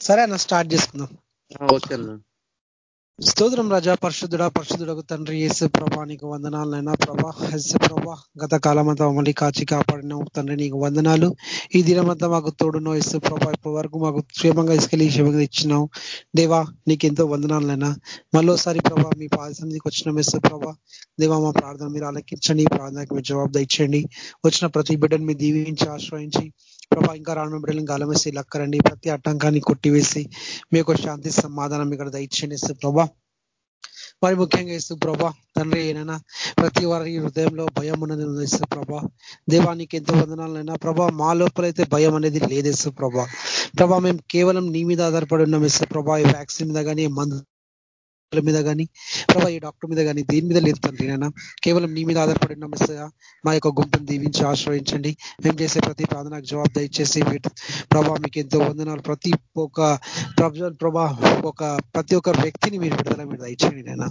సరే అన్న స్టార్ట్ చేసుకుందాం. ఓకే అన్న. స్తోత్రం రాజా పరిశుద్ధుడ పరిశుద్ధుడకు తండ్రి యేసు ప్రభా నీకు వందనాలనైనా ప్రభా హెస్ ప్రభా గత కాలమంతా మమ్మల్ని కాచి కాపాడిన తండ్రి నీకు వందనాలు. ఈ దినమంతా మాకు తోడునో ఇసు ప్రభా. ఇప్పటి వరకు మాకు క్షేమంగా ఇసుకెళ్ళి క్షేమంగా ఇచ్చినావు దేవా నీకెంతో వందనాలనైనా మళ్ళోసారి ప్రభా మీ పాద సన్నిధికి వచ్చిన ఇసు ప్రభా. దేవా మా ప్రార్థన మీరు ఆలకించండి ప్రార్థనకి మీరు జవాబు ఇచ్చండి వచ్చిన ప్రతి బిడ్డను మీరు దీవించి ఆశ్రయించి ప్రభా ఇంకా రాను బిడ్డలను గాలమేసి లక్కరండి. ప్రతి ఆటంకాన్ని కొట్టివేసి మీకు శాంతి సమాధానం ఇక్కడ దయచేయండి ప్రభా. మరి ముఖ్యంగా ఇస్తూ ప్రభా తండ్రి ఏనైనా ప్రతి వారి హృదయంలో భయం ఉన్నది ఇస్తూ ప్రభా. దేవానికి ఎంతో వందనాలైనా ప్రభా మా లోపలైతే భయం అనేది లేదేస్తూ ప్రభా. ప్రభా మేము కేవలం నీ మీద ఆధారపడి ఉన్నాం ఇస్తూ ప్రభా. ఈ వ్యాక్సిన్ మీద కానీ మందు మీద కానీ ప్రభా ఈ డాక్టర్ మీద కానీ దేని మీద లేదు తండ్రి నాయన. కేవలం నీ మీద ఆధారపడి నమ్మస్తా మా యొక్క గుంపును దీవించి ఆశ్రయించండి. మేము చేసే ప్రతి ప్రార్థనకు జవాబు దయచేసి ప్రభా మీకు ఎంతో వందనాలు. ప్రతి ఒక్క ప్రభా ఒక ప్రతి ఒక్క వ్యక్తిని మీరు విడుదల మీరు దయచేయండి నాయన.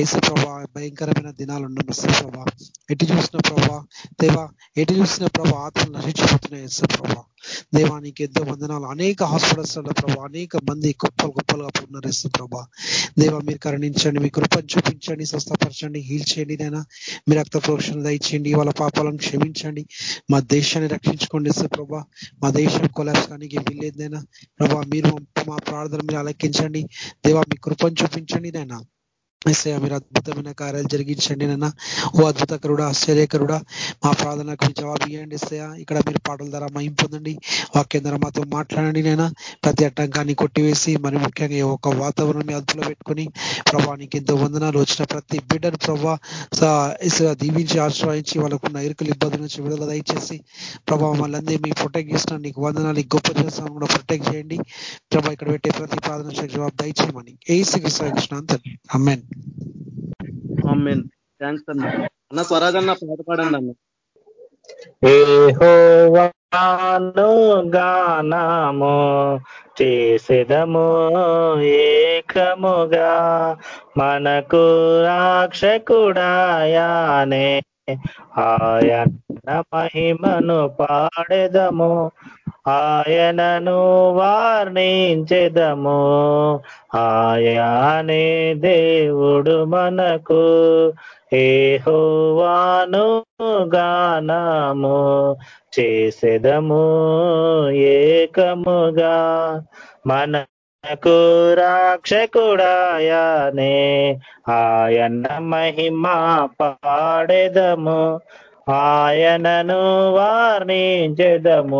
ఏసు ప్రభా భయంకరమైన దినాలు ఉన్నాం ఇసు ప్రభా. ఎటు చూసిన ప్రభా దేవా ఎటు చూసిన ప్రభా ఆత్మలు నశించిపోతున్నాయి ఏసు ప్రభా. దేవానికి ఎంతో వందనాలు. అనేక హాస్పిటల్స్ ప్రభా అనేక మంది గొప్పలు గొప్పలుగా ఉన్నారు ఇసు ప్రభా. దేవా మీరు కరుణించండి మీ కృపను చూపించండి స్వస్థపరచండి హీల్ చేయండి నాయన. మీ రక్త ప్రోక్షణ దయచేయండి వాళ్ళ పాపాలను క్షమించండి. మా దేశాన్ని రక్షించుకోండి ప్రభా. మా దేశం కొలాసానికి వీల్లేదైనా ప్రభా మీరు మా ప్రార్థన మీరు అలెక్కించండి దేవా మీ కృపను చూపించండి నైనా ఎస్ఐ మీరు అద్భుతమైన కార్యాలు జరిగించండి నన్న. ఓ అద్భుతకరుడ ఆశ్చర్యకరుడ మా ప్రార్థనకు జవాబు ఇవ్వండి ఎస్ఐ ఇక్కడ మీరు పాటల ద్వారా మహిం పొందండి వాక్యం ద్వారా మాతో మాట్లాడండి నేను ప్రతి అట్టంకాన్ని కొట్టివేసి మరి ముఖ్యంగా ఒక వాతావరణం అదుపులో పెట్టుకుని ప్రభానికి ఎంతో వందనాలు వచ్చిన ప్రతి బిడ్డను ప్రభా దీవించి ఆశ్రయించి వాళ్ళకున్న ఇరుకులు ఇబ్బందుల నుంచి విడుదల దయచేసి ప్రభావ మళ్ళీ మీ ప్రొటెక్ట్ చేసిన నీకు వందనాలు గొప్ప చేస్తాను కూడా ప్రొటెక్ట్ చేయండి. ప్రభా ఇక్కడ పెట్టే ప్రతి ప్రార్థన జవాబు దయచేయమని. ఏసీ విశ్వసించిన అమ్మాయి థ్యాంక్స్ అన్న. అన్న స్వరాజ్ అన్న పాట పాడండి అన్న. ఏహోవాను గానము చేసేదము ఏకముగా మనకు రాక్షకుడాయానే. ఆయన మహిమను పాడెదము ఆయనను వార్ణించెదము. ఆయనే దేవుడు మనకు. ఏహోవాను గానము చేసెదము ఏకముగా. మనకు రాక్షకుడాయనే ఆయన మహిమ పాడెదము. ఆయనను వార్ణించెదము.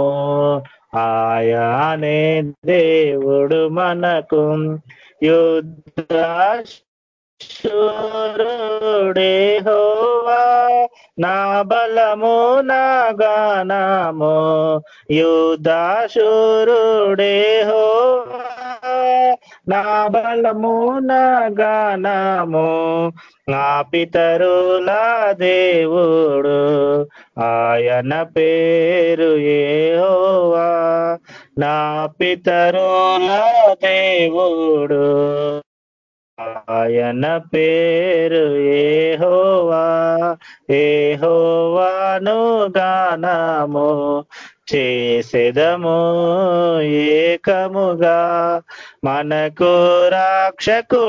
ఆయానే దేవుడు మనకు యుద్ధ హోవా. నా బలము నా గానము యుద్ధాశూరుడే హోవా. నా బలము నా గానము నా పితరుల దేవుడు. ఆయన పేరు ఏవా నా పితరుల దేవుడు. ఆయన పేరు ఏహోవా ఏహోవాను గానము చేసేదము ఏకముగా మనకు రాక్షకుడాయనే.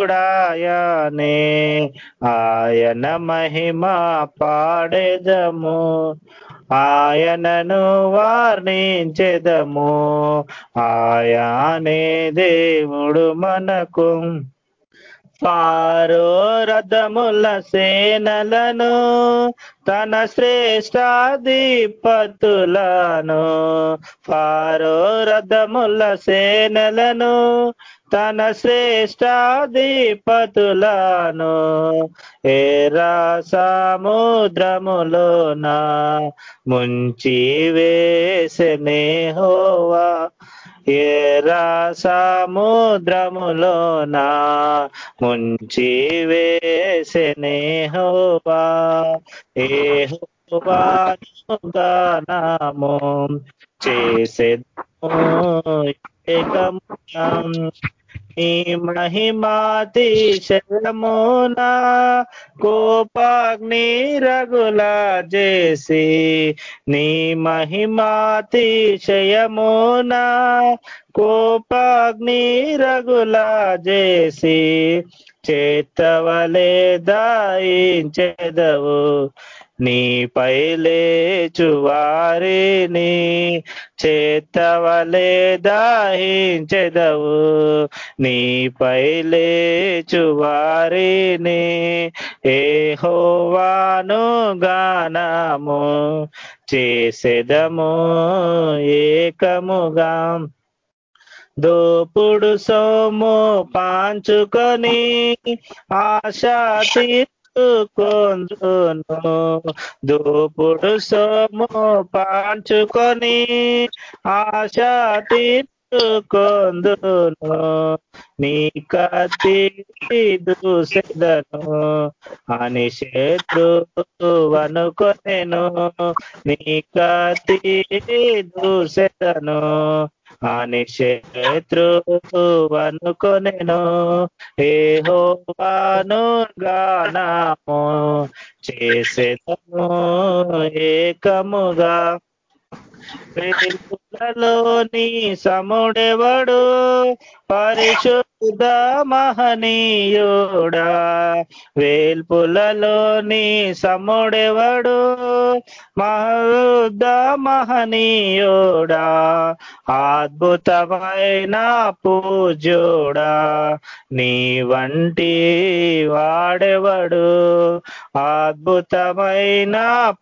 ఆయన మహిమ పాడేదము ఆయనను వార్ణించెదము ఆయానే దేవుడు మనకు. పారో రథముల సేనలను తన శ్రేష్టాధిపతులను. పారో రథముల సేనలను తన శ్రేష్టాధిపతులను. ఏరా సముద్రములోన ముంచి వేసనే హోవా ఏరా సముద్రములోన ముంచి వేసనే హోవా ఏ హోవాను చేసే ఏకము నీ మహిమాతిశయమున కోపాగ్ని రగుల చేసి నీ మహిమాతిశయమున కోపాగ్ని రగుల చేసి చేతవలే దాయించెదవు. నీపై పైలే చువారిని చేతవలే దాహించెదవు. నీపై పైలే చువారిని ఏ హోవాను గానము చేసెదము ఏకముగా. దోపుడు సోము పాంచుకొని ఆశా కొందును దూపుడు సోము పాంచుకొని ఆశ తీర్చుకొందును. నీ కతి దూసెదను అని శత్రువనుకొనెను నీ కతి దూసెదను అని శత్రువనుకొనెను ఏ హోవాను గానము చేసేదము ఏకముగా. వేలుపులలోని సముడెవడు? పరిశుద్ధ మహనీయుడా వేల్పులలోని సముడెవడు? మహుద్ధ మహనీయుడా అద్భుతమైన పూజోడా నీ వంటి వాడెవడు? అద్భుతమైన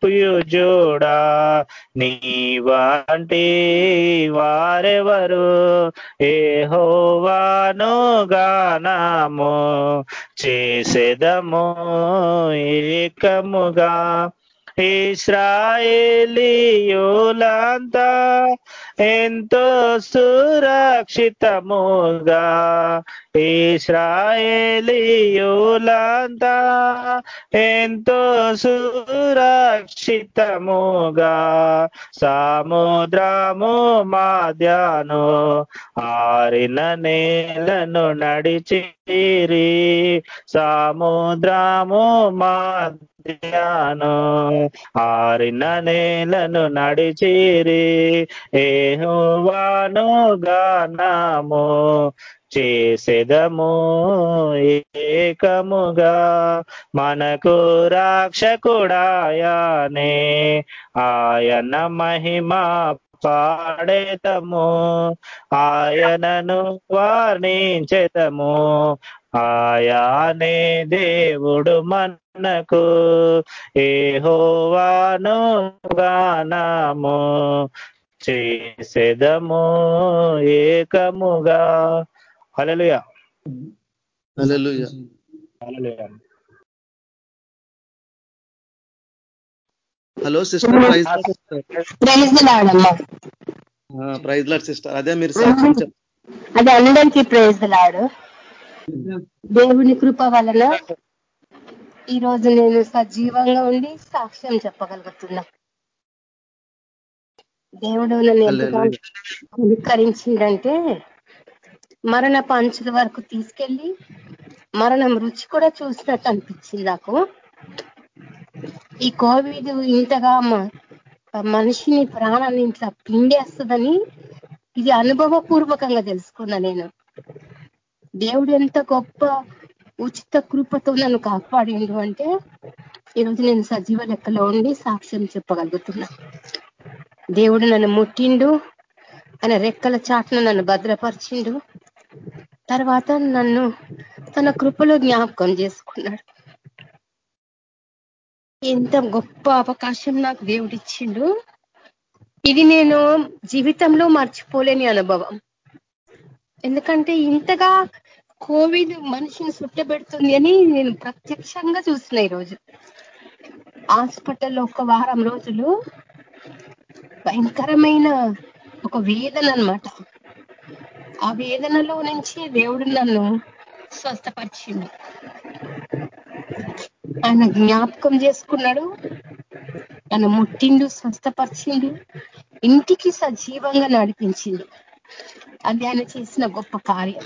పూజోడా నీ వంటి వారెవరు? ఏహో యహోవాను గానము చేసేదము ఏకముగా. ఇస్రాయేలీయులంతా ఎంతో సురక్షితముగా ఇస్రాయేలీయులంతా ఎంతో సురక్షితముగా సముద్రము మాధ్యాను ఆరిన నేలను నడిచిరి సముద్రము మాధ్యాను ఆరిన నేలను నడిచిరి ఏ ఏహోవాను గానము చేసేదము ఏకముగా. మనకు రాక్షకుడాయనే ఆయన మహిమ పాడేతము ఆయనను వర్ణించేతము ఆయానే దేవుడు మనకు. ఏ హోవాను గానము చేసేదము ఏకముగా. Hallelujah hallelujah. Hallelujah. Hello sister praise Lord sister. అదే మీరు అది అందరికీ ప్రైజ్ లాడు దేవుని కృప వలన ఈ రోజు నేను సజీవంగా ఉండి సాక్ష్యం చెప్పగలుగుతున్నా. దేవుడు నన్ను మరణ పంచుల వరకు తీసుకెళ్ళి మరణం రుచి కూడా చూసినట్టు అనిపించింది నాకు. ఈ కోవిడ్ ఇంతగా మనిషిని ప్రాణాన్ని ఇంట్లో పిండేస్తుందని ఇది అనుభవపూర్వకంగా తెలుసుకున్నా నేను. దేవుడు ఎంత గొప్ప ఉచిత కృపతో నన్ను కాపాడిండు అంటే ఈరోజు నేను సజీవ లెక్కలో ఉండి సాక్ష్యం చెప్పగలుగుతున్నా. దేవుడు నన్ను ముట్టిండు. ఆయన రెక్కల చాటును నన్ను భద్రపరిచిండు. తర్వాత నన్ను తన కృపలో జ్ఞాపకం చేసుకున్నాడు. ఎంత గొప్ప అవకాశం నాకు దేవుడిచ్చిండు. ఇది నేను జీవితంలో మర్చిపోలేని అనుభవం. ఎందుకంటే ఇంతగా కోవిడ్ మనిషిని సుట్టబెడుతుంది అని నేను ప్రత్యక్షంగా చూసిన ఈరోజు హాస్పిటల్లో ఒక వారం రోజులు భయంకరమైన ఒక వేదన అన్నమాట ఆ వేదనలో నుంచి దేవుడు నన్ను స్వస్థపరిచింది ఆయన జ్ఞాపకం చేసుకున్నాడు. ఆయన ముట్టిండు స్వస్థపరిచిండు. ఇంటికి సజీవంగా నడిపించిండు. అది ఆయన చేసిన గొప్ప కార్యం.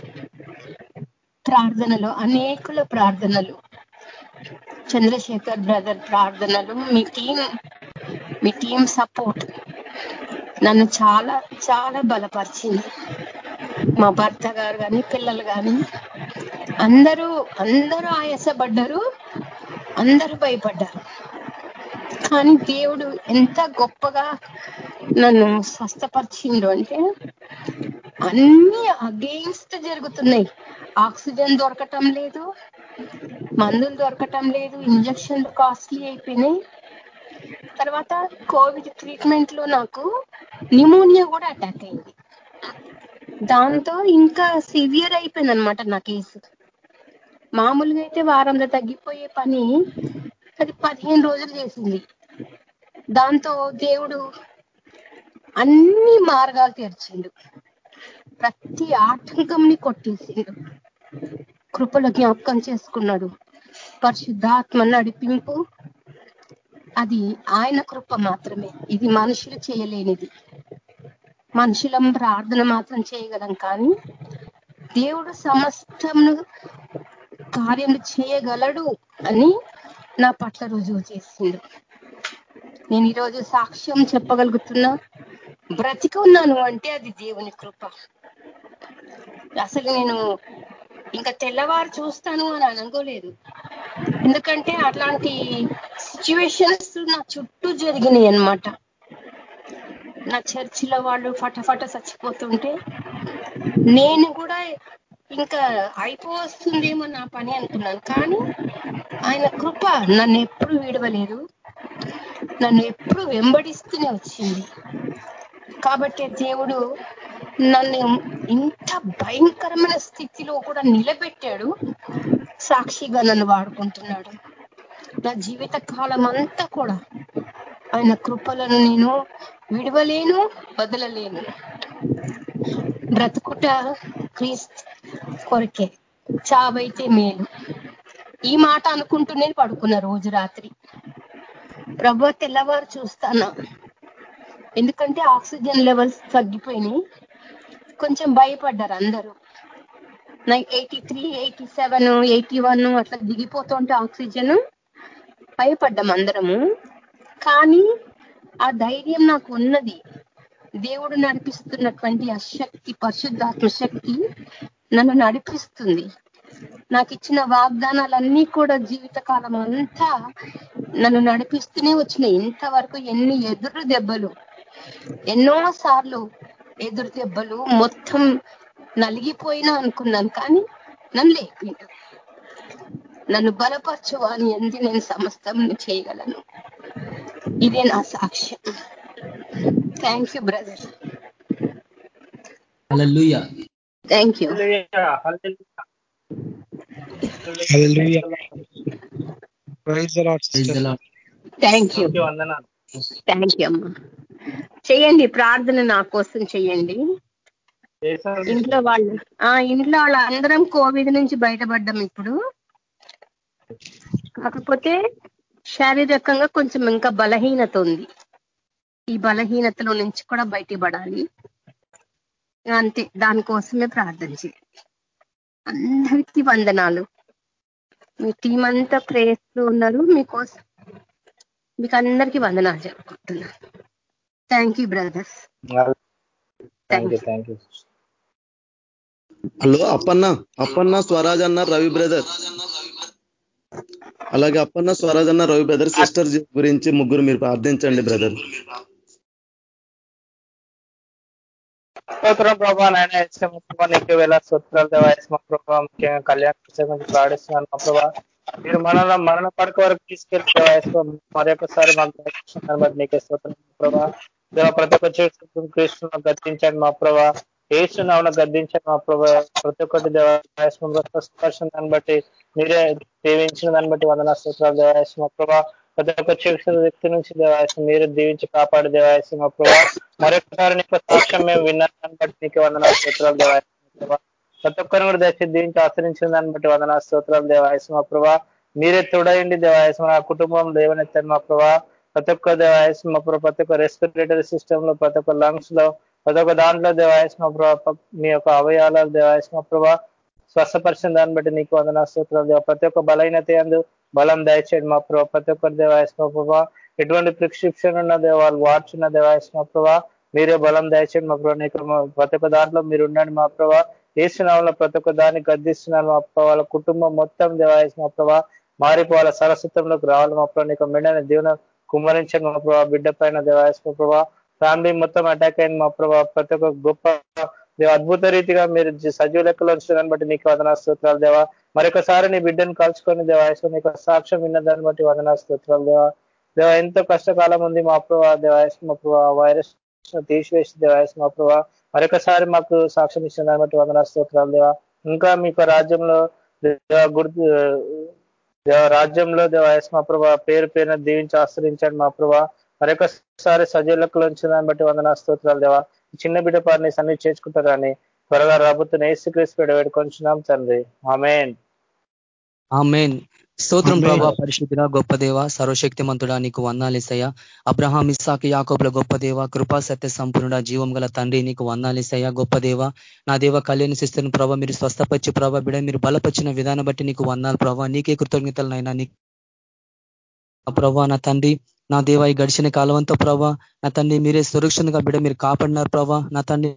ప్రార్థనలు అనేకుల ప్రార్థనలు. చంద్రశేఖర్ బ్రదర్ ప్రార్థనలు మీ టీం మీ టీం సపోర్ట్. నన్ను చాలా చాలా బలపరిచింది. మా భర్త గారు కానీ పిల్లలు కానీ అందరూ అందరూ ఆయాసపడ్డారు అందరూ భయపడ్డారు. కానీ దేవుడు ఎంత గొప్పగా నన్ను స్వస్థపరిచిండు అంటే అన్ని అగెయిన్స్ట్ జరుగుతున్నాయి. ఆక్సిజన్ దొరకటం లేదు మందులు దొరకటం లేదు ఇంజక్షన్లు కాస్ట్లీ అయిపోయినాయి. తర్వాత కోవిడ్ ట్రీట్మెంట్లో నాకు న్యూమోనియా కూడా అటాక్ అయింది. దాంతో ఇంకా సివియర్ అయిపోయింది అనమాట నా కేసు. మామూలుగా అయితే వారంలో తగ్గిపోయే పని అది పదిహేను రోజులు చేసింది. దాంతో దేవుడు అన్ని మార్గాలు తెరిచిండు. ప్రతి ఆటంకంని కొట్టేసిండు. కృపలో జ్ఞాపకం చేసుకున్నాడు. పరిశుద్ధాత్మ నడిపింపు అది ఆయన కృప మాత్రమే. ఇది మనుషులు చేయలేనిది. మనుషులం ప్రార్థన మాత్రం చేయగలం కానీ దేవుడు సమస్తమును కార్యములు చేయగలడు అని నా పట్ల రుజువు చేసిండు. నేను ఈరోజు సాక్ష్యం చెప్పగలుగుతున్నా. బ్రతికి ఉన్నాను అంటే అది దేవుని కృప. అసలు నేను ఇంకా తెల్లవారు చూస్తాను అని అనుకోలేదు. ఎందుకంటే అట్లాంటి సిచ్యువేషన్స్ నా చుట్టూ జరిగినాయి అన్నమాట. నా చర్చిలో వాళ్ళు ఫటఫట చచ్చిపోతుంటే నేను కూడా ఇంకా అయిపోవస్తుందేమో నా పని అనుకున్నాను. కానీ ఆయన కృప నన్ను ఎప్పుడు విడవలేదు. నన్ను ఎప్పుడు వెంబడిస్తూనే వచ్చింది. కాబట్టి దేవుడు నన్ను ఇంత భయంకరమైన స్థితిలో కూడా నిలబెట్టాడు. సాక్షిగా నన్ను వాడుకుంటున్నాడు. నా జీవిత కాలం అంతా కూడా ఆయన కృపలను నేను విడవలేను వదలలేను. బ్రతుకుట క్రీస్తు కొరకే చావైతే మేలు. ఈ మాట అనుకుంటూనే పడుకున్న రోజు రాత్రి. ప్రభు తెల్లవారు చూస్తానా? ఎందుకంటే ఆక్సిజన్ లెవెల్స్ తగ్గిపోయినాయి. కొంచెం భయపడ్డారు అందరూ. Nine eighty three eighty seven eighty one అట్లా దిగిపోతుంటే ఆక్సిజన్ భయపడ్డాం అందరము. కానీ ఆ ధైర్యం నాకు ఉన్నది. దేవుడు నడిపిస్తున్నటువంటి ఆ శక్తి పరిశుద్ధాత్మ శక్తి నన్ను నడిపిస్తుంది. నాకు ఇచ్చిన వాగ్దానాలన్నీ కూడా జీవితకాలం అంతా నన్ను నడిపిస్తూనే వచ్చినాయి. ఇంతవరకు ఎన్ని ఎదురు దెబ్బలు ఎన్నో సార్లు ఎదురు దెబ్బలు మొత్తం నలిగిపోయినా అనుకున్నాను కానీ నన్ను లేపిండు నన్ను బలపరచు అని ఎందు నేను సమస్తం చేయగలను. ఇదే నా సాక్ష్యం. Thank you brother thank you. Thank you thank you అమ్మా. చెయ్యండి ప్రార్థన నా కోసం చెయ్యండి ఇంట్లో వాళ్ళు ఆ ఇంట్లో వాళ్ళ అందరం కోవిడ్ నుంచి బయటపడ్డాం ఇప్పుడు. కాకపోతే శారీరకంగా కొంచెం ఇంకా బలహీనత ఉంది. ఈ బలహీనతలో నుంచి కూడా బయటపడాలి. అంతే దానికోసమే ప్రార్థన చేయండి అందరికీ వందనాలు. మీ టీం అంతా ప్రేయర్లో ఉన్నారు. మీకోసం మీకు అందరికీ వందనాలు చెప్పుకుంటున్నాను. Thank you brothers hello Appanna Appanna Swaraj అన్న రవి బ్రదర్ అలాగే అప్పన్న స్వరాజ్ అన్న రవి బ్రదర్ సిస్టర్ గురించి ముగ్గురు మీరు ప్రార్థించండి బ్రదర్. స్తోత్రం ప్రభా నాయన ఇష్టం నీకు వేళ స్తోత్రాలు దేవా ఇష్టం ప్రభా ముఖ్యంగా కళ్యాణ గురించి ప్రార్థిస్తున్నాను ప్రభా. మీరు మనలో మరణ పడక వరకు తీసుకెళ్తే దేవా ఇష్టం మరొకసారి మాకు దయచేసినందుకు నీకే స్తోత్రం ప్రభా. దేవా ప్రతి ఒక్క చేసిన కృష్ణను గద్దించండి మా ప్రభా. ఏసునామను గద్దించండి మా ప్రభా ప్రతి ఒక్కటి దేవాయస్వం స్పర్శన దాన్ని బట్టి మీరే దీవించిన దాన్ని బట్టి వందన స్తోత్రాలు దేవాయస్మ ప్రభా. ప్రతి ఒక్క చికిత్స వ్యక్తి నుంచి దేవాయసం మీరు దీవించి కాపాడు దేవాయసం ప్రభా. మరొకసారి నీకు సాక్ష్యం మేము విన్నాను దాన్ని బట్టి నీకు వందన స్తోత్రాలు ప్రభా. ప్రతి ఒక్కరిని కూడా దయచేసి దీవించి ఆశ్రయించిన దాన్ని బట్టి వందన స్తోత్రాలు దేవాయసం ప్రభా. మీరే తోడయండి దేవాయసం నా కుటుంబం దేవనెత్తండి మా ప్రభా. ప్రతి ఒక్క దేవాయసం ప్రభా ప్రతి ఒక్క రెస్పిరేటరీ సిస్టమ్లో ప్రతి ఒక్క లంగ్స్లో ప్రతి ఒక్క దాంట్లో దేవాయస్మ ప్రభా మీ యొక్క అవయాల దేవాయస్మ ప్రభా స్వస్థపరిచిన దాన్ని బట్టి నీకు వందన స్తోత్రాలు దేవ. ప్రతి ఒక్క బలహీనత అందు బలం దయచేయండి మా ప్రభావ ప్రతి ఒక్కరి దేవాయస్మ ప్రభావ ఎటువంటి ప్రిస్క్రిప్షన్ ఉన్న దేవాలు వాడుచున్న దేవాయస్మ ప్రభా మీరే బలం దయచేయండి మా ప్రభావ నీకు ప్రతి ఒక్క దాంట్లో మీరు ఉండండి మా ప్రభా. ఏసునామంలో ప్రతి ఒక్క దాన్ని గద్దిస్తున్నారు మా ప్రభావ వాళ్ళ కుటుంబం మొత్తం దేవాయస్మ ప్రభా మారిపోవాల సరస్వతంలోకి రావాలి మా ప్రభావ నీకు మెండని దీవెన కుమ్మరించండి మా ప్రభావ బిడ్డ పైన దేవాయస్మ ప్రభావ ఫ్యామిలీ మొత్తం అటాక్ అయింది. మా ప్రభావ ప్రతి ఒక్క గొప్ప దేవ అద్భుత రీతిగా మీరు సజీవ లెక్కలో ఉంచడాన్ని బట్టి నీకు వదనా స్తోత్రాలు దేవా. మరొకసారి నీ బిడ్డను కలుసుకొని దేవాయసం నీకు సాక్ష్యం విన్న దాన్ని బట్టి వదనా స్తోత్రాలు దేవా. దేవ ఎంతో కష్టకాలం ఉంది మా ప్రభావ దేవాయసం మా ప్రభావ వైరస్ తీసివేసి దేవాయసం మా ప్రభావ మరొకసారి మాకు సాక్ష్యం ఇచ్చిన దాన్ని బట్టి వదనా స్తోత్రాలు దేవా. ఇంకా మీకు రాజ్యంలో గుర్తు దేవ రాజ్యంలో దేవాయస్ మా ప్రభావ పేరు పేరున దీవించి ఆశ్రయించండి మా ప్రభావ మరొకసారి సజీవులకు ఉంచిన దాన్ని బట్టి వందనా స్తోత్రాలు దేవా. చిన్న బిడ్డ పారిని సన్నిధి చేసుకుంటారని త్వరగా రాబోతున్న ఏసుక్రీస్తు బిడ్డ వేడుకొంచున్నాం తండ్రి. ఆమెన్. ఆమెన్. స్తోత్రం ప్రభా పరిశుద్ధుడ గొప్ప దేవ సర్వశక్తిమంతుడా నీకు వందాలేసయ్య అబ్రహాం ఇస్సాకి యాకోబుల గొప్ప దేవ కృపా సత్య సంపూర్ణుడ జీవం గల తండ్రి నీకు వందాలేసయ్య గొప్ప దేవ. నా దేవ కళ్యాణ శిస్తున్న ప్రభావ మీరు స్వస్థపచ్చి ప్రభావ బిడ మీరు బలపరిచిన విధానం బట్టి నీకు వందాలు ప్రభావ నీకే కృతజ్ఞతలనైనా నీ ప్రభా నా తండ్రి నా దేవ ఈ గడిచిన కాలవంతో ప్రభా నా తండ్రి మీరే సురక్షితంగా బిడ మీరు కాపాడినారు ప్రభా. నా తండ్రి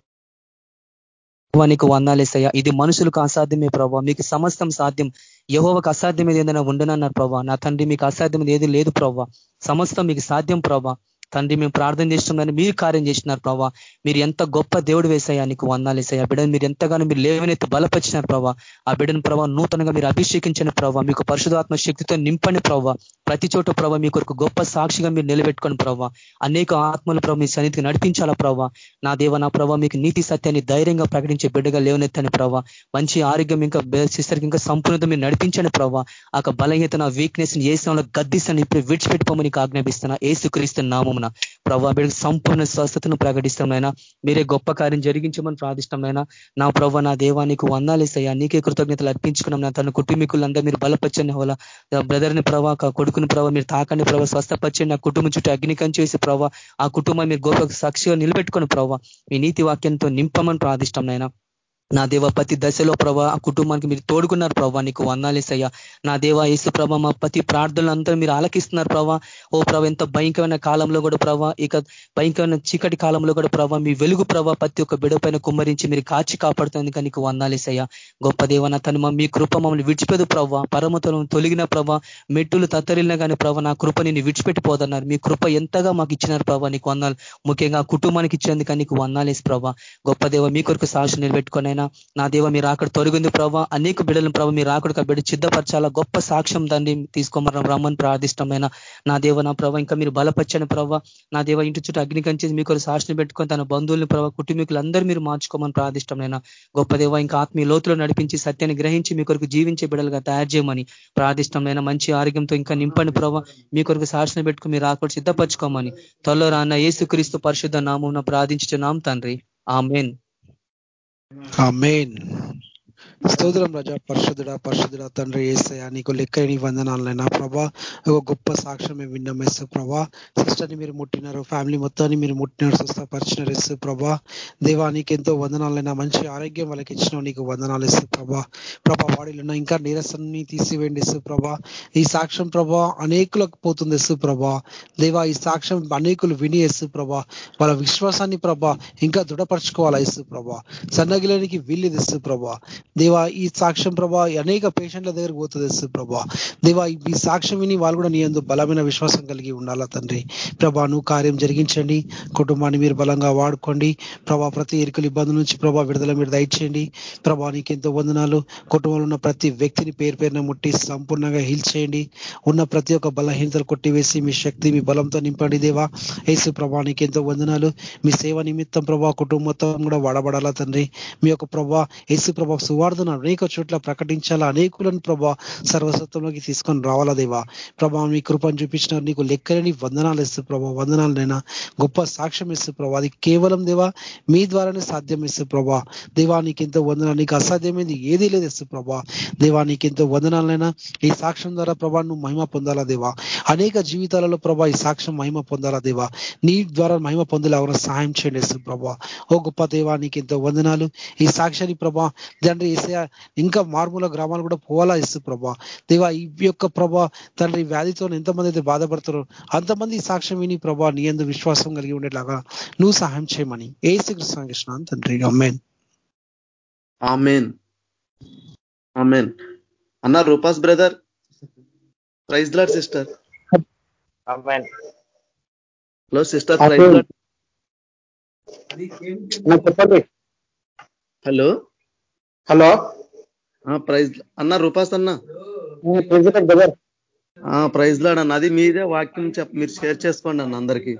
నీకు వందాలేసయ్యా ఇది మనుషులకు అసాధ్యమే ప్రభావ మీకు సమస్తం సాధ్యం. యహోవకు అసాధ్యం ఏదైనా ఉండనన్నారు ప్రభావ నా తండ్రి మీకు అసాధ్యం ఏది లేదు ప్రభావ సమస్తం మీకు సాధ్యం ప్రభావ తండ్రి మేము ప్రార్థన చేస్తున్నామని మీరు కార్యం చేసినారు ప్రభావ మీరు ఎంత గొప్ప దేవుడు వేసాయా నీకు వందాలేసాయా బిడ్డను మీరు ఎంతగానో మీరు లేవనెత్తి బలపరిచినారు ప్రభావ ఆ బిడ్డను ప్రభావ నూతనంగా మీరు అభిషేకించిన ప్రభావ మీకు పరిశుధాత్మ శక్తితో నింపని ప్రభావ ప్రతి చోట ప్రభావ మీకు ఒక గొప్ప సాక్షిగా మీరు నిలబెట్టుకొని ప్రభావ అనేక ఆత్మల ప్రభావ మీ సన్నిధికి నడిపించాలా ప్రభావ నా దేవ నా ప్రభావ మీకు నీతి సత్యాన్ని ధైర్యంగా ప్రకటించే బిడ్డగా లేవనెత్తని ప్రభావ మంచి ఆరోగ్యం ఇంకా సిస్టర్కి ఇంకా సంపూర్ణత మీరు నడిపించని ప్రభావ ఆ వీక్నెస్ని వీక్నెస్ ఏ సమయంలో గద్దిస్తాను ఇప్పుడు విడిచిపెట్టుకోమని ఆజ్ఞాపిస్తున్నా. ఏసుక్రీస్తు నామం నామమున ప్రభా బిడ్డకు సంపూర్ణ స్వస్థతను ప్రకటిస్తామైనా మీరే గొప్ప కార్యం జరిగించమని ప్రార్థిష్టమైనా నా ప్రభ నా దేవానికి వందాలేసయ్యా నీకే కృతజ్ఞతలు అర్పించుకున్నాం. నా తన కుటుంబీకులందరూ మీరు బలపచ్చని బ్రదర్ బ్రదర్ని ప్రభా కొడుకుని ప్రభావ మీరు తాకండి ప్రభావ స్వస్థపచ్చని నా కుటుంబం చుట్టూ అగ్నికం చేసి ప్రభావ ఆ కుటుంబం మీరు గొప్ప సాక్షిగా నిలబెట్టుకుని ప్రభావ మీ నీతి వాక్యంతో నింపమని ప్రార్థిష్టం నైనా నా దేవ ప్రతి దశలో ప్రభా ఆ కుటుంబానికి మీరు తోడుకున్నారు ప్రభా నీకు వందాలేసయ్యా నా దేవ ఏసు ప్రభ మా ప్రతి ప్రార్థనలంతా మీరు ఆలకిస్తున్నారు ప్రభా. ఓ ప్రభ ఎంత భయంకరమైన కాలంలో కూడా ప్రభా ఇక భయంకరమైన చీకటి కాలంలో కూడా ప్రభా మీ వెలుగు ప్రభా ప్రతి ఒక్క బిడపైన కుమ్మరించి మీరు కాచి కాపాడుతుంది కానీ నీకు వందాలేసయ్యా గొప్ప దేవన తను మీ కృప మమ్మల్ని విడిచిపెదు ప్రభా. పరమతలను తొలిగిన ప్రభా. మెట్టులు తత్తరిలిన కానీ ప్రభా నా కృప నేను విడిచిపెట్టిపోదన్నారు. మీ కృప ఎంతగా మాకు ఇచ్చినారు ప్రభా నీకు వందాలు. ముఖ్యంగా కుటుంబానికి ఇచ్చేందుకు నీకు వందాలేసి ప్రభా. గొప్ప దేవ మీ కొరకు సాక్షి నిలబెట్టుకునైనా నా దేవ మీరు అక్కడ తొలగింది ప్రభావ అనేక బిడ్డలను ప్రభావ మీరు అక్కడ బిడ్డ సిద్ధపరచాలా. గొప్ప సాక్ష్యం దాన్ని తీసుకోమని రమ్మని ప్రార్థిష్టమైన నా దేవ నా ప్రభావ ఇంకా మీరు బలపరచని ప్రభావ నా దేవ ఇంటి చుట్టూ అగ్నికంచేసి మీకు సాక్షిని పెట్టుకొని తన బంధువులను ప్రభావ కుటుంబీకులందరూ మీరు మార్చుకోమని ప్రార్థిష్టమైన గొప్ప దేవ ఇంకా ఆత్మీయ లోతులో నడిపించి సత్యాన్ని గ్రహించి మీ కొరకు జీవించే బిడ్డలుగా తయారు చేయమని ప్రార్థిష్టమైన మంచి ఆరోగ్యంతో ఇంకా నింపండి ప్రభావ మీ కొరకు సాక్షిని పెట్టుకుని మీరు ఆకలి సిద్ధపరచుకోమని త్వరలో రాన్న ఏసుక్రీస్తు పరిశుద్ధ నామం ప్రార్థించున్నాం తండ్రి. ఆమెన్. ఆమెన్ స్తోత్రం రజా పరిశుద్ధుడ పరిశుద్ధుడ తండ్రి ఏసయ నీకు లెక్కని వందనాలైనా ప్రభా ఒక గొప్ప సాక్ష్యం మేము విన్నాం ఎస్సు ప్రభా. సిస్టర్ని మీరు ముట్టినారు ఫ్యామిలీ మొత్తాన్ని మీరు ముట్టినారు స్వస్థపరిచినారు ఎస్సు ప్రభా. దేవా నీకు ఎంతో వందనాలైనా మంచి ఆరోగ్యం వాళ్ళకి ఇచ్చినావు నీకు వందనాలు ఇస్తు ప్రభా. ప్రభా వాడిలో ఇంకా నీరసాన్ని తీసివేయండి ఇస్తు ప్రభా. ఈ సాక్ష్యం ప్రభా అనేకులకు పోతుంది ఎస్సు ప్రభా. దేవా ఈ సాక్ష్యం అనేకులు విని ఎస్సు ప్రభా. వాళ్ళ విశ్వాసాన్ని ప్రభా ఇంకా దృఢపరచుకోవాలా ఇస్తు ప్రభా. సన్నగిలేనికి వీళ్ళు ఇస్తు ప్రభా. దేవా ఈ సాక్ష్యం ప్రభా అనేక పేషెంట్ల దగ్గరకు పోతుంది ప్రభా. దేవా ఈ సాక్ష్యం విని వాళ్ళు కూడా నీ ఎందు బలమైన విశ్వాసం కలిగి ఉండాలా తండ్రి? ప్రభా నువ్వు కార్యం జరిగించండి. కుటుంబాన్ని మీరు బలంగా వాడుకోండి. ప్రభా ప్రతి ఎరుకల ఇబ్బంది నుంచి ప్రభా విడుదల మీరు దయచేయండి. ప్రభా నీకు ఎంతో వందనాలు. కుటుంబంలో ఉన్న ప్రతి వ్యక్తిని పేరు పేరున ముట్టి సంపూర్ణంగా హీల్ చేయండి. ఉన్న ప్రతి ఒక్క బలహీనతలు కొట్టివేసి మీ శక్తి మీ బలంతో నింపండి దేవా. ఏసు ప్రభా నీకు ఎంతో వందనాలు. మీ సేవ నిమిత్తం ప్రభా కుటుంబం కూడా వాడబడాలా తండ్రి? మీ యొక్క ప్రభా యేసు ప్రభా సువార్ధను అనేక చోట్ల ప్రకటించాలా? అనేకులను ప్రభా సర్వసత్వంలోకి తీసుకొని రావాలా దేవా? ప్రభా మీ కృపను చూపించినారు. నీకు లెక్కలేని వందనాలు ఇస్తూ ప్రభా వందనాలనైనా గొప్ప సాక్ష్యం ఇస్తూ ప్రభా. అది కేవలం దేవా మీ ద్వారానే సాధ్యం ఇస్తూ ప్రభా. దేవా నీకెంతో వందనాలు. నీకు అసాధ్యమైంది ఏదీ లేదు ఇస్తూ ప్రభా. దేవా నీకెంతో వందనాలైనా ఈ సాక్ష్యం ద్వారా ప్రభా నువ్వు మహిమ పొందాలా దేవా? అనేక జీవితాలలో ప్రభా ఈ సాక్ష్యం మహిమ పొందాలా దేవా? నీ ద్వారా మహిమ పొందాలి ఎవరైనా సహాయం చేయండి ఇస్తూ ప్రభా. ఓ గొప్ప దేవా నీకెంతో వందనాలు. ఈ సాక్ష్యాన్ని ప్రభా తండ్రి ఏసయ ఇంకా మారుమూల గ్రామాలు కూడా పోవాలా ఇస్తు ప్రభా. దేవా ఈ యొక్క ప్రభా తండ్రి వ్యాధితో ఎంతమంది అయితే బాధపడతారో అంతమంది ఈ సాక్ష్యం విని ప్రభా నీ ఎందు విశ్వాసం కలిగి ఉండేలాగా నువ్వు సహాయం చేయమని. ఏసు కృష్ణ తండ్రి. Amen amen. ఆమెన్. అన్న Rupas brother praise Lord sister. Hello sister praise Lord. చెప్పండి. హలో. హలో? ప్రైజ్ అన్న రూపాస్ అన్న. బ్రదర్. ఆ ప్రైజ్ లాడ్ అన్న. అది మీదే వాక్యం చెప్ మీరు షేర్ చేసుకోండి అన్న అందరికి.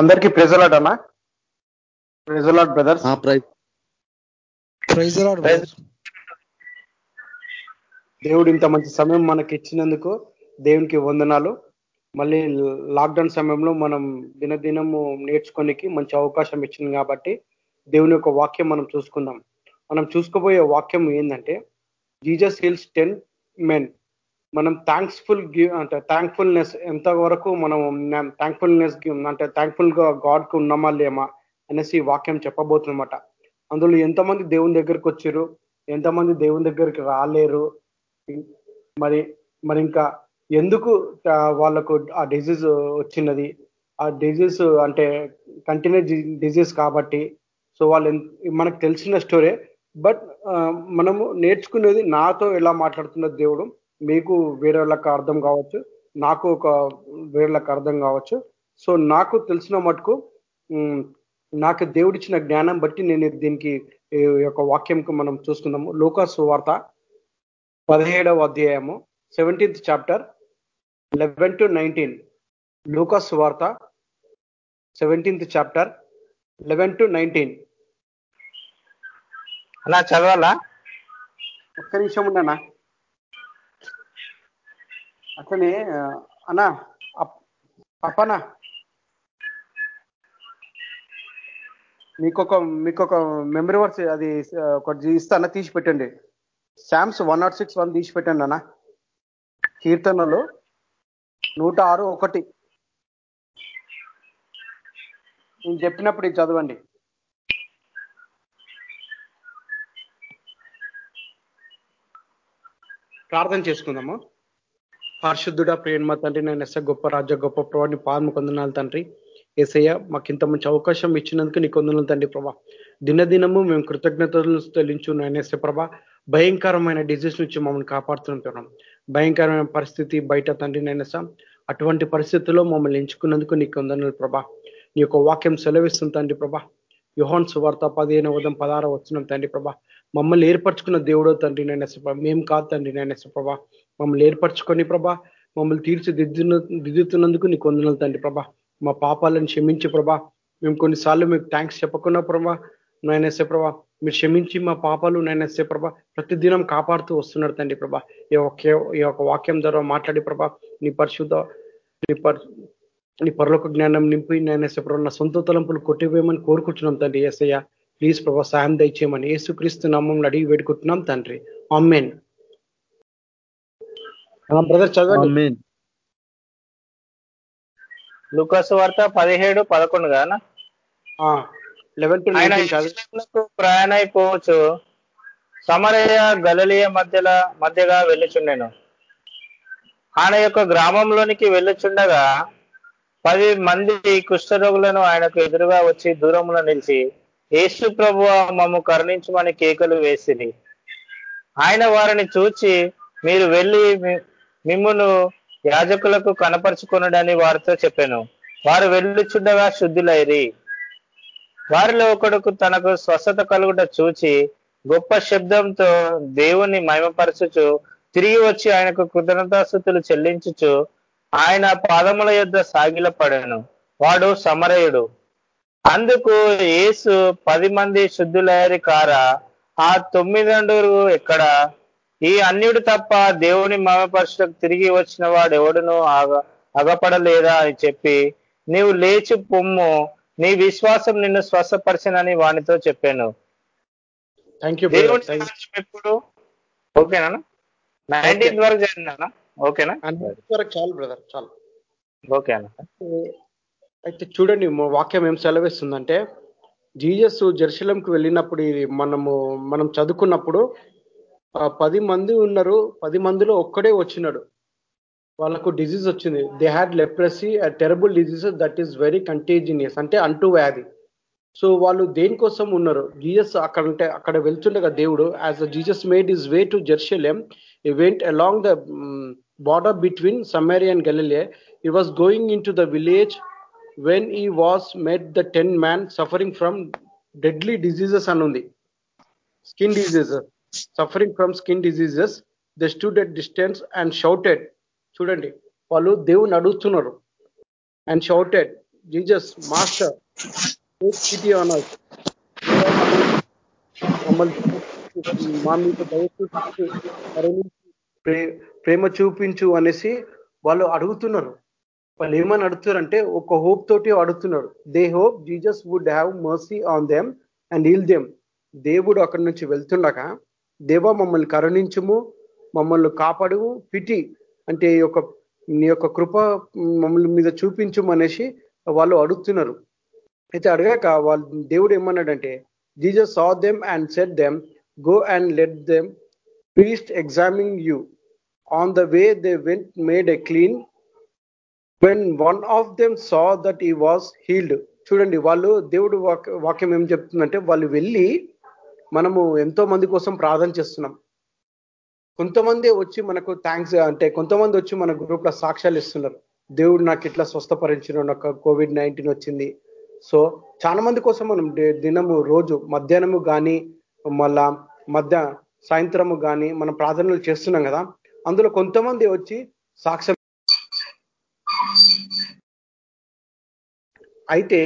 అందరికి ప్రెజలాట్ అన్న. Praise Lord brothers. ఆ ప్రైజ్. ప్రైజ్. దేవుడు ఇంత మంచి సమయం మనకి ఇచ్చినందుకు దేవునికి వందనాలు. మళ్ళీ లాక్డౌన్ సమయంలో మనం దినదినము నేర్చుకోనికి మంచి అవకాశం ఇచ్చింది కాబట్టి దేవుని యొక్క వాక్యం మనం చూసుకుందాం. మనం చూసుకోబోయే వాక్యం ఏంటంటే జీజస్ హిల్స్ టెన్ మెన్ మనం థ్యాంక్స్ఫుల్ గివ్ అంటే థ్యాంక్ఫుల్నెస్ ఎంత వరకు మనం థ్యాంక్ఫుల్నెస్ అంటే థ్యాంక్ఫుల్గా గాడ్కు ఉన్నామా లేమా అనేసి వాక్యం చెప్పబోతున్నమాట అందులో ఎంతమంది దేవుని దగ్గరికి వచ్చారు ఎంతమంది దేవుని దగ్గరికి రాలేరు మరి మరి ఇంకా ఎందుకు వాళ్ళకు ఆ డిజీజ్ వచ్చినది? ఆ డిజీజ్ అంటే కంటిన్యూ డిజీజ్ కాబట్టి సో వాళ్ళు మనకు తెలిసిన స్టోరీ బట్ మనము నేర్చుకునేది నాతో ఎలా మాట్లాడుతున్న దేవుడు మీకు వేరే అర్థం కావచ్చు నాకు ఒక వేరే అర్థం కావచ్చు. సో నాకు తెలిసిన మటుకు నాకు దేవుడిచ్చిన జ్ఞానం బట్టి నేను దీనికి యొక్క వాక్యంకు మనం చూసుకుందాము లోకాసు వార్త పదిహేడవ అధ్యాయము seventeenth chapter eleven to nineteen లూకాస్ వార్త seventeenth chapter eleven to nineteen అన్నా చదవాలా? ఒక్క నిమిషం ఉండనా అట్లనే అన్నా అప్- అప్పనా మీకు ఒక మీకు ఒక మెమరీ వర్స్ అది ఒకటి ఇస్తానా తీసి పెట్టండి. Psalms one nought six one తీసి పెట్టండి అన్న. కీర్తనలు నూట ఆరు ఒకటి. నేను చెప్పినప్పుడు ఇది చదవండి. ప్రార్థన చేసుకుందాము? పరిశుద్ధుడ ప్రేమ తండ్రి నేను ఎస్ఐ గొప్ప రాజ్య గొప్ప ప్రభాని పాదము కొందనాలు తండ్రి. ఏసయ్య మాకు ఇంత మంచి అవకాశం ఇచ్చినందుకు నీ కొందనాలు తండ్రి ప్రభా. దినదినము మేము కృతజ్ఞతలు చెల్లించు నేను ఎస్ఐ ప్రభా. భయంకరమైన డిజీజ్ నుంచి మమ్మల్ని కాపాడుతున్నాం భయంకరమైన పరిస్థితి బయట తండ్రి నేను అటువంటి పరిస్థితుల్లో మమ్మల్ని ఎంచుకున్నందుకు నీకు వందనలు ప్రభా. నీ యొక్క వాక్యం సెలవిస్తుంది తండ్రి ప్రభా. యుహాన్ సువార్త పదిహేను ఉదయం పదహారు వచ్చిన తండ్రి ప్రభా. మమ్మల్ని ఏర్పరచుకున్న దేవుడో తండ్రి నేను మేము కాదు తండ్రి నైనా ప్రభా. మమ్మల్ని ఏర్పరచుకొని ప్రభా మమ్మల్ని తీర్చిదిద్దున దిద్దుతున్నందుకు నీకు వందనలు తండ్రి ప్రభా. మా పాపాలను క్షమించి ప్రభా. మేము కొన్నిసార్లు మీకు థ్యాంక్స్ చెప్పకున్నా ప్రభా. నాయనసే ప్రభా మీరు క్షమించి మా పాపాలు నాయనసే ప్రభా. ప్రతిదినం కాపాడుతూ వస్తున్నారు తండ్రి ప్రభా. ఈ ఒకే ఈ యొక్క వాక్యం ద్వారా మాట్లాడి ప్రభా. నీ పరిశుద్ధ నీ పరి నీ పరలోక జ్ఞానం నింపి నాయనసే ప్రభా. నా సొంత తలంపులు కొట్టివేయమని కోరుకుంటున్నాం తండ్రి ఏసయ్య. ప్లీజ్ ప్రభా సాయం దయచేయమని యేసుక్రీస్తు నామంలో అడిగి వేడుకుంటున్నాం తండ్రి. అమ్మేన్ బ్రదర్ చదవండి. ఆమేన్. లూకాసు వార్త పదిహేడు పదకొండు కదా లెవెన్ టు ఆయన ఇస్రాయేలులకు ప్రయాణమైపోవచ్చు సమరయ గలలియ మధ్యల మధ్యగా వెళ్ళుచుండెను. ఆయన యొక్క గ్రామంలోనికి వెళ్ళుచుండగా పది మంది కుష్ఠరోగులను ఆయనకు ఎదురుగా వచ్చి దూరంలో నిలిచి యేసు ప్రభు మమ్ము కరుణించమని కేకలు వేసిరి. ఆయన వారిని చూచి మీరు వెళ్ళి మిమ్మును యాజకులకు కనపరుచుకొనుడని వారితో చెప్పాను. వారు వెళ్ళుచుండగా శుద్ధులైరి. వారిలో ఒకడుకు తనకు స్వస్థత కలుగుట చూచి గొప్ప శబ్దంతో దేవుని మహిమపరచుచు తిరిగి వచ్చి ఆయనకు కృతజ్ఞతాస్థుతులు చెల్లించుచు ఆయన పాదముల యొద్ద సాగిలపడాను. వాడు సమరయుడు. అందుకు యేసు పది మంది శుద్ధులయారి కార ఆ తొమ్మిదండూరు ఎక్కడ? ఈ అన్యుడు తప్ప దేవుని మహిమపరచుటకు తిరిగి వచ్చిన వాడు ఎవడును అగపడలేదా అని చెప్పి నీవు లేచి పొమ్ము నీ విశ్వాసం నిన్ను స్వస్థపరచనని వానితో చెప్పాను. థ్యాంక్ యూ ఎప్పుడు? ఓకేనా నైన్టీన్త్ వరకు జరిగిందా ఓకేనా వరకు చాలు బ్రదర్ చాలు. ఓకే అన్న అయితే చూడండి వాక్యం ఏం సెలవిస్తుందంటే జీజస్ జెరూసలంకి వెళ్ళినప్పుడు ఇది మనము మనం చదువుకున్నప్పుడు పది మంది ఉన్నారు పది మందిలో ఒక్కడే వచ్చినాడు. వాళ్ళకు డిజీజ్ వచ్చింది. They had leprosy terrible disease that is very contagious అంటే అంటూ వ్యాధి. సో వాళ్ళు దేనికోసం ఉన్నారు? జీజస్ అక్కడ ఉంటే అక్కడ వెళ్తుండగా దేవుడు as Jesus made his way to Jerusalem he went along the border between Samaria and Galilee he was going into the village when he was met the ten man suffering from deadly diseases అని ఉంది. Skin diseases suffering from skin diseases the stood at distance and shouted చూడండి వాళ్ళు దేవుని అడుగుతున్నారు. And shouted Jesus master pity on us మమ్మల్ని మా మీద ప్రేమ చూపించు అనేసి వాళ్ళు అడుగుతున్నారు. వాళ్ళు ఏమని అడుగుతున్నారంటే ఒక హోప్ తోటి అడుగుతున్నారు. They hope Jesus would have mercy on them and heal them దేవుడు అక్కడి నుంచి వెళ్తుండగా దేవా మమ్మల్ని కరుణించుము మమ్మల్ని కాపాడు పిటి అంటే ఈ యొక్క నీ యొక్క కృప మమ్మల్ని మీద చూపించుము వాళ్ళు అడుగుతున్నారు. అయితే అడగాక వాళ్ళు దేవుడు ఏమన్నాడంటే Jesus saw them and said them go and let them priest examining you on the way they went made a clean when one of them saw that he was healed చూడండి వాళ్ళు దేవుడు వాక్- వాక్యం ఏం చెప్తుందంటే వాళ్ళు వెళ్ళి మనము ఎంతో మంది కోసం ప్రార్థన చేస్తున్నాం. కొంతమంది వచ్చి మనకు థ్యాంక్స్ అంటే కొంతమంది వచ్చి మన గ్రూప్లో సాక్ష్యాలు ఇస్తున్నారు. దేవుడు నాకు ఇట్లా స్వస్థపరించిన నాకు కోవిడ్ నైన్టీన్ వచ్చింది. సో చాలా మంది కోసం మనం దినము రోజు మధ్యాహ్నము కానీ మళ్ళా మధ్య సాయంత్రము కానీ మనం ప్రార్థనలు చేస్తున్నాం కదా. అందులో కొంతమంది వచ్చి సాక్ష్యం అయితే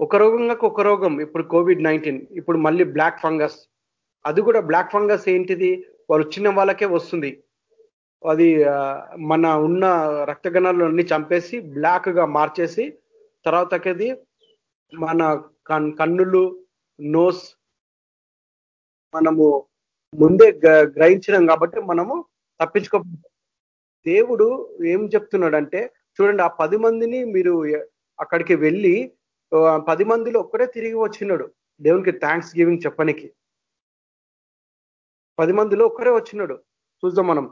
ఒక రోగంగా ఒక రోగం ఇప్పుడు కోవిడ్ నైన్టీన్ ఇప్పుడు మళ్ళీ బ్లాక్ ఫంగస్ అది కూడా బ్లాక్ ఫంగస్ ఏంటిది? వాళ్ళు వచ్చిన వాళ్ళకే వస్తుంది. అది మన ఉన్న రక్త అన్ని చంపేసి బ్లాక్గా మార్చేసి తర్వాతకది మన కన్నులు నోస్ మనము ముందే గ- గ్రహించినాం కాబట్టి మనము తప్పించుకో దేవుడు ఏం చెప్తున్నాడంటే చూడండి ఆ పది మందిని మీరు అక్కడికి వెళ్ళి పది మందిలో ఒక్కడే తిరిగి వచ్చినాడు. దేవునికి థ్యాంక్స్ గివింగ్ చెప్పనికి. పది మందిలో ఒక్కరే వచ్చినాడు. చూద్దాం మనం.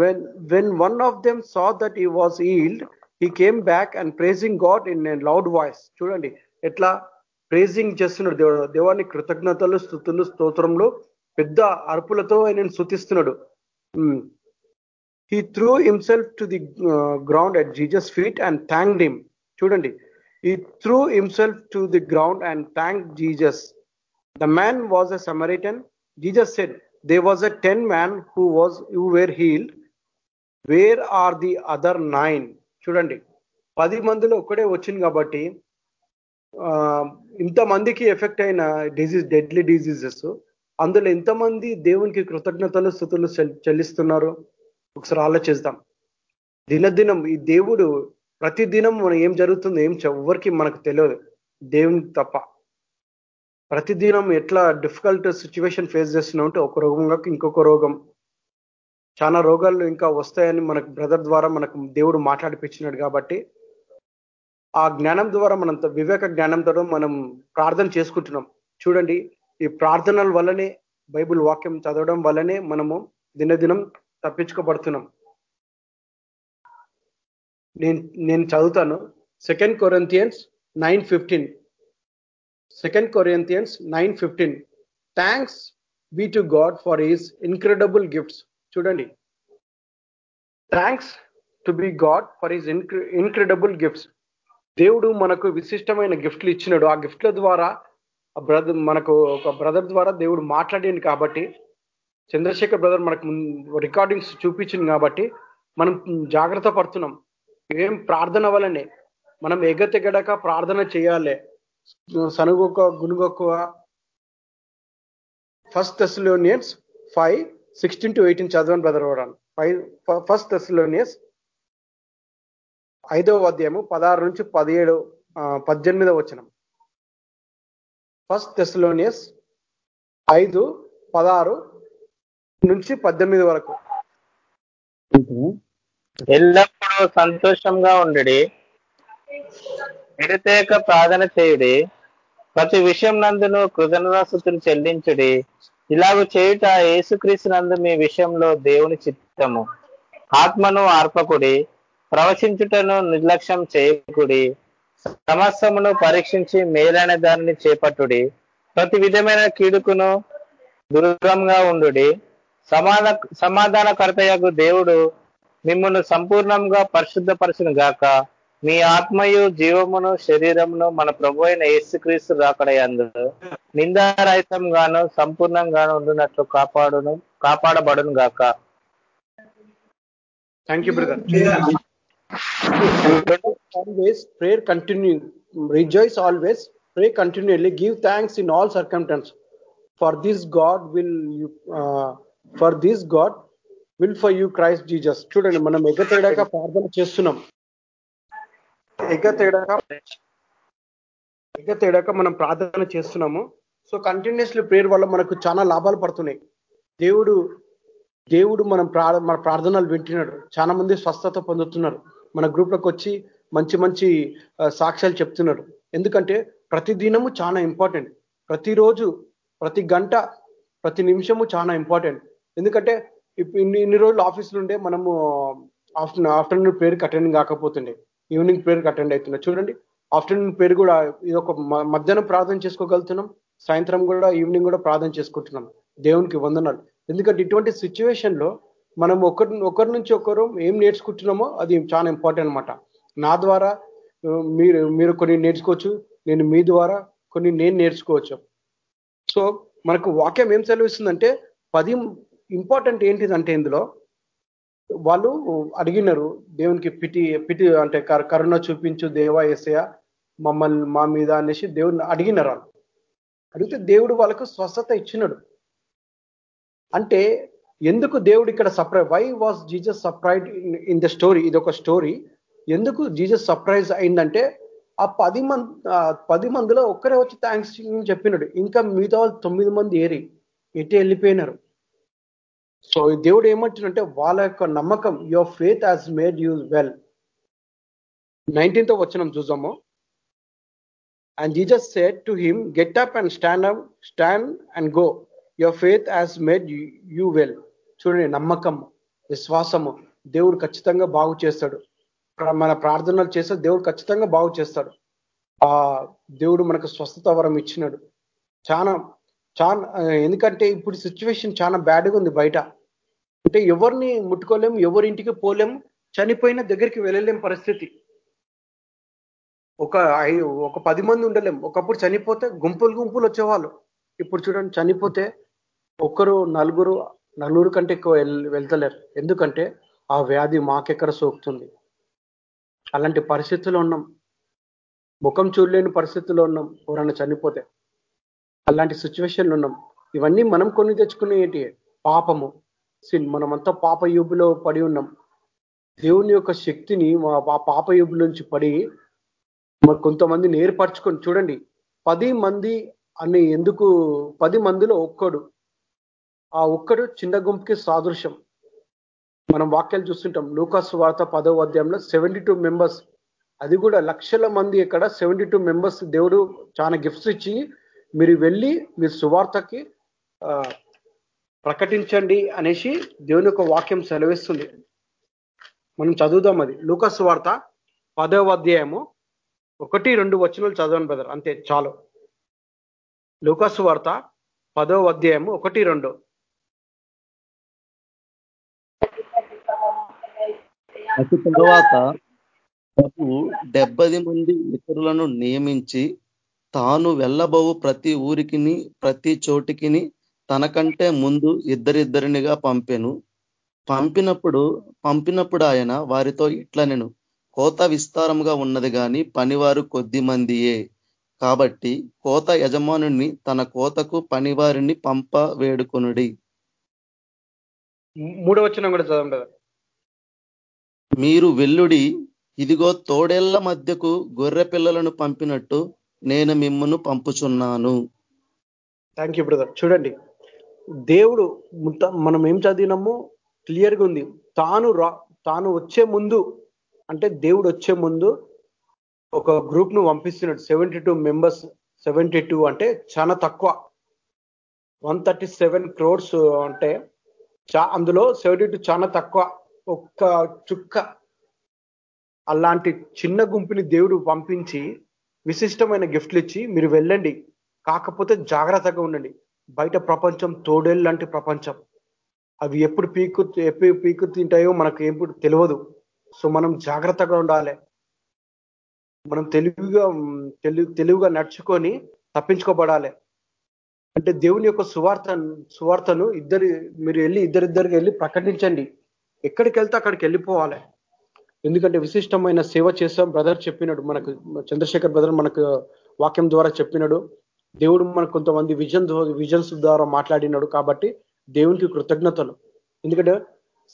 When when one of them saw that he was healed he came back and praising God in loud voice చూడండి ఎట్లా ప్రేజింగ్ చేస్తున్నాడు దేవుడు దేవాన్ని కృతజ్ఞతలు స్థుతులు స్తోత్రంలో పెద్ద అరుపులతో ఆయన స్థుతిస్తున్నాడు he threw himself to the ground at Jesus feet and thank him చూడండి he threw himself to the ground and thank Jesus the man was a Samaritan Jesus said there was a ten man who was you were healed where are the other nine చూడండి. పది మందిలో ఒక్కడే వచ్చింది కాబట్టి ఇంత ఇంతమందికి effect అయిన disease deadly diseases అందులో ఎంతమంది దేవునికి కృతజ్ఞతలు స్థుతులు చెల్లిస్తున్నారు ఒకసారి ఆలోచిద్దాం. దినదినం ఈ దేవుడు ప్రతి దినం మనం ఏం జరుగుతుందో ఏం ఎవరికి మనకు తెలియదు. దేవునికి తప్ప. ప్రతిదినం ఎట్లా డిఫికల్ట్ సిచ్యువేషన్ ఫేస్ చేస్తున్నాం అంటే ఒక రోగం ఇంకొక రోగం. చాలా రోగాలు ఇంకా వస్తాయని మనకు బ్రదర్ ద్వారా మనకు దేవుడు మాట్లాడిపించినాడు కాబట్టి ఆ జ్ఞానం ద్వారా మనం వివేక జ్ఞానంతో మనం ప్రార్థన చేసుకుంటున్నాం. చూడండి ఈ ప్రార్థనల వల్లనే బైబిల్ వాక్యం చదవడం వల్లనే మనము దినదినం తప్పించుకోబడుతున్నాం. నేను నేను చదువుతాను. Second Corinthians nine fifteen second Corinthians nine fifteen thanks be to God for his incredible gifts చూడండి. Thanks to be God for his incredible gifts దేవుడు మనకు విశిష్టమైన గిఫ్ట్లు ఇచ్చినాడు. ఆ గిఫ్ట్ల ద్వారా బ్రదర్ మనకు ఒక బ్రదర్ ద్వారా దేవుడు మాట్లాడింది కాబట్టి చంద్రశేఖర్ బ్రదర్ మనకు రికార్డింగ్స్ చూపించింది కాబట్టి మనం జాగ్రత్త పడుతున్నాం. ఏం ప్రార్థన వలనే మనం ఎగతెగడక ప్రార్థన చేయాలి. సనుగొక్కువ గునుగొక్కువ. First Thessalonians five sixteen to eighteen చదవని బ్రదర్ వరాన్ ఫైవ్ ఫస్ట్ తెస్లోనియన్స్ ఐదవ అధ్యాయము పదహారు నుంచి పదిహేడు పద్దెనిమిదవ వచనం. ఫస్ట్ తెస్లోనియస్ ఐదు పదహారు నుంచి పద్దెనిమిది వరకు. ఎల్లప్పుడూ సంతోషంగా ఉండడి. ఎడతేక ప్రార్థన చేయుడి. ప్రతి విషయం నందును కృతజ్ఞతాస్థుతులు చెల్లించుడి. ఇలాగ చేయుట యేసుక్రీస్తు నందు మీ విషయంలో దేవుని చిత్తము. ఆత్మను ఆర్పకుడి. ప్రవచించుటను నిర్లక్ష్యం చేయకుడి. సమస్తమును పరీక్షించి మేలైన దానిని చేపట్టుడి. ప్రతి విధమైన కీడుకును దూరంగా ఉండుడి. సమాధ సమాధానకర్తయకు దేవుడు మిమ్మల్ని సంపూర్ణంగా పరిశుద్ధపరచును గాక మీ ఆత్మయు జీవమును శరీరమును మన ప్రభు అయిన ఏసుక్రీస్తు రాకడయందు నిందారహితం గాను సంపూర్ణంగా ఉండునట్లు కాపాడును కాపాడబడును గాక. Prayer continue rejoice always pray continue give thanks in all circumstances for this God will you for this God will for you Christ Jesus చూడండి మనం ఎగతేడాక ప్రార్థన చేస్తున్నాం. ఎగతేడాక ఎగతేడాక మనం ప్రార్థన చేస్తున్నాము. సో కంటిన్యూస్లీ ప్రేయర్ వల్ల మనకు చాలా లాభాలు పడుతున్నాయి. దేవుడు దేవుడు మనం మన ప్రార్థనలు వింటున్నాడు. చాలా మంది స్వస్థత పొందుతున్నారు. మన గ్రూప్లకు వచ్చి మంచి మంచి సాక్ష్యాలు చెప్తున్నారు. ఎందుకంటే ప్రతి దినము చాలా ఇంపార్టెంట్ ప్రతిరోజు ప్రతి గంట ప్రతి నిమిషము చాలా ఇంపార్టెంట్ ఎందుకంటే ఇన్ని ఇన్ని రోజులు ఆఫీసులు ఉండే మనము ఆఫ్టర్నూన్ ఆఫ్టర్నూన్ పేరుకి అటెండ్ కాకపోతుండే. ఈవినింగ్ పేరుకి అటెండ్ అవుతున్నా. చూడండి ఆఫ్టర్నూన్ పేరు కూడా ఇది ఒక మ- మధ్యాహ్నం ప్రార్థన చేసుకోగలుగుతున్నాం సాయంత్రం కూడా ఈవినింగ్ కూడా ప్రార్థన చేసుకుంటున్నాం. దేవునికి వందనాలు. ఎందుకంటే ఇటువంటి సిచ్యువేషన్లో మనం ఒకరి ఒకరి నుంచి ఒకరు ఏం నేర్చుకుంటున్నామో అది చాలా ఇంపార్టెంట్ అనమాట నా ద్వారా మీరు మీరు కొన్ని నేర్చుకోవచ్చు నేను మీ ద్వారా కొన్ని నేను నేర్చుకోవచ్చు. సో మనకు వాక్యం ఏం సెలవిస్తుందంటే పది ఇంపార్టెంట్ ఏంటిదంటే ఇందులో వాళ్ళు అడిగినారు దేవునికి పిటి పిటి అంటే కరుణ చూపించు దేవా ఏసయ మమ్మల్ని మా మీద అనేసి దేవుడిని అడిగినారు వాళ్ళు. అడిగితే దేవుడు వాళ్ళకు స్వస్థత ఇచ్చినాడు. అంటే ఎందుకు దేవుడు ఇక్కడ surprise why was Jesus surprise in the story ఇది ఒక స్టోరీ ఎందుకు జీజస్ సర్ప్రైజ్ అయిందంటే ఆ పది మంది పది మందిలో ఒక్కరే వచ్చి థ్యాంక్స్ చెప్పినాడు. ఇంకా మిగతా వాళ్ళు తొమ్మిది మంది ఏరి ఎటు వెళ్ళిపోయినారు? సో దేవుడు ఏమంటున్నంటే వాళ్ళ యొక్క నమ్మకం your faith has made you well nineteenth వచ్చినం చూసాము and Jesus said to him get up and stand up stand and go your faith has made you well చూడండి నమ్మకం విశ్వాసము. దేవుడు ఖచ్చితంగా బాగు చేస్తాడు. మన ప్రార్థనలు చేస్తే దేవుడు ఖచ్చితంగా బాగు చేస్తాడు. ఆ దేవుడు మనకు స్వస్థత వరం ఇచ్చినాడు. చాలా చాలా ఎందుకంటే ఇప్పుడు సిచ్యువేషన్ చాలా బ్యాడ్గా ఉంది బయట. అంటే ఎవరిని ముట్టుకోలేము ఎవరి ఇంటికి పోలేము చనిపోయిన దగ్గరికి వెళ్ళలేం పరిస్థితి. ఒక ఐ- ఒక పది మంది ఉండలేం. ఒకప్పుడు చనిపోతే గుంపులు గుంపులు వచ్చేవాళ్ళు. ఇప్పుడు చూడండి చనిపోతే ఒక్కరు నలుగురు నలుగురు కంటే ఎక్కువ వెళ్తలేరు. ఎందుకంటే ఆ వ్యాధి మాకెక్కడ సోకుతుంది? అలాంటి పరిస్థితుల్లో ఉన్నాం. ముఖం చూడలేని పరిస్థితుల్లో ఉన్నాం ఎవరన్నా చనిపోతే. అలాంటి సిచ్యువేషన్లు ఉన్నాం. ఇవన్నీ మనం కొన్ని తెచ్చుకునే ఏంటి? పాపము. సిన్ మనమంతా పాప యూబులో పడి ఉన్నాం. దేవుని యొక్క శక్తిని మా- ఆ పాప యూబు నుంచి పడి మరి కొంతమంది నేర్పరచుకొని చూడండి. పది మంది అని ఎందుకు? పది మందిలో ఒక్కడు. ఆ ఒక్కడు చిన్న గుంపుకి సాదృశ్యం. మనం వాక్యాలు చూస్తుంటాం. లూకాస్ వార్త పదవ అధ్యాయంలో సెవెంటీ టూ మెంబర్స్ అది కూడా లక్షల మంది ఇక్కడ సెవెంటీ టూ మెంబర్స్ దేవుడు చాలా గిఫ్ట్స్ ఇచ్చి మీరు వెళ్ళి మీరు సువార్తకి ప్రకటించండి అనేసి దేవుని యొక్క వాక్యం సెలవిస్తుంది. మనం చదువుదాం అది. లూకస్ వార్త పదవ అధ్యాయము ఒకటి రెండు వచనాలు చదవండి బ్రదర్. అంతే చాలు. లూకస్ వార్త పదవ అధ్యాయము ఒకటి రెండు. అటు తర్వాత డెబ్బది మంది ఇతరులను నియమించి తాను వెళ్ళబోవు ప్రతి ఊరికిని ప్రతి చోటికిని తనకంటే ముందు ఇద్దరిద్దరినిగా పంపెను. పంపినప్పుడు పంపినప్పుడు ఆయన వారితో ఇట్లనెను కోత విస్తారముగా ఉన్నది కానీ పనివారు కొద్ది మందియే. కాబట్టి కోత యజమానుని తన కోతకు పనివారిని పంప వేడుకొనుడి. మూడవ వచనం కూడా చదవండి మీరు వెల్లుడి ఇదిగో తోడేళ్ళ మధ్యకు గొర్రె పిల్లలను పంపినట్టు నేను మిమ్మను పంపుచున్నాను. థ్యాంక్ యూ బ్రదర్ చూడండి. దేవుడు మనం ఏం చదివినామో? క్లియర్గా ఉంది. తాను రా తాను వచ్చే ముందు అంటే దేవుడు వచ్చే ముందు ఒక గ్రూప్ను పంపిస్తున్నాడు. Seventy two members seventy two అంటే చాలా తక్కువ. వన్ థర్టీ సెవెన్ క్రోడ్స్ అంటే చా అందులో సెవెంటీ టూ చాలా తక్కువ. ఒక్క చుక్క అలాంటి చిన్న గుంపుని దేవుడు పంపించి విశిష్టమైన గిఫ్ట్లు ఇచ్చి మీరు వెళ్ళండి. కాకపోతే జాగ్రత్తగా ఉండండి. బయట ప్రపంచం తోడేళ్ళు లాంటి ప్రపంచం. అవి ఎప్పుడు పీకు ఎప్పుడు పీకు తింటాయో మనకు ఎప్పుడు తెలియదు. సో మనం జాగ్రత్తగా ఉండాలి. మనం తెలివిగా తెలివి తెలివిగా నడుచుకొని తప్పించుకోబడాలి. అంటే దేవుని యొక్క సువార్త సువార్తను ఇద్దరు మీరు వెళ్ళి ఇద్దరిద్దరికి వెళ్ళి ప్రకటించండి. ఎక్కడికి వెళ్తే అక్కడికి వెళ్ళిపోవాలి. ఎందుకంటే విశిష్టమైన సేవ చేస్తాం బ్రదర్ చెప్పినాడు మనకు చంద్రశేఖర్ బ్రదర్ మనకు వాక్యం ద్వారా చెప్పినాడు. దేవుడు మనకు కొంతమంది విజన్ విజన్స్ ద్వారా మాట్లాడినాడు కాబట్టి దేవునికి కృతజ్ఞతలు. ఎందుకంటే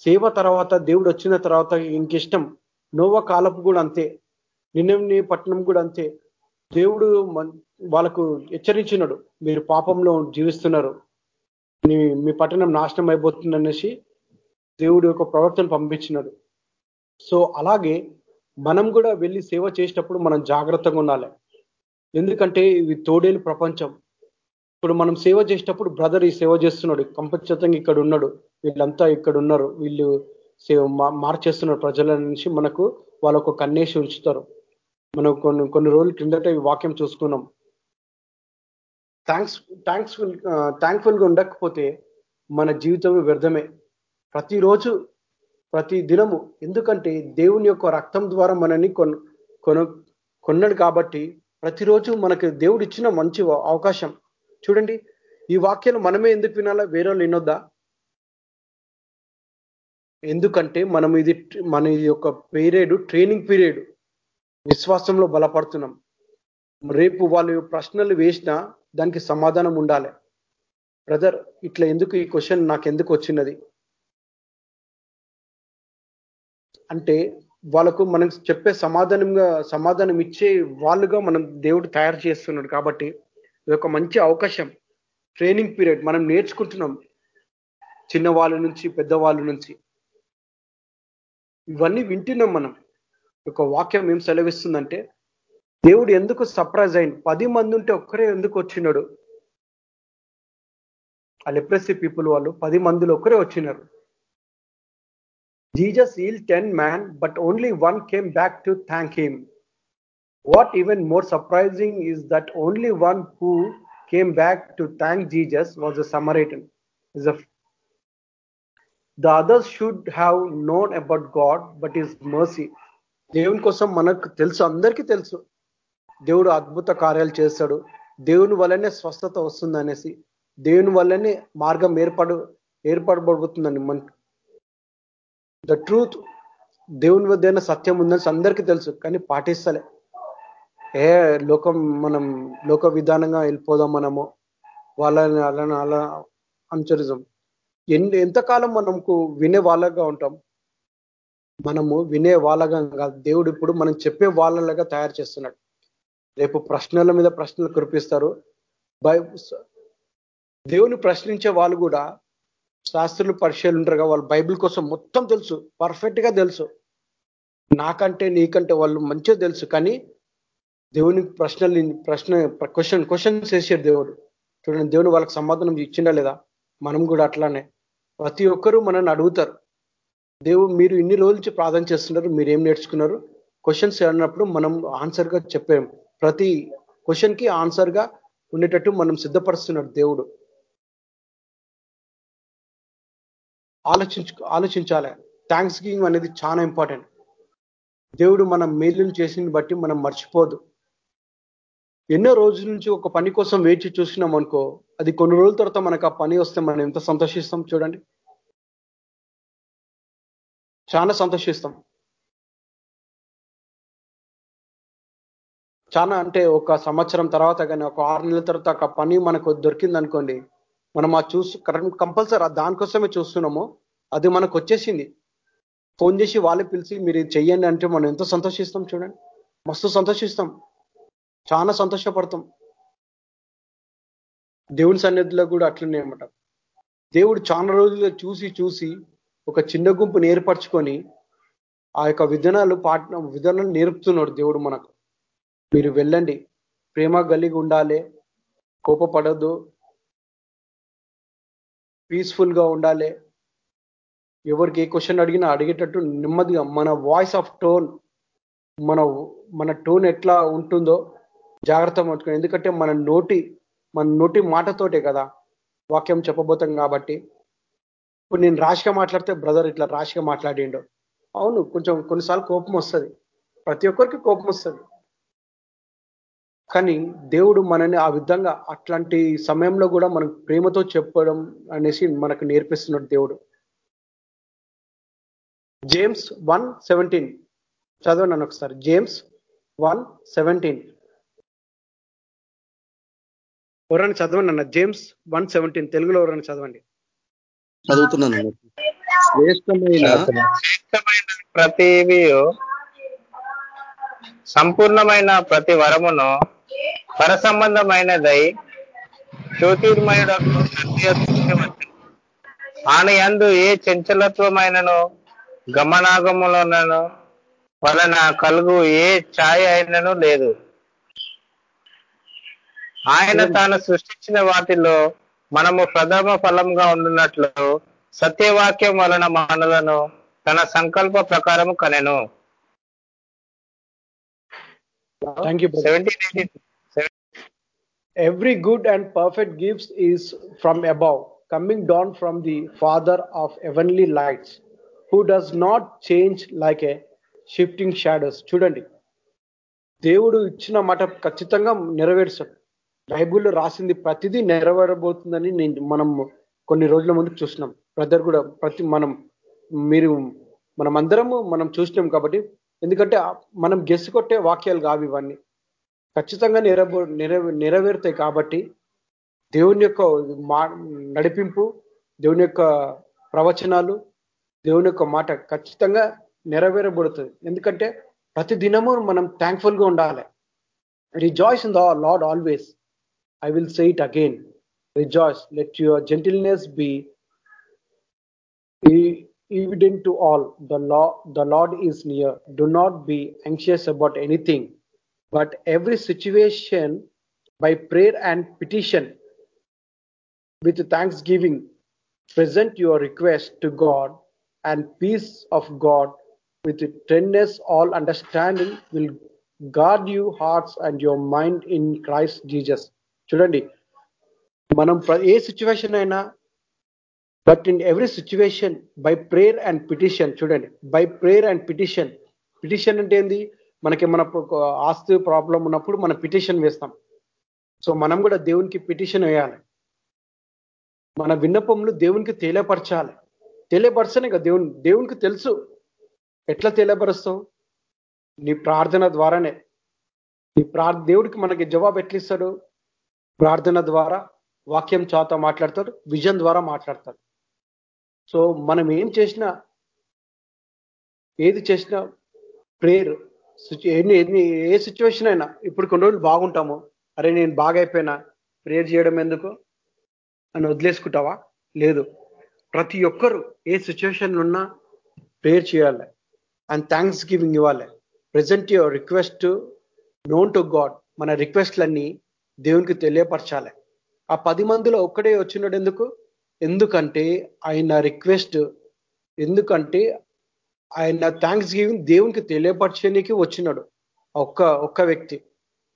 సేవ తర్వాత దేవుడు వచ్చిన తర్వాత ఇంకిష్టం నోవ కాలపు కూడా అంతే. నిన్నె పట్టణం కూడా అంతే. దేవుడు వాళ్ళకు హెచ్చరించినాడు. మీరు పాపంలో జీవిస్తున్నారు. మీ మీ పట్టణం నాశనం అయిపోతుందనేసి దేవుడు యొక్క ప్రవర్తన పంపించినాడు. సో అలాగే మనం కూడా వెళ్ళి సేవ చేసేటప్పుడు మనం జాగ్రత్తగా ఉండాలి. ఎందుకంటే ఇవి తోడేలు ప్రపంచం. ఇప్పుడు మనం సేవ చేసేటప్పుడు బ్రదర్ ఈ సేవ చేస్తున్నాడు. కంపల్సరితంగా ఇక్కడ ఉన్నాడు. వీళ్ళంతా ఇక్కడ ఉన్నారు. వీళ్ళు సేవ మార్చేస్తున్నారు. ప్రజల నుంచి మనకు వాళ్ళకు కన్నేసి ఉంచుతారు. మనం కొన్ని కొన్ని రోజుల కిందట ఈ వాక్యం చూసుకున్నాం. థ్యాంక్స్ థ్యాంక్స్ఫుల్ థ్యాంక్ఫుల్గా ఉండకపోతే మన జీవితం వ్యర్థమే. ప్రతిరోజు ప్రతి దినము. ఎందుకంటే దేవుని యొక్క రక్తం ద్వారా మనని కొన కొన కొన్నాడు కాబట్టి ప్రతిరోజు మనకి దేవుడు ఇచ్చిన మంచి అవకాశం. చూడండి ఈ వాక్యాలు మనమే ఎందుకు వినాలా? వేరే వాళ్ళు వినొద్దా? ఎందుకంటే మనం ఇది మన యొక్క పీరియడ్ ట్రైనింగ్ పీరియడ్. విశ్వాసంలో బలపడుతున్నాం. రేపు వాళ్ళు ప్రశ్నలు వేసినా దానికి సమాధానం ఉండాలి. బ్రదర్ ఇట్లా ఎందుకు ఈ క్వశ్చన్ నాకు ఎందుకు వచ్చినది? అంటే వాళ్ళకు మనం చెప్పే సమాధానంగా సమాధానం ఇచ్చే వాళ్ళుగా మనం దేవుడు తయారు చేస్తున్నాడు కాబట్టి ఇది ఒక మంచి అవకాశం. ట్రైనింగ్ పీరియడ్ మనం నేర్చుకుంటున్నాం. చిన్న వాళ్ళ నుంచి పెద్దవాళ్ళ నుంచి. ఇవన్నీ వింటున్నాం మనం. ఒక వాక్యం ఏం సెలవిస్తుందంటే దేవుడు ఎందుకు సర్ప్రైజ్ అయింది పది మంది ఉంటే ఒక్కరే ఎందుకు వచ్చినాడు? ఆ లెప్రసీ పీపుల్ వాళ్ళు పది మందిలో ఒక్కరే వచ్చినారు. Jesus heal ten man but only one came back to thank him what even more surprising is that only one who came back to thank Jesus was a Samaritan is the others should have known about God but his mercy దేవుని కోసం మనకు తెలుసు అందరికీ తెలుసు. దేవుడు అద్భుత కార్యాలు చేస్తాడు. దేవుని వల్లనే స్వస్థత వస్తుంది అనేసి దేవుని వల్లనే మార్గం ఏర్పడు ఏర్పడబడుతుందండి మన ద ట్రూత్ దేవుని వద్దైనా సత్యం ఉందని అందరికీ తెలుసు కానీ పాటిస్తలే. ఏ లోకం మనం లోక విధానంగా వెళ్ళిపోదాం మనము వాళ్ళని అలా అలా అనుచరిజం. ఎన్ని ఎంతకాలం మనకు వినే వాళ్ళగా ఉంటాం? మనము వినే వాళ్ళగా కాదు. దేవుడు ఇప్పుడు మనం చెప్పే వాళ్ళలాగా తయారు చేస్తున్నాడు. రేపు ప్రశ్నల మీద ప్రశ్నలు కురిపిస్తారు. బై దేవుని ప్రశ్నించే వాళ్ళు కూడా శాస్త్రులు పరిచయాలు ఉంటారు వాళ్ళు బైబిల్ కోసం మొత్తం తెలుసు. పర్ఫెక్ట్గా తెలుసు. నాకంటే నీకంటే వాళ్ళు మంచిగా తెలుసు. కానీ దేవుని ప్రశ్నలు ప్రశ్న క్వశ్చన్ క్వశ్చన్స్ వేసాడు దేవుడు. చూడండి దేవుని వాళ్ళకి సమాధానం ఇచ్చిండా లేదా? మనం కూడా అట్లానే. ప్రతి ఒక్కరూ మనల్ని అడుగుతారు. దేవుడు మీరు ఇన్ని రోజుల నుంచి ప్రార్థన చేస్తున్నారు మీరు ఏం నేర్చుకున్నారు? క్వశ్చన్స్ అన్నప్పుడు మనం ఆన్సర్గా ప్రతి క్వశ్చన్కి ఆన్సర్గా ఉండేటట్టు మనం సిద్ధపరుస్తున్నాడు దేవుడు. ఆలోచించు ఆలోచించాలి. థ్యాంక్స్ గివింగ్ అనేది చాలా ఇంపార్టెంట్ దేవుడు మనం మేలును చేసిన బట్టి మనం మర్చిపోదు. ఎన్నో రోజుల నుంచి ఒక పని కోసం వేచి చూసినాం అనుకో అది కొన్ని రోజుల తర్వాత మనకు ఆ పని వస్తే మనం ఎంత సంతోషిస్తాం చూడండి. చాలా సంతోషిస్తాం. చాలా అంటే ఒక సంవత్సరం తర్వాత కానీ ఒక ఆరు నెలల తర్వాత ఒక పని మనకు దొరికింది అనుకోండి మనం ఆ చూసి కంపల్సరీ దానికోసమే చూస్తున్నాము. అది మనకు వచ్చేసింది. ఫోన్ చేసి వాళ్ళే పిలిచి మీరు ఇది చెయ్యండి అంటే మనం ఎంతో సంతోషిస్తాం చూడండి. మస్తు సంతోషిస్తాం. చాలా సంతోషపడతాం. దేవుని సన్నిధిలో కూడా అట్లనే అనమాట దేవుడు చాలా రోజులుగా చూసి చూసి ఒక చిన్న గుంపుని ఏర్పరచుకొని ఆ యొక్క విధానాలు పాట విధానాలు నేర్పుతున్నాడు దేవుడు మనకు. మీరు వెళ్ళండి. ప్రేమ గలిగి ఉండాలి. కోపపడద్దు. పీస్ఫుల్గా ఉండాలి. ఎవరికి ఏ క్వశ్చన్ అడిగినా అడిగేటట్టు నెమ్మదిగా మన వాయిస్ ఆఫ్ టోన్ మన మన టోన్ ఎట్లా ఉంటుందో జాగ్రత్త పట్టుకుని ఎందుకంటే మన నోటి మన నోటి మాటతోటే కదా వాక్యం చెప్పబోతాం కాబట్టి. ఇప్పుడు నేను రాష్గా మాట్లాడితే బ్రదర్ ఇట్లా రాష్గా మాట్లాడిండు. అవును కొంచెం కొన్నిసార్లు కోపం వస్తుంది. ప్రతి ఒక్కరికి కోపం వస్తుంది. కానీ దేవుడు మనని ఆ విధంగా అట్లాంటి సమయంలో కూడా మనం ప్రేమతో చెప్పడం అనేసి మనకు నేర్పిస్తున్నాడు దేవుడు. జేమ్స్ వన్ సెవెంటీన్ చదవండి ఒకసారి. జేమ్స్ వన్ సెవెంటీన్ ఎవరైనా చదవండి అన్న. జేమ్స్ వన్ సెవెంటీన్ తెలుగులో ఎవరైనా చదవండి. చదువుతున్నాను. శ్రేష్టమైన శ్రేష్టమైన ప్రతివి సంపూర్ణమైన ప్రతి వరమును పర సంబంధమైనదై జ్యోతిర్మయుడు ఆని యందు ఏ చంచలత్వమైనను గమనాగములను వలన కలుగు ఏ ఛాయ అయినను లేదు. ఆయన తాను సృష్టించిన వాటిలో మనము ప్రథమ ఫలంగా ఉండున్నట్లు సత్యవాక్యం వలన మనలను తన సంకల్ప ప్రకారము కనెను. Every good and perfect gifts is from above coming down from the father of heavenly lights who does not change like a shifting shadows చూడండి. దేవుడు ఇచ్చిన మాట ఖచ్చితంగా నెరవేర్చాడు బైబుల్ రాసింది ప్రతిదీ నెరవేరబోతుందని నేను మనం కొన్ని రోజుల ముందు చూసినాం. బ్రదర్ కూడా ప్రతి మనం మీరు మనం అందరము మనం చూసినాం కాబట్టి ఎందుకంటే మనం గెస్ కొట్టే వాక్యాలు కావు ఇవన్నీ. ఖచ్చితంగా నెరవే నెరవే నెరవేరుతాయి కాబట్టి దేవుని యొక్క మా నడిపింపు దేవుని యొక్క ప్రవచనాలు దేవుని యొక్క మాట ఖచ్చితంగా నెరవేరబడుతుంది. ఎందుకంటే ప్రతి దినము మనం థ్యాంక్ఫుల్గా ఉండాలి. Rejoice in the Lord always I will say it again rejoice let your gentleness be evident to all the law the lord is near do not be anxious about anything but every situation by prayer and petition with thanksgiving present your request to god and peace of god with tenderness all understanding will guard your hearts and your mind in christ jesus చూడండి మనం ప్ర- ఏ situation అయినా but in every situation by prayer and petition చూడండి by prayer and petition petition అంటే ఏంది? మనకి మన ఆస్తి ప్రాబ్లం ఉన్నప్పుడు మనం పిటిషన్ వేస్తాం. సో మనం కూడా దేవునికి పిటిషన్ వేయాలి. మన విన్నపములు దేవునికి తెలియపరచాలి. తెలియపరచనే కదా దేవుని దేవునికి తెలుసు. ఎట్లా తెలియపరుస్తాం? నీ ప్రార్థన ద్వారానే. నీ ప్రార్ దేవుడికి మనకి జవాబు ఎట్లా ఇస్తాడు ప్రార్థన ద్వారా వాక్యం చేత మాట్లాడతాడు విజన్ ద్వారా మాట్లాడతాడు. సో మనం ఏం చేసినా ఏది చేసినా ప్రేయర్ ఎన్ని ఎన్ని ఏ సిచ్యువేషన్ అయినా ఇప్పుడు కొన్ని రోజులు బాగుంటాము. అరే నేను బాగా అయిపోయినా ప్రేయర్ చేయడం ఎందుకు? అని వదిలేసుకుంటావా? లేదు. ప్రతి ఒక్కరు ఏ సిచ్యువేషన్ ఉన్నా ప్రేయర్ చేయాలి. అండ్ థ్యాంక్స్ గివింగ్ ఇవ్వాలి. Present your request known to God మన రిక్వెస్ట్లన్నీ దేవునికి తెలియపరచాలి. ఆ పది మందిలో ఒక్కడే వచ్చినాడు ఎందుకు? ఎందుకంటే ఆయన రిక్వెస్ట్ ఎందుకంటే ఆయన థ్యాంక్స్ గివింగ్ దేవునికి తెలియపరచడానికి వచ్చినాడు. ఒక్క ఒక్క వ్యక్తి.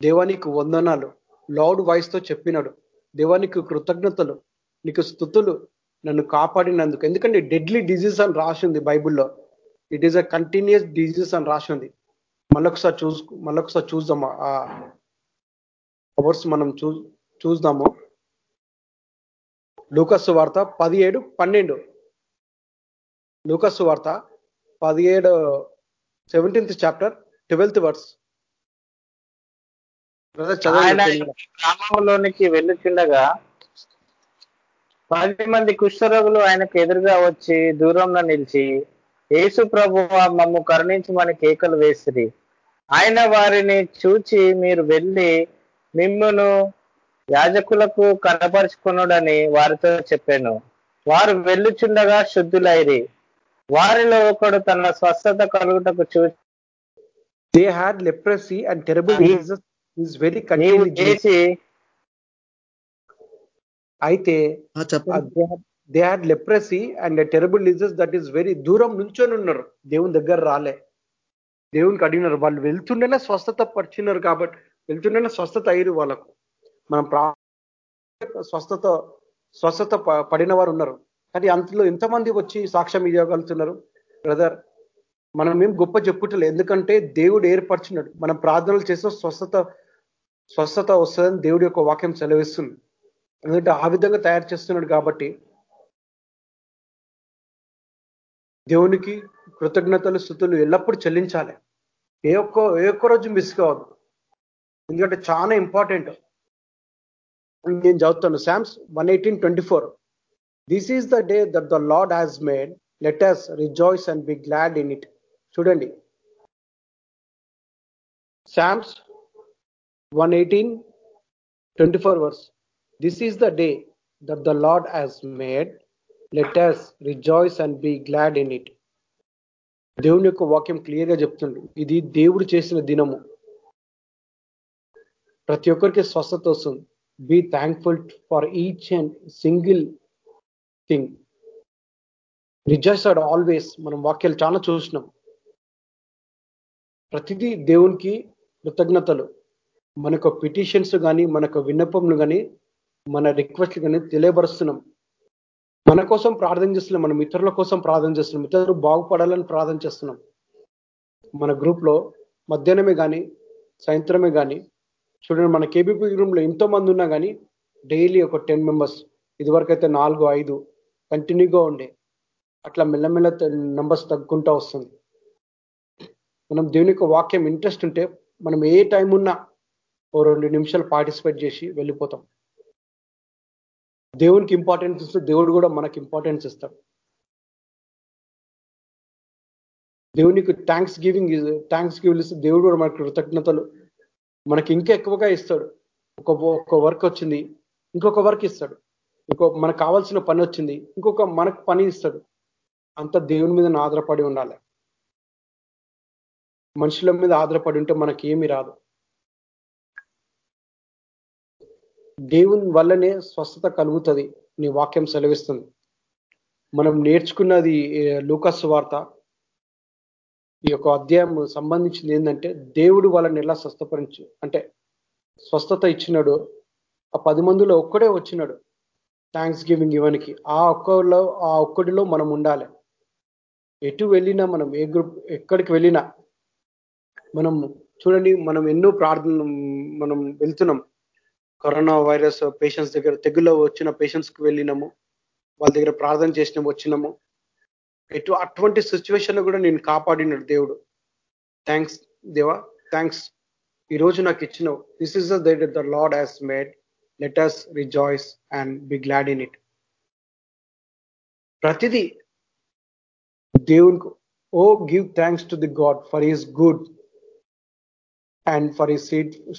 దేవానికి వందనాలు. లౌడ్ వాయిస్తో చెప్పినాడు. దేవానికి కృతజ్ఞతలు. నీకు స్థుతులు. నన్ను కాపాడినందుకు. ఎందుకంటే డెడ్లీ డిజీజ్ అని రాసింది బైబిల్లో. It is a continuous disease అని రాసింది. మళ్ళొకసారి చూసు మళ్ళొకసారి చూద్దాం ఆ అవర్స్ మనం చూ చూద్దాము. లూకస్సు వార్త పదిహేడు పన్నెండు. లూకస్సు వార్త పదిహేడు సెవెంటీన్త్ చాప్టర్ ట్వెల్త్ వర్స్. గ్రామంలోనికి వెళ్ళుచుండగా పది మంది కుష్ఠరోగులు ఆయనకు ఎదురుగా వచ్చి దూరంలో నిలిచి యేసు ప్రభు మమ్ము కరుణించమని కేకలు వేసిరి. ఆయన వారిని చూచి మీరు వెళ్ళి మిమ్మును యాజకులకు కనపరుచుకున్నాడని వారితో చెప్పాను. వారు వెళ్ళుచుండగా శుద్ధులైరి. వారిలో ఒకడు తన స్వస్థత కలుగుటకు చూసి they had leprosy and terrible is very చేసి అయితే they had leprosy and terrible disease that is very దూరం నుంచొని ఉన్నారు దేవుని దగ్గర రాలే. దేవునికి అడిగినారు. వాళ్ళు వెళ్తుండేనే స్వస్థత పరిచినారు కాబట్టి వెళ్తుండేనే స్వస్థత అయ్యారు వాళ్ళకు. మనం ప్రా- స్వస్థత స్వస్థత ప- పడిన వారు ఉన్నారు. కానీ అంతలో ఎంతమంది వచ్చి సాక్ష్యం ఇవ్వగలుగుతున్నారు. బ్రదర్ మనం ఏం గొప్ప చెప్పుటలేదు. ఎందుకంటే దేవుడు ఏర్పరచున్నాడు మనం ప్రార్థనలు చేస్తే స్వస్థత స్వస్థత వస్తుందని దేవుడి యొక్క వాక్యం సెలవిస్తుంది. ఎందుకంటే ఆ విధంగా తయారు చేస్తున్నాడు కాబట్టి దేవునికి కృతజ్ఞతలు స్థుతులు ఎల్లప్పుడూ చెల్లించాలి. ఏ ఒక్క ఏ ఒక్క రోజు మిస్ కావద్దు. ఎందుకంటే చాలా ఇంపార్టెంట్. నేను చదువుతాను? Psalms one eighteen twenty four. This is the day that the Lord has made let us rejoice and be glad in it చూడండి. Psalms one eighteen twenty four verse. This is the day that the Lord has made let us rejoice and be glad in it దేవుని యొక్క వాక్యం క్లియర్గా చెప్తుండు. ఇది దేవుడు చేసిన దినము. ప్రతి ఒక్కరికి స్వస్థత వస్తుంది. Be thankful for each and single thing rejoice always మనం వాక్యాలు చాలా చూసినాం. ప్రతిదీ దేవునికి కృతజ్ఞతలు. మనకు పిటిషన్స్ కానీ మనకు విన్నపములు కానీ మన రిక్వెస్ట్లు కానీ తెలియబరుస్తున్నాం మన కోసం ప్రార్థన చేస్తున్నాం. మనం ఇతరుల కోసం ప్రార్థన చేస్తున్నాం. ఇతరులు బాగుపడాలని ప్రార్థన చేస్తున్నాం. మన గ్రూప్లో మధ్యాహ్నమే కానీ సాయంత్రమే కానీ చూడండి మన కేబీపీ రూమ్లో ఎంతో మంది ఉన్నా కానీ డైలీ ఒక టెన్ మెంబర్స్ ఇదివరకు అయితే నాలుగు ఐదు కంటిన్యూగా ఉండే. అట్లా మెల్లమెల్ల నంబర్స్ తగ్గుకుంటా వస్తుంది. మనం దేవుని యొక్క వాక్యం ఇంట్రెస్ట్ ఉంటే మనం ఏ టైం ఉన్నా ఓ రెండు నిమిషాలు పార్టిసిపేట్ చేసి వెళ్ళిపోతాం. దేవునికి ఇంపార్టెన్స్ ఇస్తే దేవుడు కూడా మనకి ఇంపార్టెన్స్ ఇస్తాడు. దేవునికి థ్యాంక్స్ గివింగ్ థ్యాంక్స్ గివింగ్ ఇస్తే దేవుడు కూడా మనకి కృతజ్ఞతలు మనకి ఇంకా ఎక్కువగా ఇస్తాడు. ఒక ఒక వర్క్ వచ్చింది ఇంకొక వర్క్ ఇస్తాడు. ఇంకో మనకు కావాల్సిన పని వచ్చింది ఇంకొక మనకు పని ఇస్తాడు. అంత దేవుని మీద ఆధారపడి ఉండాలి. మనుషుల మీద ఆధారపడి ఉంటే మనకి ఏమి రాదు. దేవుని వల్లనే స్వస్థత కలుగుతుంది. నీ వాక్యం సెలవిస్తుంది. మనం నేర్చుకున్నది లూకస్ వార్త. ఈ యొక్క అధ్యాయం సంబంధించింది ఏంటంటే దేవుడు వాళ్ళని ఎలా స్వస్థపరించు అంటే స్వస్థత ఇచ్చినాడు. ఆ పది మందిలో ఒక్కడే వచ్చినాడు. థ్యాంక్స్ గివింగ్ ఇవ్వనికి. ఆ ఒక్కలో ఆ ఒక్కడిలో మనం ఉండాలి. ఎటు వెళ్ళినా మనం ఏ గ్రూప్ ఎక్కడికి వెళ్ళినా మనం చూడండి మనం ఎన్నో ప్రార్థన మనం వెళ్తున్నాం. కరోనా వైరస్ పేషెంట్స్ దగ్గర తెగులో వచ్చిన పేషెంట్స్కి వెళ్ళినాము. వాళ్ళ దగ్గర ప్రార్థన చేసినాము వచ్చినాము. ఎటు అటువంటి సిచ్యువేషన్లో కూడా నేను కాపాడినాడు దేవుడు. థ్యాంక్స్ దేవా థ్యాంక్స్ ఈ రోజు నాకు ఇచ్చిన this is the the Lord has made let us rejoice and be glad in it ప్రతిదీ దేవునికి O give thanks to the God for his good and for he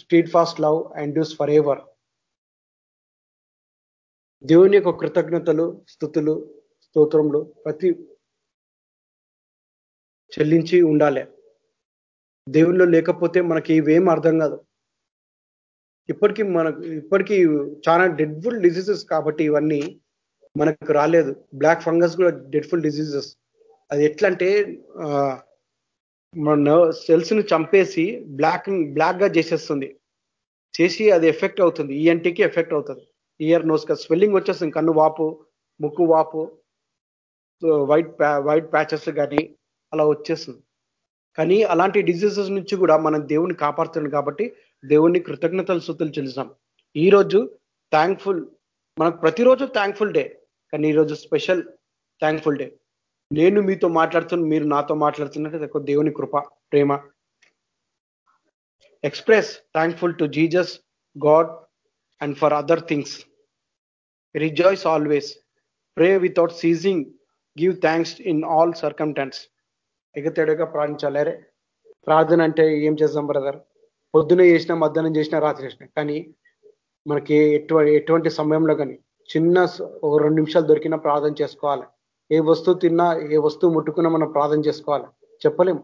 steadfast love and endures forever దేవుని యొక్క కృతజ్ఞతలు స్థుతులు స్తోత్రములు ప్రతి చెల్లించి ఉండాలి. దేవుల్లో లేకపోతే మనకి ఇవేం అర్థం కాదు. ఇప్పటికీ మనకు ఇప్పటికీ చాలా డెడ్ఫుల్ డిసీజెస్ కాబట్టి ఇవన్నీ మనకు రాలేదు. బ్లాక్ ఫంగస్ కూడా డెడ్ఫుల్ డిసీజెస్ అది ఎట్లా అంటే మన సెల్స్ను చంపేసి బ్లాక్ బ్లాక్గా చేసేస్తుంది. చేసి అది ఎఫెక్ట్ అవుతుంది. ఈఎన్టీకి ఎఫెక్ట్ అవుతుంది. ఇయర్ నోస్ స్వెల్లింగ్ వచ్చేస్తుంది. కన్ను వాపు ముక్కు వాపు వైట్ వైట్ ప్యాచెస్ కానీ అలా వచ్చేస్తుంది. కానీ అలాంటి డిజీజెస్ నుంచి కూడా మనం దేవుణ్ణి కాపాడుతున్నాం కాబట్టి దేవుణ్ణి కృతజ్ఞతలు సుతులు చెల్లిస్తాం. ఈ రోజు థ్యాంక్ఫుల్ మనకు ప్రతిరోజు థ్యాంక్ఫుల్ డే కానీ ఈరోజు స్పెషల్ థ్యాంక్ఫుల్ డే నేను మీతో మాట్లాడుతున్న మీరు నాతో మాట్లాడుతున్నట్టు దేవుని కృప ప్రేమ. Express thankful to Jesus God and for other things rejoice always pray without ceasing give thanks in all circumstance ఎగతేడుగా ప్రార్థించాలరే. ప్రార్థన అంటే ఏం చేద్దాం బ్రదర్ పొద్దున చేసినా మధ్యాహ్నం చేసినా రాత్రి చేసినా. కానీ మనకి ఎటువంటి ఎటువంటి సమయంలో కానీ చిన్న ఒక రెండు నిమిషాలు దొరికినా ప్రార్థన చేసుకోవాలి. ఏ వస్తువు తిన్నా ఏ వస్తువు ముట్టుకున్నా మనం ప్రార్థన చేసుకోవాలి. చెప్పలేం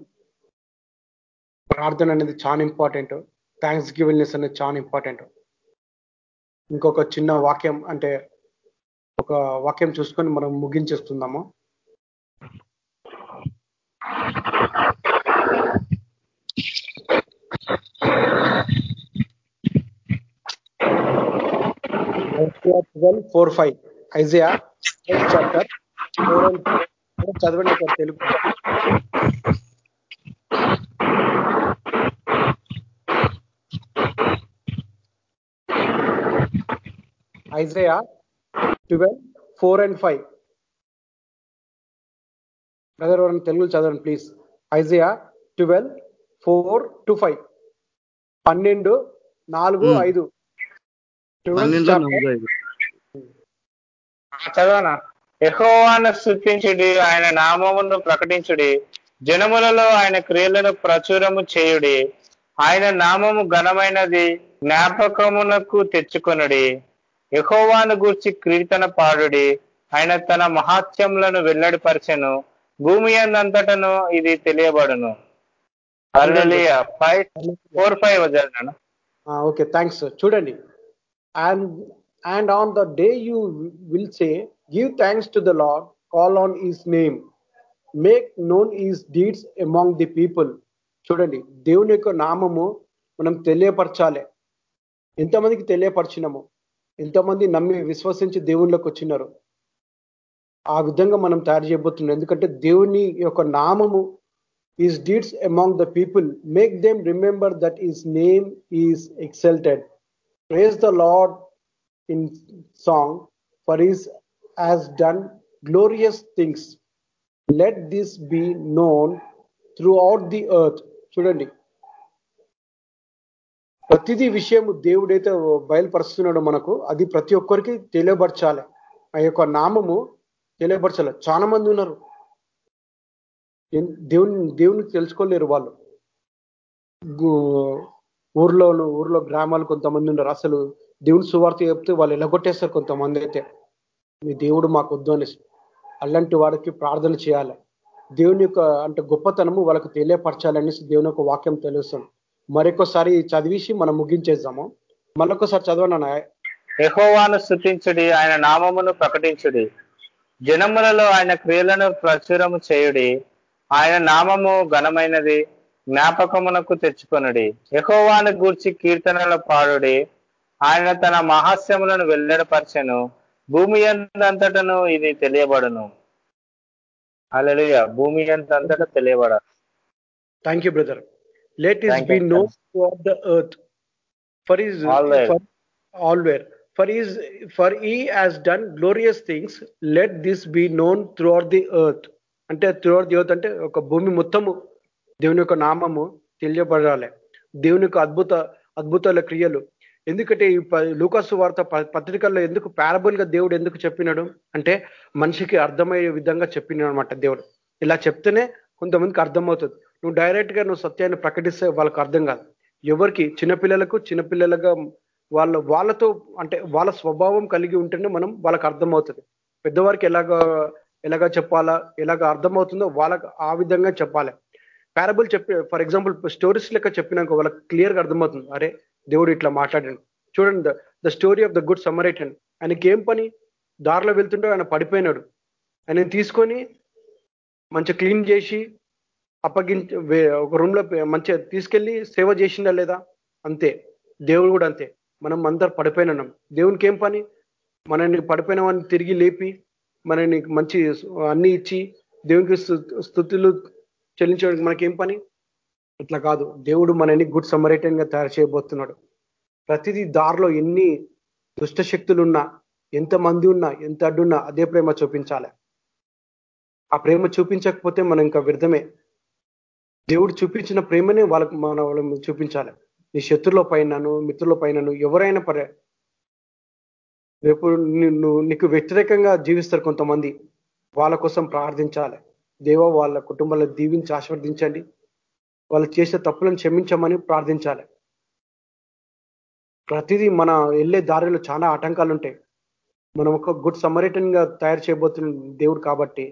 ప్రార్థన అనేది చాలా ఇంపార్టెంట్ థ్యాంక్స్ గివింగ్నెస్ అనేది చాలా ఇంపార్టెంట్ ఇంకొక చిన్న వాక్యం అంటే ఒక వాక్యం చూసుకొని మనం ముగించేస్తున్నాము. Four five Isaiah chapter four and చదవండి ఇక్కడ Telugu. Isaiah twelve four and five brother ఎవరైనా తెలుగు చదవండి please Isaiah twelve four to five. పన్నెండు నాలుగు. ఐదు. పన్నెండులో నాలుగు ఐదు. చదవనా? యెహోవాను స్థుతించుడి ఆయన నామమును ప్రకటించుడి. జనములలో ఆయన క్రియలను ప్రచురము చేయుడి. ఆయన నామము ఘనమైనది జ్ఞాపకమునకు తెచ్చుకొనుడి. యెహోవాను గూర్చి కీర్తన పాడుడి. ఆయన తన మహాత్యములను వెల్లడిపరచెను భూమి అందంతటను ఇది తెలియబడును. Five four five okay thanks చూడండి. And and on the day you will say give thanks to the Lord call on his name make known his deeds among the people చూడండి దేవుని యొక్క నామము మనం తెలియపరచాలి. ఎంతమందికి తెలియపరిచినాము? ఎంతమంది నమ్మి విశ్వసించి దేవుళ్ళకి వచ్చినారు? ఆ విధంగా మనం తయారు చేయబోతున్నాం. ఎందుకంటే దేవుని యొక్క నామము his deeds among the people make them remember that his name is exalted praise the Lord in song for his has done glorious things let this be known throughout the earth చూడండి. ప్రతిదీ విషయం దేవుడైతే బయలుపరుస్తున్నాడో మనకు. అది ప్రతి ఒక్కరికి తెలియపరచాలి. ఆ యొక్క నామము తెలియపరచాలి. చాలా మంది ఉన్నారు. దేవుని దేవుని తెలుసుకోలేరు వాళ్ళు. ఊర్లోను ఊర్లో గ్రామాలు కొంతమంది ఉన్నారు. అసలు దేవుని సువార్త చెప్తే వాళ్ళు ఎలగొట్టేస్తారు కొంతమంది అయితే. మీ దేవుడు మాకు వద్దు అనేసి. అలాంటి వాడికి ప్రార్థన చేయాలి. దేవుని యొక్క అంటే గొప్పతనము వాళ్ళకి తెలియపరచాలనేసి దేవుని యొక్క వాక్యం తెలుస్తుంది. మరొకసారి చదివేసి మనం ముగించేద్దాము. మరొకసారి చదవనా యహోవాను స్థుతించుడి ఆయన నామమును ప్రకటించుడి. జనములలో ఆయన క్రియలను ప్రచురము చేయుడి. ఆయన నామము ఘనమైనది జ్ఞాపకమునకు తెచ్చుకొనుడి. యెహోవాను గూర్చి కీర్తనలు పాడుడి. ఆయన తన మహాస్యములను వెల్లడపరచెను. భూమి అంతటను ఇది తెలియబడును. హల్లెలూయా. భూమి అంతటా తెలియబడ thank you brother let is be known sir. Of the earth for is Always. For for is for he has done glorious things let this be known throughout the earth అంటే throughout the earth అంటే ఒక భూమి మొత్తము దేవుని యొక్క నామము తెలియబడాలి. దేవుని యొక్క అద్భుత అద్భుతాల క్రియలు. ఎందుకంటే ఈ ప- లూకాసు వార్త ప- పత్రికల్లో ఎందుకు పారబుల్గా దేవుడు ఎందుకు చెప్పినాడు? అంటే మనిషికి అర్థమయ్యే విధంగా చెప్పినాడు అనమాట దేవుడు. ఇలా చెప్తేనే కొంతమందికి అర్థమవుతుంది. నువ్వు డైరెక్ట్గా నువ్వు సత్యాన్ని ప్రకటిస్తే వాళ్ళకి అర్థం కాదు. ఎవరికి? చిన్నపిల్లలకు చిన్నపిల్లలుగా వాళ్ళ వాళ్ళతో అంటే వాళ్ళ స్వభావం కలిగి ఉంటేనే మనం వాళ్ళకి అర్థమవుతుంది. పెద్దవారికి ఎలాగ ఎలాగ చెప్పాలా ఎలాగ అర్థమవుతుందో వాళ్ళకి ఆ విధంగా చెప్పాలి. పారబుల్ చెప్పి ఫర్ ఎగ్జాంపుల్ స్టోరీస్ లెక్క చెప్పినాక వాళ్ళకి క్లియర్గా అర్థమవుతుంది. అరే దేవుడు ఇట్లా మాట్లాడాడు. చూడండి the story of the good Samaritan ఆయనకి ఏం పని? దారిలో వెళ్తుంటే ఆయన పడిపోయినాడు. ఆయన తీసుకొని మంచిగా క్లీన్ చేసి అప్పగించ ఒక రూమ్లో మంచిగా తీసుకెళ్ళి సేవ చేసిండా లేదా? అంతే. దేవుడు కూడా అంతే. మనం అందరు పడిపోయినాం. దేవునికి ఏం పని? మనల్ని పడిపోయిన తిరిగి లేపి మనని మంచి అన్ని ఇచ్చి దేవునికి స్థుతులు చెల్లించడానికి మనకేం పని? ఇట్లా కాదు. దేవుడు మనని గుడ్ సమరేటన్గా తయారు చేయబోతున్నాడు. ప్రతిదీ దారిలో ఎన్ని దుష్ట శక్తులు ఉన్నా ఎంత మంది ఉన్నా ఎంత అడ్డున్నా అదే ప్రేమ చూపించాలి. ఆ ప్రేమ చూపించకపోతే మనం ఇంకా వ్యర్థమే. దేవుడు చూపించిన ప్రేమనే వాళ్ళకు మన వాళ్ళని చూపించాలి. నీ శత్రుల పైనను మిత్రుల పైనను ఎవరైనా పరే రేపు నువ్వు నీకు వ్యతిరేకంగా జీవిస్తారు కొంతమంది. వాళ్ళ కోసం ప్రార్థించాలి. దేవ వాళ్ళ కుటుంబాలను దీవించి ఆశీర్వదించండి. వాళ్ళు చేసే తప్పులను క్షమించమని ప్రార్థించాలి. ప్రతిదీ మన వెళ్ళే దారిలో చాలా ఆటంకాలు ఉంటాయి మనం ఒక గుడ్ సమరేటన్గా తయారు చేయబోతున్న దేవుడు కాబట్టి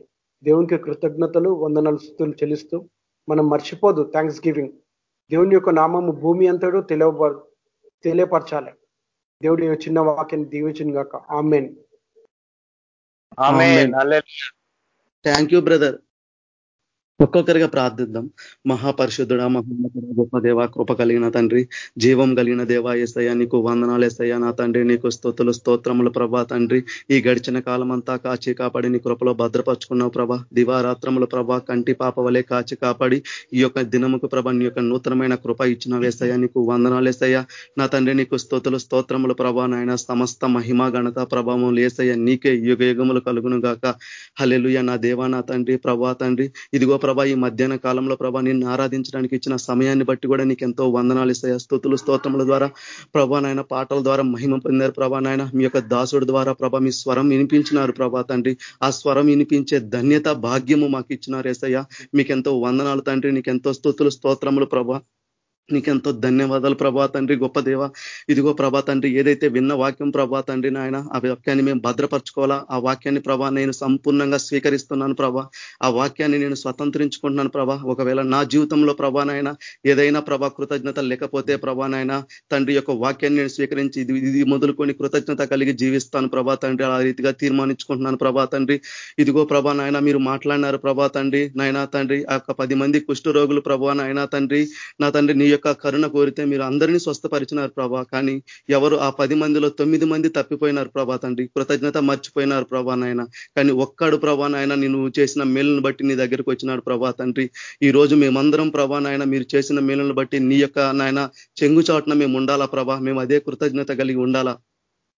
దేవునికి కృతజ్ఞతలు వందనాలు స్థుతులు చెల్లిస్తూ మనం మర్చిపోదు. Thanksgiving. దేవుని యొక్క నామము భూమి అంతడు తెలియ తెలియపరచాలి. దేవుడి చిన్న వాక్యాన్ని దీవించిన గాక. ఆమెన్. Thank you brother. ఒక్కొక్కరిగా ప్రార్థిద్దాం. మహాపరిశుద్ధుడ మహోన్నతుడ గొప్ప దేవ కృప కలిగిన తండ్రి జీవం కలిగిన దేవ ఏసయ్య నీకు వందనాలు ఏసయ్యా నా తండ్రి నీకు స్తోతులు స్తోత్రములు ప్రభా తండ్రి. ఈ గడిచిన కాలం అంతా కాచి కాపాడి నీ కృపలో భద్రపరుచుకున్నావు ప్రభా. దివారాత్రముల ప్రభా కంటి పాప వలె కాచి కాపాడి ఈ యొక్క దినముకు ప్రభ నీ యొక్క నూతనమైన కృప ఇచ్చిన వేసయ్యా నీకు వందనాలు ఏసయ్యా. నా తండ్రి నీకు స్తోతులు స్తోత్రములు ప్రభా నాయన సమస్త మహిమ ఘనత ప్రభావం లేసయ్య నీకే యుగ యుగములు కలుగును గాక హలెలుయ నా దేవా నా తండ్రి ప్రభా తండ్రి. ఇదిగో ప్రభా ఈ మధ్యాహ్న కాలంలో ప్రభా నిన్ను ఆరాధించడానికి ఇచ్చిన సమయాన్ని బట్టి కూడా నీకు ఎంతో వందనాలు ఇస్తాయా. స్థుతులు స్తోత్రముల ద్వారా ప్రభా నాయన పాటల ద్వారా మహిమ పొందారు ప్రభా నాయన. మీ యొక్క దాసుడు ద్వారా ప్రభా మీ స్వరం వినిపించినారు ప్రభా తండ్రి. ఆ స్వరం వినిపించే ధన్యత భాగ్యము మాకు ఇచ్చినారు ఏసయ్యా. మీకెంతో వందనాలు తండ్రి. నీకెంతో స్థుతులు స్తోత్రములు ప్రభా. నీకెంతో ధన్యవాదాలు ప్రభా తండ్రి గొప్ప దేవ. ఇదిగో ప్రభా తండ్రి ఏదైతే విన్న వాక్యం ప్రభా తండ్రి నాయన ఆ వాక్యాన్ని మేము భద్రపరచుకోవాలా? ఆ వాక్యాన్ని ప్రభా నేను సంపూర్ణంగా స్వీకరిస్తున్నాను ప్రభా. ఆ వాక్యాన్ని నేను స్వతంత్రించుకుంటున్నాను ప్రభా. ఒకవేళ నా జీవితంలో ప్రభా ఏదైనా ప్రభా కృతజ్ఞత లేకపోతే ప్రభా తండ్రి యొక్క వాక్యాన్ని నేను స్వీకరించి ఇది ఇది మొదలుకొని కృతజ్ఞత కలిగి జీవిస్తాను ప్రభా తండ్రి. ఆ రీతిగా తీర్మానించుకుంటున్నాను ప్రభా తండ్రి. ఇదిగో ప్రభా నాయన మీరు మాట్లాడినారు ప్రభా తండ్రి. నాయనా తండ్రి ఆ పది మంది కుష్ఠ రోగులు ప్రభా నాయనా తండ్రి. నా తండ్రి నీ యొక్క కరుణ కోరితే మీరు అందరినీ స్వస్థపరిచినారు ప్రభా. కానీ ఎవరు ఆ పది మందిలో తొమ్మిది మంది తప్పిపోయినారు ప్రభా తండ్రి. కృతజ్ఞత మర్చిపోయినారు ప్రభా నాయన. కానీ ఒక్కడు ప్రభా నాయన నేను చేసిన మేలును బట్టి నీ దగ్గరికి వచ్చినాడు ప్రభా తండ్రి. ఈ రోజు మేమందరం ప్రభా నాయన మీరు చేసిన మేలును బట్టి నీ యొక్క నాయన చెంగుచాటున మేము ఉండాలా ప్రభా? మేము అదే కృతజ్ఞత కలిగి ఉండాలా?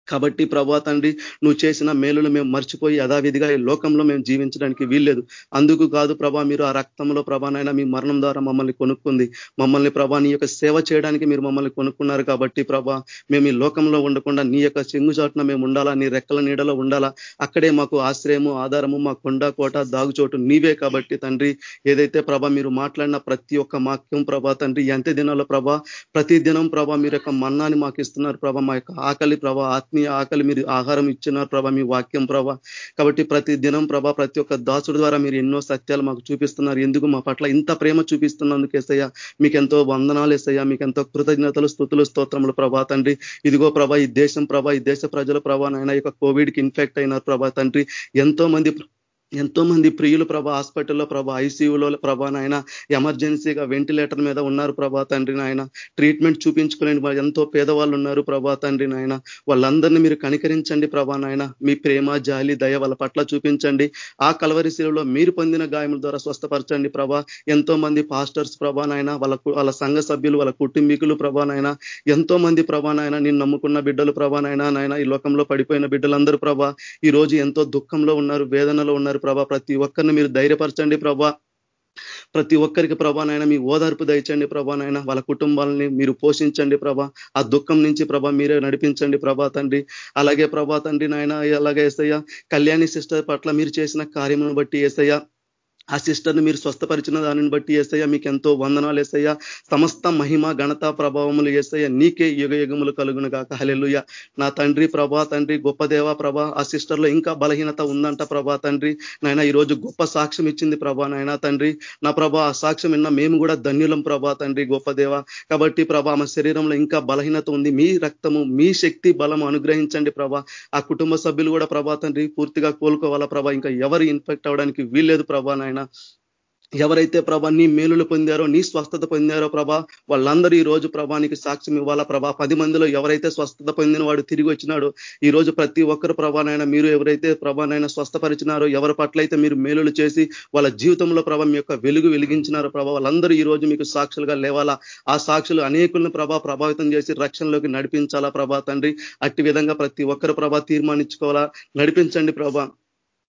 కాబట్టి ప్రభా తండ్రి నువ్వు చేసిన మేలును మేము మర్చిపోయి యథావిధిగా ఈ లోకంలో మేము జీవించడానికి వీల్లేదు. అందుకు కాదు ప్రభా మీరు ఆ రక్తంలో ప్రభానైనా మీ మరణం ద్వారా మమ్మల్ని కొనుక్కుంది. మమ్మల్ని ప్రభా నీ యొక్క సేవ చేయడానికి మీరు మమ్మల్ని కొనుక్కున్నారు కాబట్టి ప్రభా మేము ఈ లోకంలో ఉండకుండా నీ యొక్క చెంగుచాటున మేము ఉండాలా నీ రెక్కల నీడలో ఉండాలా. అక్కడే మాకు ఆశ్రయము ఆధారము మా కొండ కోట దాగుచోటు నీవే కాబట్టి తండ్రి ఏదైతే ప్రభా మీరు మాట్లాడిన ప్రతి ఒక్క వాక్యం ప్రభా తండ్రి ఎంత దినాల ప్రభా ప్రతి దినం ప్రభా మీరు యొక్క మన్నాన్ని మాకు ఇస్తున్నారు ప్రభా మా యొక్క ఆకలి ప్రభా ఆత్మీయ ఆకలి మీరు ఆహారం ఇచ్చినారు ప్రభా మీ వాక్యం ప్రభా. కాబట్టి ప్రతి దినం ప్రభా ప్రతి ఒక్క దాసుడు ద్వారా మీరు ఎన్నో సత్యాలు మాకు చూపిస్తున్నారు. ఎందుకు మా పట్ల ఇంత ప్రేమ చూపిస్తున్నందుకు ఎసయ్యా మీకు ఎంతో వందనాలు ఎసయ్యా మీకెంతో కృతజ్ఞతలు స్థుతులు స్తోత్రములు ప్రభా తండ్రి. ఇదిగో ప్రభా ఈ దేశం ప్రభా ఈ దేశ ప్రజల ప్రభా నాయన యొక్క కోవిడ్కి ఇన్ఫెక్ట్ అయినారు ప్రభా తండ్రి. ఎంతో మంది ఎంతో మంది ప్రియులు ప్రభా హాస్పిటల్లో ప్రభా ఐసీయూలో ప్రభా నాయన ఎమర్జెన్సీగా వెంటిలేటర్ మీద ఉన్నారు ప్రభా తండ్రి నాయన. ట్రీట్మెంట్ చూపించుకోలేని ఎంతో పేదవాళ్ళు ఉన్నారు ప్రభా తండ్రి నాయన. వాళ్ళందరినీ మీరు కనికరించండి ప్రభా నాయన. మీ ప్రేమ జాలి దయ వాళ్ళ పట్ల చూపించండి. ఆ కలవరిశీలలో మీరు పొందిన గాయముల ద్వారా స్వస్థపరచండి ప్రభా. ఎంతో మంది పాస్టర్స్ ప్రభా నాయన వాళ్ళ వాళ్ళ సంఘ సభ్యులు వాళ్ళ కుటుంబీకులు ప్రభా నాయన. ఎంతో మంది ప్రభా నాయన నేను నమ్ముకున్న బిడ్డలు ప్రభా నాయన నాయన. ఈ లోకంలో పడిపోయిన బిడ్డలందరూ ప్రభా ఈ రోజు ఎంతో దుఃఖంలో ఉన్నారు వేదనలో ఉన్నారు ప్రభా. ప్రతి ఒక్కరిని మీరు ధైర్యపరచండి ప్రభా. ప్రతి ఒక్కరికి ప్రభానైనా మీ ఓదార్పు దయచండి ప్రభానైనా వాళ్ళ కుటుంబాలని మీరు పోషించండి ప్రభా. ఆ దుఃఖం నుంచి ప్రభా మీరే నడిపించండి ప్రభా తండ్రి. అలాగే ప్రభా తండ్రి నాయన అలాగే ఏసయ్య. కళ్యాణి సిస్టర్ పట్ల మీరు చేసిన కార్యములను బట్టి ఏసయ్య. ఆ సిస్టర్ని మీరు స్వస్థపరిచిన దానిని బట్టి ఏసయ్య మీకు ఎంతో వందనాలు ఏసయ్య. సమస్త మహిమ ఘనత ప్రభావములు ఏసయ్య నీకే యుగ యుగములు కలుగును కాక హలెలుయ నా తండ్రి ప్రభా తండ్రి గొప్ప దేవ ప్రభా ఆ సిస్టర్లో ఇంకా బలహీనత ఉందంట ప్రభా తండ్రి. నాయన ఈరోజు గొప్ప సాక్ష్యం ఇచ్చింది ప్రభా నాయన తండ్రి. నా ప్రభా ఆ సాక్ష్యం విన్న మేము కూడా ధన్యులం ప్రభా తండ్రి గొప్ప దేవ. కాబట్టి ప్రభా మా శరీరంలో ఇంకా బలహీనత ఉంది. మీ రక్తము మీ శక్తి బలము అనుగ్రహించండి ప్రభా. ఆ కుటుంబ సభ్యులు కూడా ప్రభా తండ్రి పూర్తిగా కోలుకోవాలా ప్రభా. ఇంకా ఎవరు ఇన్ఫెక్ట్ అవ్వడానికి వీల్లేదు ప్రభా నాయన ఎవరైతే ప్రభా నీ మేలులు పొందారో నీ స్వస్థత పొందారో ప్రభా వాళ్ళందరూ ఈ రోజు ప్రభానికి సాక్ష్యం ఇవ్వాలా ప్రభా? పది మందిలో ఎవరైతే స్వస్థత పొందిన వాడు తిరిగి వచ్చినాడో ఈ రోజు ప్రతి ఒక్కరు ప్రభానైనా మీరు ఎవరైతే ప్రభానైనా స్వస్థపరిచినారో ఎవరి పట్లయితే మీరు మేలులు చేసి వాళ్ళ జీవితంలో ప్రభా మీ యొక్క వెలుగు వెలిగించినారో ప్రభా వాళ్ళందరూ ఈ రోజు మీకు సాక్షులుగా లేవాలా? ఆ సాక్షులు అనేకులను ప్రభా ప్రభావితం చేసి రక్షణలోకి నడిపించాలా ప్రభా తండ్రి? అట్టి విధంగా ప్రతి ఒక్కరు ప్రభా తీర్మానించుకోవాలా? నడిపించండి ప్రభా.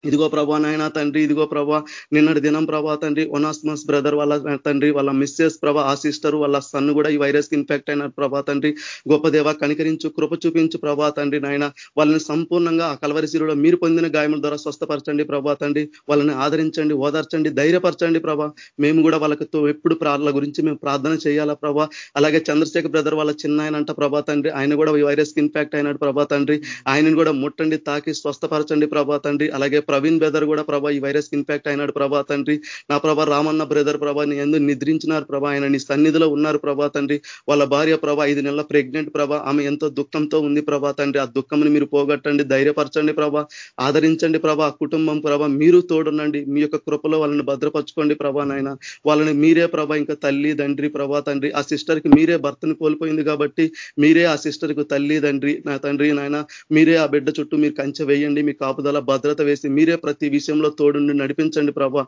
ఇదిగో ప్రభా నాయన తండ్రి ఇదిగో ప్రభా నిన్నటి దినం ప్రభా తండ్రి ఒనాస్మస్ బ్రదర్ వాళ్ళ తండ్రి వాళ్ళ మిస్సెస్ ప్రభా ఆ సిస్టర్ వాళ్ళ సన్ కూడా ఈ వైరస్కి ఇన్ఫెక్ట్ అయిన ప్రభా తండ్రి. గొప్ప దేవ కనికరించు కృప చూపించు ప్రభా తండ్రి నాయన. వాళ్ళని సంపూర్ణంగా ఆ కలవరిశిలో మీరు పొందిన గాయముల ద్వారా స్వస్థపరచండి ప్రభా తండ్రి. వాళ్ళని ఆదరించండి ఓదార్చండి ధైర్యపరచండి ప్రభా. మేము కూడా వాళ్ళతో ఎప్పుడు ప్రార్థన గురించి మేము ప్రార్థన చేయాలా ప్రభా. అలాగే చంద్రశేఖర్ బ్రదర్ వాళ్ళ చిన్న ఆయన అంట ప్రభా తండ్రి. ఆయన కూడా ఈ వైరస్కి ఇన్ఫెక్ట్ అయినాడు ప్రభా తండ్రి. ఆయనను కూడా ముట్టండి తాకి స్వస్థపరచండి ప్రభా తండ్రి. అలాగే ప్రవీణ్ బ్రదర్ కూడా ప్రభా ఈ వైరస్ ఇన్ఫెక్ట్ అయినాడు ప్రభా తండ్రి. నా ప్రభా రామన్న బ్రదర్ ప్రభా నీ ఎందుకు నిద్రించినారు ప్రభా. ఆయన నీ సన్నిధిలో ఉన్నారు ప్రభా తండ్రి. వాళ్ళ భార్య ప్రభా ఐదు నెలల ప్రెగ్నెంట్ ప్రభా. ఆమె ఎంతో దుఃఖంతో ఉంది ప్రభా తండ్రి. ఆ దుఃఖంని మీరు పోగొట్టండి ధైర్యపరచండి ప్రభా. ఆదరించండి ప్రభా. ఆ కుటుంబం ప్రభా మీరు తోడునండి. మీ యొక్క కృపలో వాళ్ళని భద్రపరచుకోండి ప్రభా నాయన. వాళ్ళని మీరే ప్రభా ఇంకా తల్లి తండ్రి ప్రభా తండ్రి. ఆ సిస్టర్కి మీరే భర్తను కోల్పోయింది కాబట్టి మీరే ఆ సిస్టర్కు తల్లి తండ్రి నా తండ్రి నాయన. మీరే ఆ బిడ్డ చుట్టూ మీరు కంచె వేయండి. మీ కాపుదల భద్రత వేసి మీరే ప్రతి విషయంలో తోడుండి నడిపించండి ప్రభా.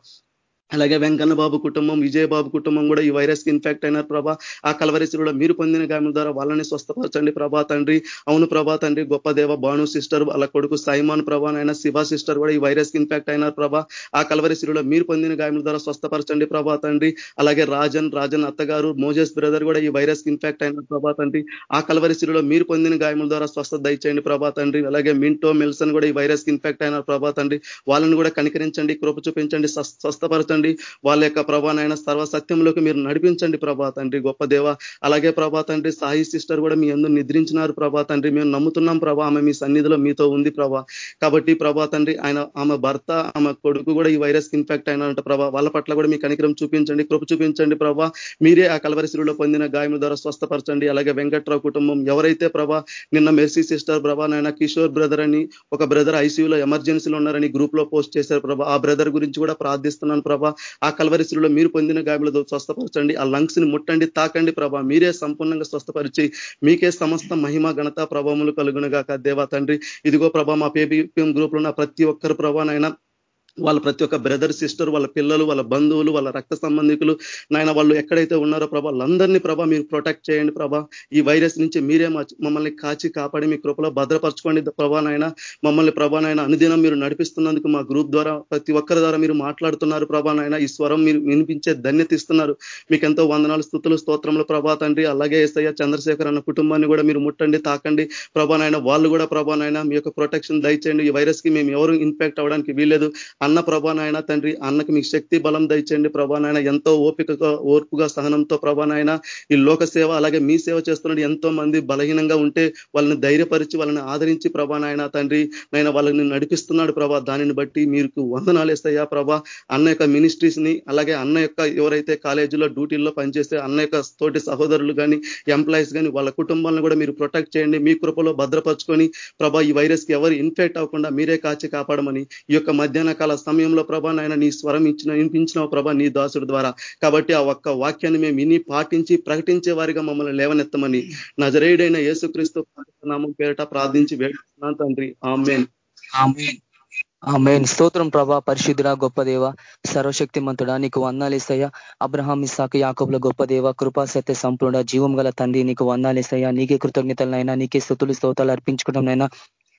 అలాగే వెంకన్న బాబు కుటుంబం విజయబాబు కుటుంబం కూడా ఈ వైరస్కి ఇన్ఫెక్ట్ అయినారు ప్రభా. ఆ కలవరిశిలో మీరు పొందిన గాయముల ద్వారా వాళ్ళని స్వస్థపరచండి ప్రభా తండ్రి. అవును ప్రభా తండ్రి గొప్ప దేవ భాను సిస్టర్ వాళ్ళ కొడుకు సైమాన్ ప్రభా శివ సిస్టర్ కూడా ఈ వైరస్కి ఇన్ఫెక్ట్ అయినారు ప్రభా. ఆ కలవరిశిలో మీరు పొందిన గాయముల ద్వారా స్వస్థపరచండి ప్రభా తండ్రి. అలాగే రాజన్ రాజన్ అత్తగారు మోజెస్ బ్రదర్ కూడా ఈ వైరస్కి ఇన్ఫెక్ట్ అయినారు ప్రభా తండ్రి. ఆ కలవరిశిలో మీరు పొందిన గాయముల ద్వారా స్వస్థత దయచేయండి ప్రభా తండ్రి. అలాగే మింటో మెల్సన్ కూడా ఈ వైరస్కి ఇన్ఫెక్ట్ అయినారు ప్రభా తండ్రి. వాళ్ళని కూడా కనికరించండి కృప చూపించండి స్వస్థపరచండి వాళ్ళ యొక్క ప్రభానైనా సర్వసత్యంలోకి మీరు నడిపించండి ప్రభా తండ్రి. గొప్ప దేవ అలాగే ప్రభా తండ్రి సాయి సిస్టర్ కూడా మీ అందరూ నిద్రించినారు ప్రభా తండ్రి. మేము నమ్ముతున్నాం ప్రభా ఆమె మీ సన్నిధిలో మీతో ఉంది ప్రభా. కాబట్టి ప్రభా తండ్రి ఆయన ఆమె భర్త ఆమె కొడుకు కూడా ఈ వైరస్ ఇన్ఫెక్ట్ అయినారంట ప్రభా. వాళ్ళ పట్ల కూడా మీ కనికరం చూపించండి కృప చూపించండి ప్రభా. మీరే ఆ కలవరిశిలో పొందిన గాయముల ద్వారా స్వస్థపరచండి. అలాగే వెంకట్రావు కుటుంబం ఎవరైతే ప్రభా నిన్న మెర్సీ సిస్టర్ ప్రభా నాయన కిషోర్ బ్రదర్ అని ఒక బ్రదర్ ఐసీయూలో ఎమర్జెన్సీలో ఉన్నారని గ్రూప్లో పోస్ట్ చేశారు ప్రభా. ఆ బ్రదర్ గురించి కూడా ప్రార్థిస్తున్నాను ప్రభా. ఆ కలవరిశిలో మీరు పొందిన గాయములతో స్వస్థపరచండి. ఆ లంగ్స్ని ముట్టండి తాకండి ప్రభా. మీరే సంపూర్ణంగా స్వస్థపరిచి మీకే సమస్త మహిమ ఘనత ప్రభావములు కలుగునగాక దేవా తండ్రి. ఇదిగో ప్రభా మా పేబీపీఎం గ్రూప్లో ఉన్న ప్రతి ఒక్కరు ప్రభానైనా వాళ్ళ ప్రతి ఒక్క బ్రదర్ సిస్టర్ వాళ్ళ పిల్లలు వాళ్ళ బంధువులు వాళ్ళ రక్త సంబంధికులు నాయన వాళ్ళు ఎక్కడైతే ఉన్నారో ప్రభా వాళ్ళందరినీ ప్రభా మీరు ప్రొటెక్ట్ చేయండి ప్రభా. ఈ వైరస్ నుంచి మీరే మమ్మల్ని కాచి కాపాడి మీ కృపలో భద్రపరచుకోండి ప్రభా నాయన. మమ్మల్ని ప్రభా నాయన అనుదినం మీరు నడిపిస్తున్నందుకు మా గ్రూప్ ద్వారా ప్రతి ఒక్కరి ద్వారా మీరు మాట్లాడుతున్నారు ప్రభా నాయన. ఈ స్వరం మీరు వినిపించే ధన్యత ఇస్తున్నారు. మీకు ఎంతో వందనాలు స్థుతులు స్తోత్రంలో ప్రభా తండ్రి. అలాగే ఎస్ఐ చంద్రశేఖర్ అన్న కుటుంబాన్ని కూడా మీరు ముట్టండి తాకండి. ప్రభా నాయన వాళ్ళు కూడా ప్రభా నాయన మీ యొక్క ప్రొటెక్షన్ దయచేయండి. ఈ వైరస్కి మేము ఎవరు ఇన్ఫెక్ట్ అవ్వడానికి వీల్లేదు. అన్న ప్రభానాయన తండ్రి అన్నకి మీకు శక్తి బలం దయచండి ప్రభానాయన. ఎంతో ఓపికగా ఓర్పుగా సహనంతో ప్రభానాయన ఈ లోక సేవ అలాగే మీ సేవ చేస్తున్నాడు ఎంతో మంది బలహీనంగా ఉంటే వాళ్ళని ధైర్యపరిచి వాళ్ళని ఆదరించి ప్రభానాయన తండ్రి నైనా వాళ్ళని నడిపిస్తున్నాడు ప్రభా. దానిని బట్టి మీరు వందనాలేస్తాయా ప్రభా. అన్న యొక్క మినిస్ట్రీస్ని అలాగే అన్న యొక్క ఎవరైతే కాలేజీలో డ్యూటీల్లో పనిచేస్తే అన్న యొక్క తోటి సహోదరులు కానీ ఎంప్లాయీస్ కానీ వాళ్ళ కుటుంబాలను కూడా మీరు ప్రొటెక్ట్ చేయండి. మీ కృపలో భద్రపరుచుకొని ప్రభా ఈ వైరస్కి ఎవరు ఇన్ఫెక్ట్ అవ్వకుండా మీరే కాచి కాపాడమని ఈ యొక్క మధ్యాహ్న కాల సమయంలో ప్రభా నాయన నీ స్వరం ఇచ్చిన వినిపించిన ప్రభా నీ దాసుడు ద్వారా. కాబట్టి ఆ ఒక్క వాక్యాన్ని మేము విని పాటించి ప్రకటించే వారిగా మమ్మల్ని లేవనెత్తమని నజరేయుడైన యేసుక్రీస్తు నామం పేరిట ప్రార్థించి వేడుతున్నాను తండ్రి. ఆమెన్. ఆమెన్. స్తోత్రం ప్రభా పరిశుద్ధుడ గొప్ప దేవ సర్వశక్తి మంతుడా నీకు వందాలేసయ్యా అబ్రహాం ఇసాకు యాకబుల గొప్ప దేవ కృపా సత్య సంపూర్ణ జీవం గల తండ్రి నీకు వందాలేసయ్యా నీకే కృతజ్ఞతలనైనా నీకే స్థుతులు స్తోతాలు అర్పించుకోవడంనైనా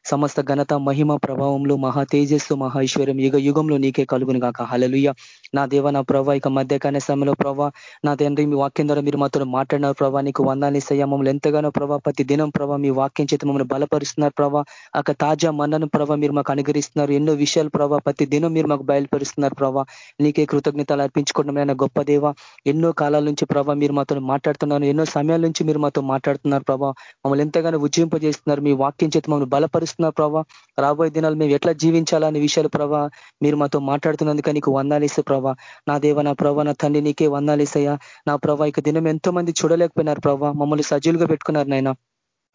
సమస్త ఘనత మహిమ ప్రభావంలో మహా తేజస్సు మహా ఐశ్వర్యం యుగ యుగంలో నీకే కలుగును గాక. హలలుయ నా దేవ నా ప్రభా ఇక మధ్యకాల సమయంలో ప్రభా నా తండ్రి మీ వాక్యం ద్వారా మీరు మాతో మాట్లాడినారు ప్రభా నీకు వందాలేసయ్యా మమ్మల్ని ఎంతగానో ప్రభా ప్రతి దినం ప్రభా మీ వాక్యం చేత మమ్మల్ని బలపరుస్తున్నారు ప్రభా. అక తాజా మన్నను ప్రభా మీరు మాకు అనుగరిస్తున్నారు ఎన్నో విషయాలు ప్రభా ప్రతి దినం మీరు మాకు బయలుపరుస్తున్నారు ప్రభా. నీకే కృతజ్ఞతలు అర్పించుకోవడం గొప్ప దేవ. ఎన్నో కాలాల నుంచి ప్రభా మీరు మాతో మాట్లాడుతున్నారు. ఎన్నో సమయాల నుంచి మీరు మాతో మాట్లాడుతున్నారు ప్రభా. మమ్మల్ని ఎంతగానో ఉజ్జింపజేస్తున్నారు. మీ వాక్యం చేత మమ్మల్ని బలపరుస్తున్నారు చేస్తున్నారు ప్రభా. రాబోయే దినాలు మేము ఎట్లా జీవించాలనే విషయాలు ప్రభా మీరు మాతో మాట్లాడుతున్నందుక నీకు వందాలేసే ప్రభా. నా దేవ నా ప్రభా నా తండ్రి నీకే వందాలేసయ్యా నా ప్రభా ఇక దినం ఎంతో మంది చూడలేకపోయినారు ప్రభా. మమ్మల్ని సజీలుగా పెట్టుకున్నారు నాయన.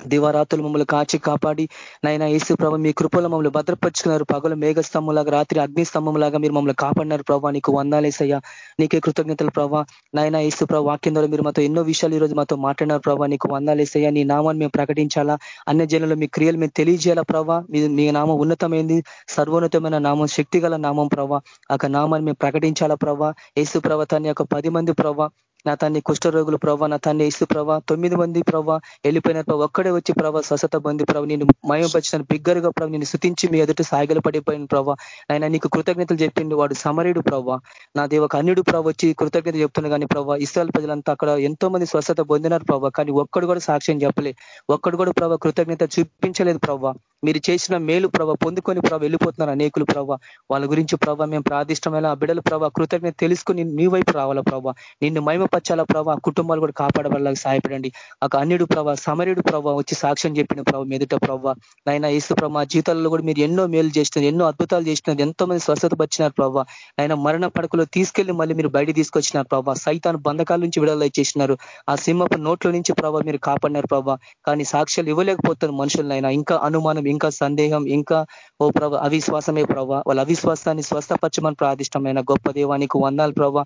దివారాతులు మమ్మల్ని కాచి కాపాడి నైనా ఏసు ప్రభ మీ కృపలో మమ్మల్ని భద్రపరుచుకున్నారు. పగలు మేఘస్తంభంలాగా రాత్రి అగ్నిస్తంభంలాగా మీరు మమ్మల్ని కాపాడినారు ప్రభావ నీకు వందాలేసయ్యా. నీకే కృతజ్ఞతలు ప్రభా. నైనా ఏసు ప్రభావ వాక్యం ద్వారా మీరు మాతో ఎన్నో విషయాలు ఈరోజు మాతో మాట్లాడినారు ప్రభావ నీకు వందాలేసయ్యా. నీ నామాన్ని మేము ప్రకటించాలా? అన్య జనులు మీ క్రియలు మేము తెలియజేయాలా ప్రభా? మీ నామం ఉన్నతమైంది సర్వోన్నతమైన నామం శక్తి నామం ప్రభా. ఆ నామాన్ని మేము ప్రకటించాలా ప్రభా? ఏసు ప్రభ తన యొక్క పది మంది ప్రభా నా తన్ని కుష్ఠరోగులు ప్రభావ నా తన్ని ఇసు ప్రభా తొమ్మిది మంది ప్రభావ వెళ్ళిపోయిన ప్రభావ ఒక్కడే వచ్చి ప్రభావ స్వస్థత పొంది ప్రభావ నేను మయంపరిచిన బిగ్గరగా ప్రభు నేను శుతించి మీ ఎదుట సాగలు పడిపోయిన ప్రభావ ఆయన నీకు కృతజ్ఞతలు చెప్పిండు వాడు సమరుడు ప్రభావ నా దేవ కన్యుడు ప్రభు వచ్చి కృతజ్ఞత చెప్తున్నా కానీ ప్రభావ ఇస్రాయల్ ప్రజలంతా అక్కడ ఎంతో మంది స్వస్థత పొందినారు ప్రభా కానీ ఒక్కడు కూడా సాక్ష్యం చెప్పలే. ఒక్కడు కూడా ప్రభా కృతజ్ఞత చూపించలేదు ప్రభావ మీరు చేసిన మేలు ప్రభావ పొందుకొని ప్రభ వెళ్ళిపోతున్నారు అనేకులు ప్రభావ వాళ్ళ గురించి ప్రభావ మేము ప్రాదిష్టమైన బిడ్డలు ప్రభావ కృతజ్ఞత తెలుసుకుని నీ వైపు రావాలా ప్రభావ నిన్ను మహిమపచ్చాల ప్రభావ కుటుంబాలు కూడా కాపాడబడలాగా సహాయపడండి. ఒక అన్యుడు ప్రభావ సమరుడు ప్రభావ వచ్చి సాక్ష్యం చెప్పిన ప్రభావ మెదుట ప్రభావ. నాయన ఏసు ప్రభావ జీవితాల్లో కూడా మీరు ఎన్నో మేలు చేస్తున్నారు ఎన్నో అద్భుతాలు చేస్తున్నారు ఎంతో మంది స్వస్థత వచ్చినారు ప్రభావ. ఆయన మరణ పడకలో తీసుకెళ్ళి మళ్ళీ మీరు బయట తీసుకొచ్చినారు ప్రభావ. సైతాన్ బంధకాల నుంచి విడుదల చేసినారు. ఆ సింహపు నోట్ల నుంచి ప్రభావ మీరు కాపాడినారు ప్రభావ. కానీ సాక్ష్యాలు ఇవ్వలేకపోతారు మనుషులనైనా ఇంకా అనుమానం ఇంకా సందేహం ఇంకా ఓ ప్రభ అవిశ్వాసమే ప్రభావ. వాళ్ళ అవిశ్వాసాన్ని స్వస్థపరచమని ప్రాదిష్టమైన గొప్ప దేవానికి వందాలు ప్రభావ.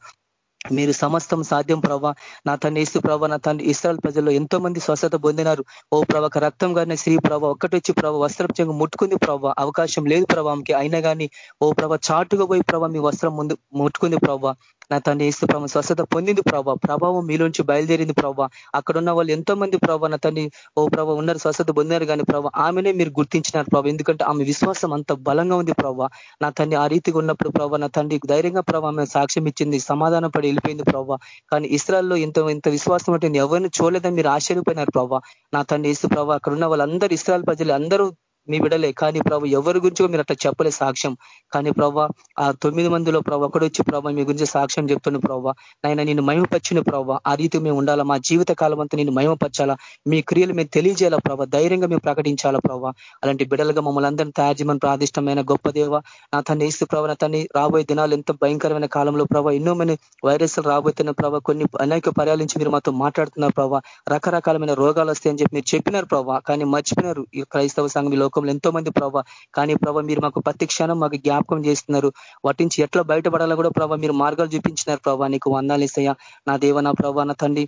మీరు సమస్తం సాధ్యం ప్రభా నా తన ఏసు ప్రభా నా తన ఇస్రాయల్ ప్రజల్లో ఎంతో మంది స్వస్థత పొందినారు. ఓ ప్రభాక రక్తం కానీ శ్రీ ప్రభ ఒక్కటి వచ్చి ప్రభా వస్త్రం ముట్టుకుంది ప్రభావ అవకాశం లేదు ప్రభావంకి అయినా కానీ ఓ ప్రభ చాటుగా పోయి ప్రభావ మీ వస్త్రం ముందు ముట్టుకుంది ప్రభావ నా తండ్రి ఏసు ప్రభావ స్వస్థత పొందింది ప్రభావ ప్రభావం మీలోంచి బయలుదేరింది ప్రభావ అక్కడ ఉన్న వాళ్ళు ఎంతో మంది ప్రభావ నా తండ్రి ఓ ప్రభావ ఉన్నారు స్వస్థత పొందినారు కానీ ప్రభావ ఆమెనే మీరు గుర్తించినారు ప్రభావ ఎందుకంటే ఆమె విశ్వాసం అంత బలంగా ఉంది ప్రభావ నా తండ్రి ఆ రీతిగా ఉన్నప్పుడు ప్రభావ నా తండ్రి ధైర్యంగా ప్రభావ ఆమె సాక్ష్యం ఇచ్చింది సమాధానం పడి వెళ్ళిపోయింది ప్రభావ కానీ ఇస్రాల్లో ఇంత ఇంత విశ్వాసం అంటే ఎవరిని చూడలేదని మీరు ఆశ్చర్యపోయినారు ప్రభావ నా తండ్రి ఏసు ప్రభావ అక్కడ ఉన్న వాళ్ళందరూ ఇస్రాయల్ ప్రజలు అందరూ మీ బిడలే కానీ ప్రభు ఎవరి గురించి మీరు అట్లా చెప్పలే సాక్ష్యం. కానీ ప్రభావ ఆ తొమ్మిది మందిలో ప్రభు ఒకటి వచ్చి ప్రభావ మీ గురించి సాక్ష్యం చెప్తున్న ప్రభావ నాయన నేను మహిమపరిచిన ప్రభావ ఆ రీతి మేము ఉండాలా? మా జీవిత కాలం అంతా నేను మహిమపరచాలా? మీ క్రియలు మేము తెలియజేయాలా ప్రభావ ధైర్యంగా మేము ప్రకటించాలా ప్రభావ అలాంటి బిడలుగా మమ్మల్ని అందరినీ తయారు చేయమని ప్రాదిష్టమైన గొప్ప దేవ నా తన్ని ఇస్తూ ప్రభావ నా తన్ని రాబోయే దినాలు ఎంతో భయంకరమైన కాలంలో ప్రభావ ఎన్నో మంది వైరస్లు రాబోతున్న ప్రభావ కొన్ని అనేక పర్యాల నుంచి మీరు మాతో మాట్లాడుతున్నారు ప్రభావ రకరకాలమైన రోగాలు వస్తాయని చెప్పి మీరు చెప్పినారు ప్రభావ కానీ మర్చిపోయినారు ఈ క్రైస్తవ సంఘం లోకంలో ఎంతో మంది ప్రభావ కానీ ప్రభావ మీరు మాకు ప్రతి క్షణం మాకు జ్ఞాపకం చేస్తున్నారు. వాటి నుంచి ఎట్లా బయటపడాలో కూడా ప్రభావ మీరు మార్గాలు చూపించినారు ప్రభావ నీకు వందాలు ఇస్తాయా నా దేవ నా ప్రభావ నా తండ్రి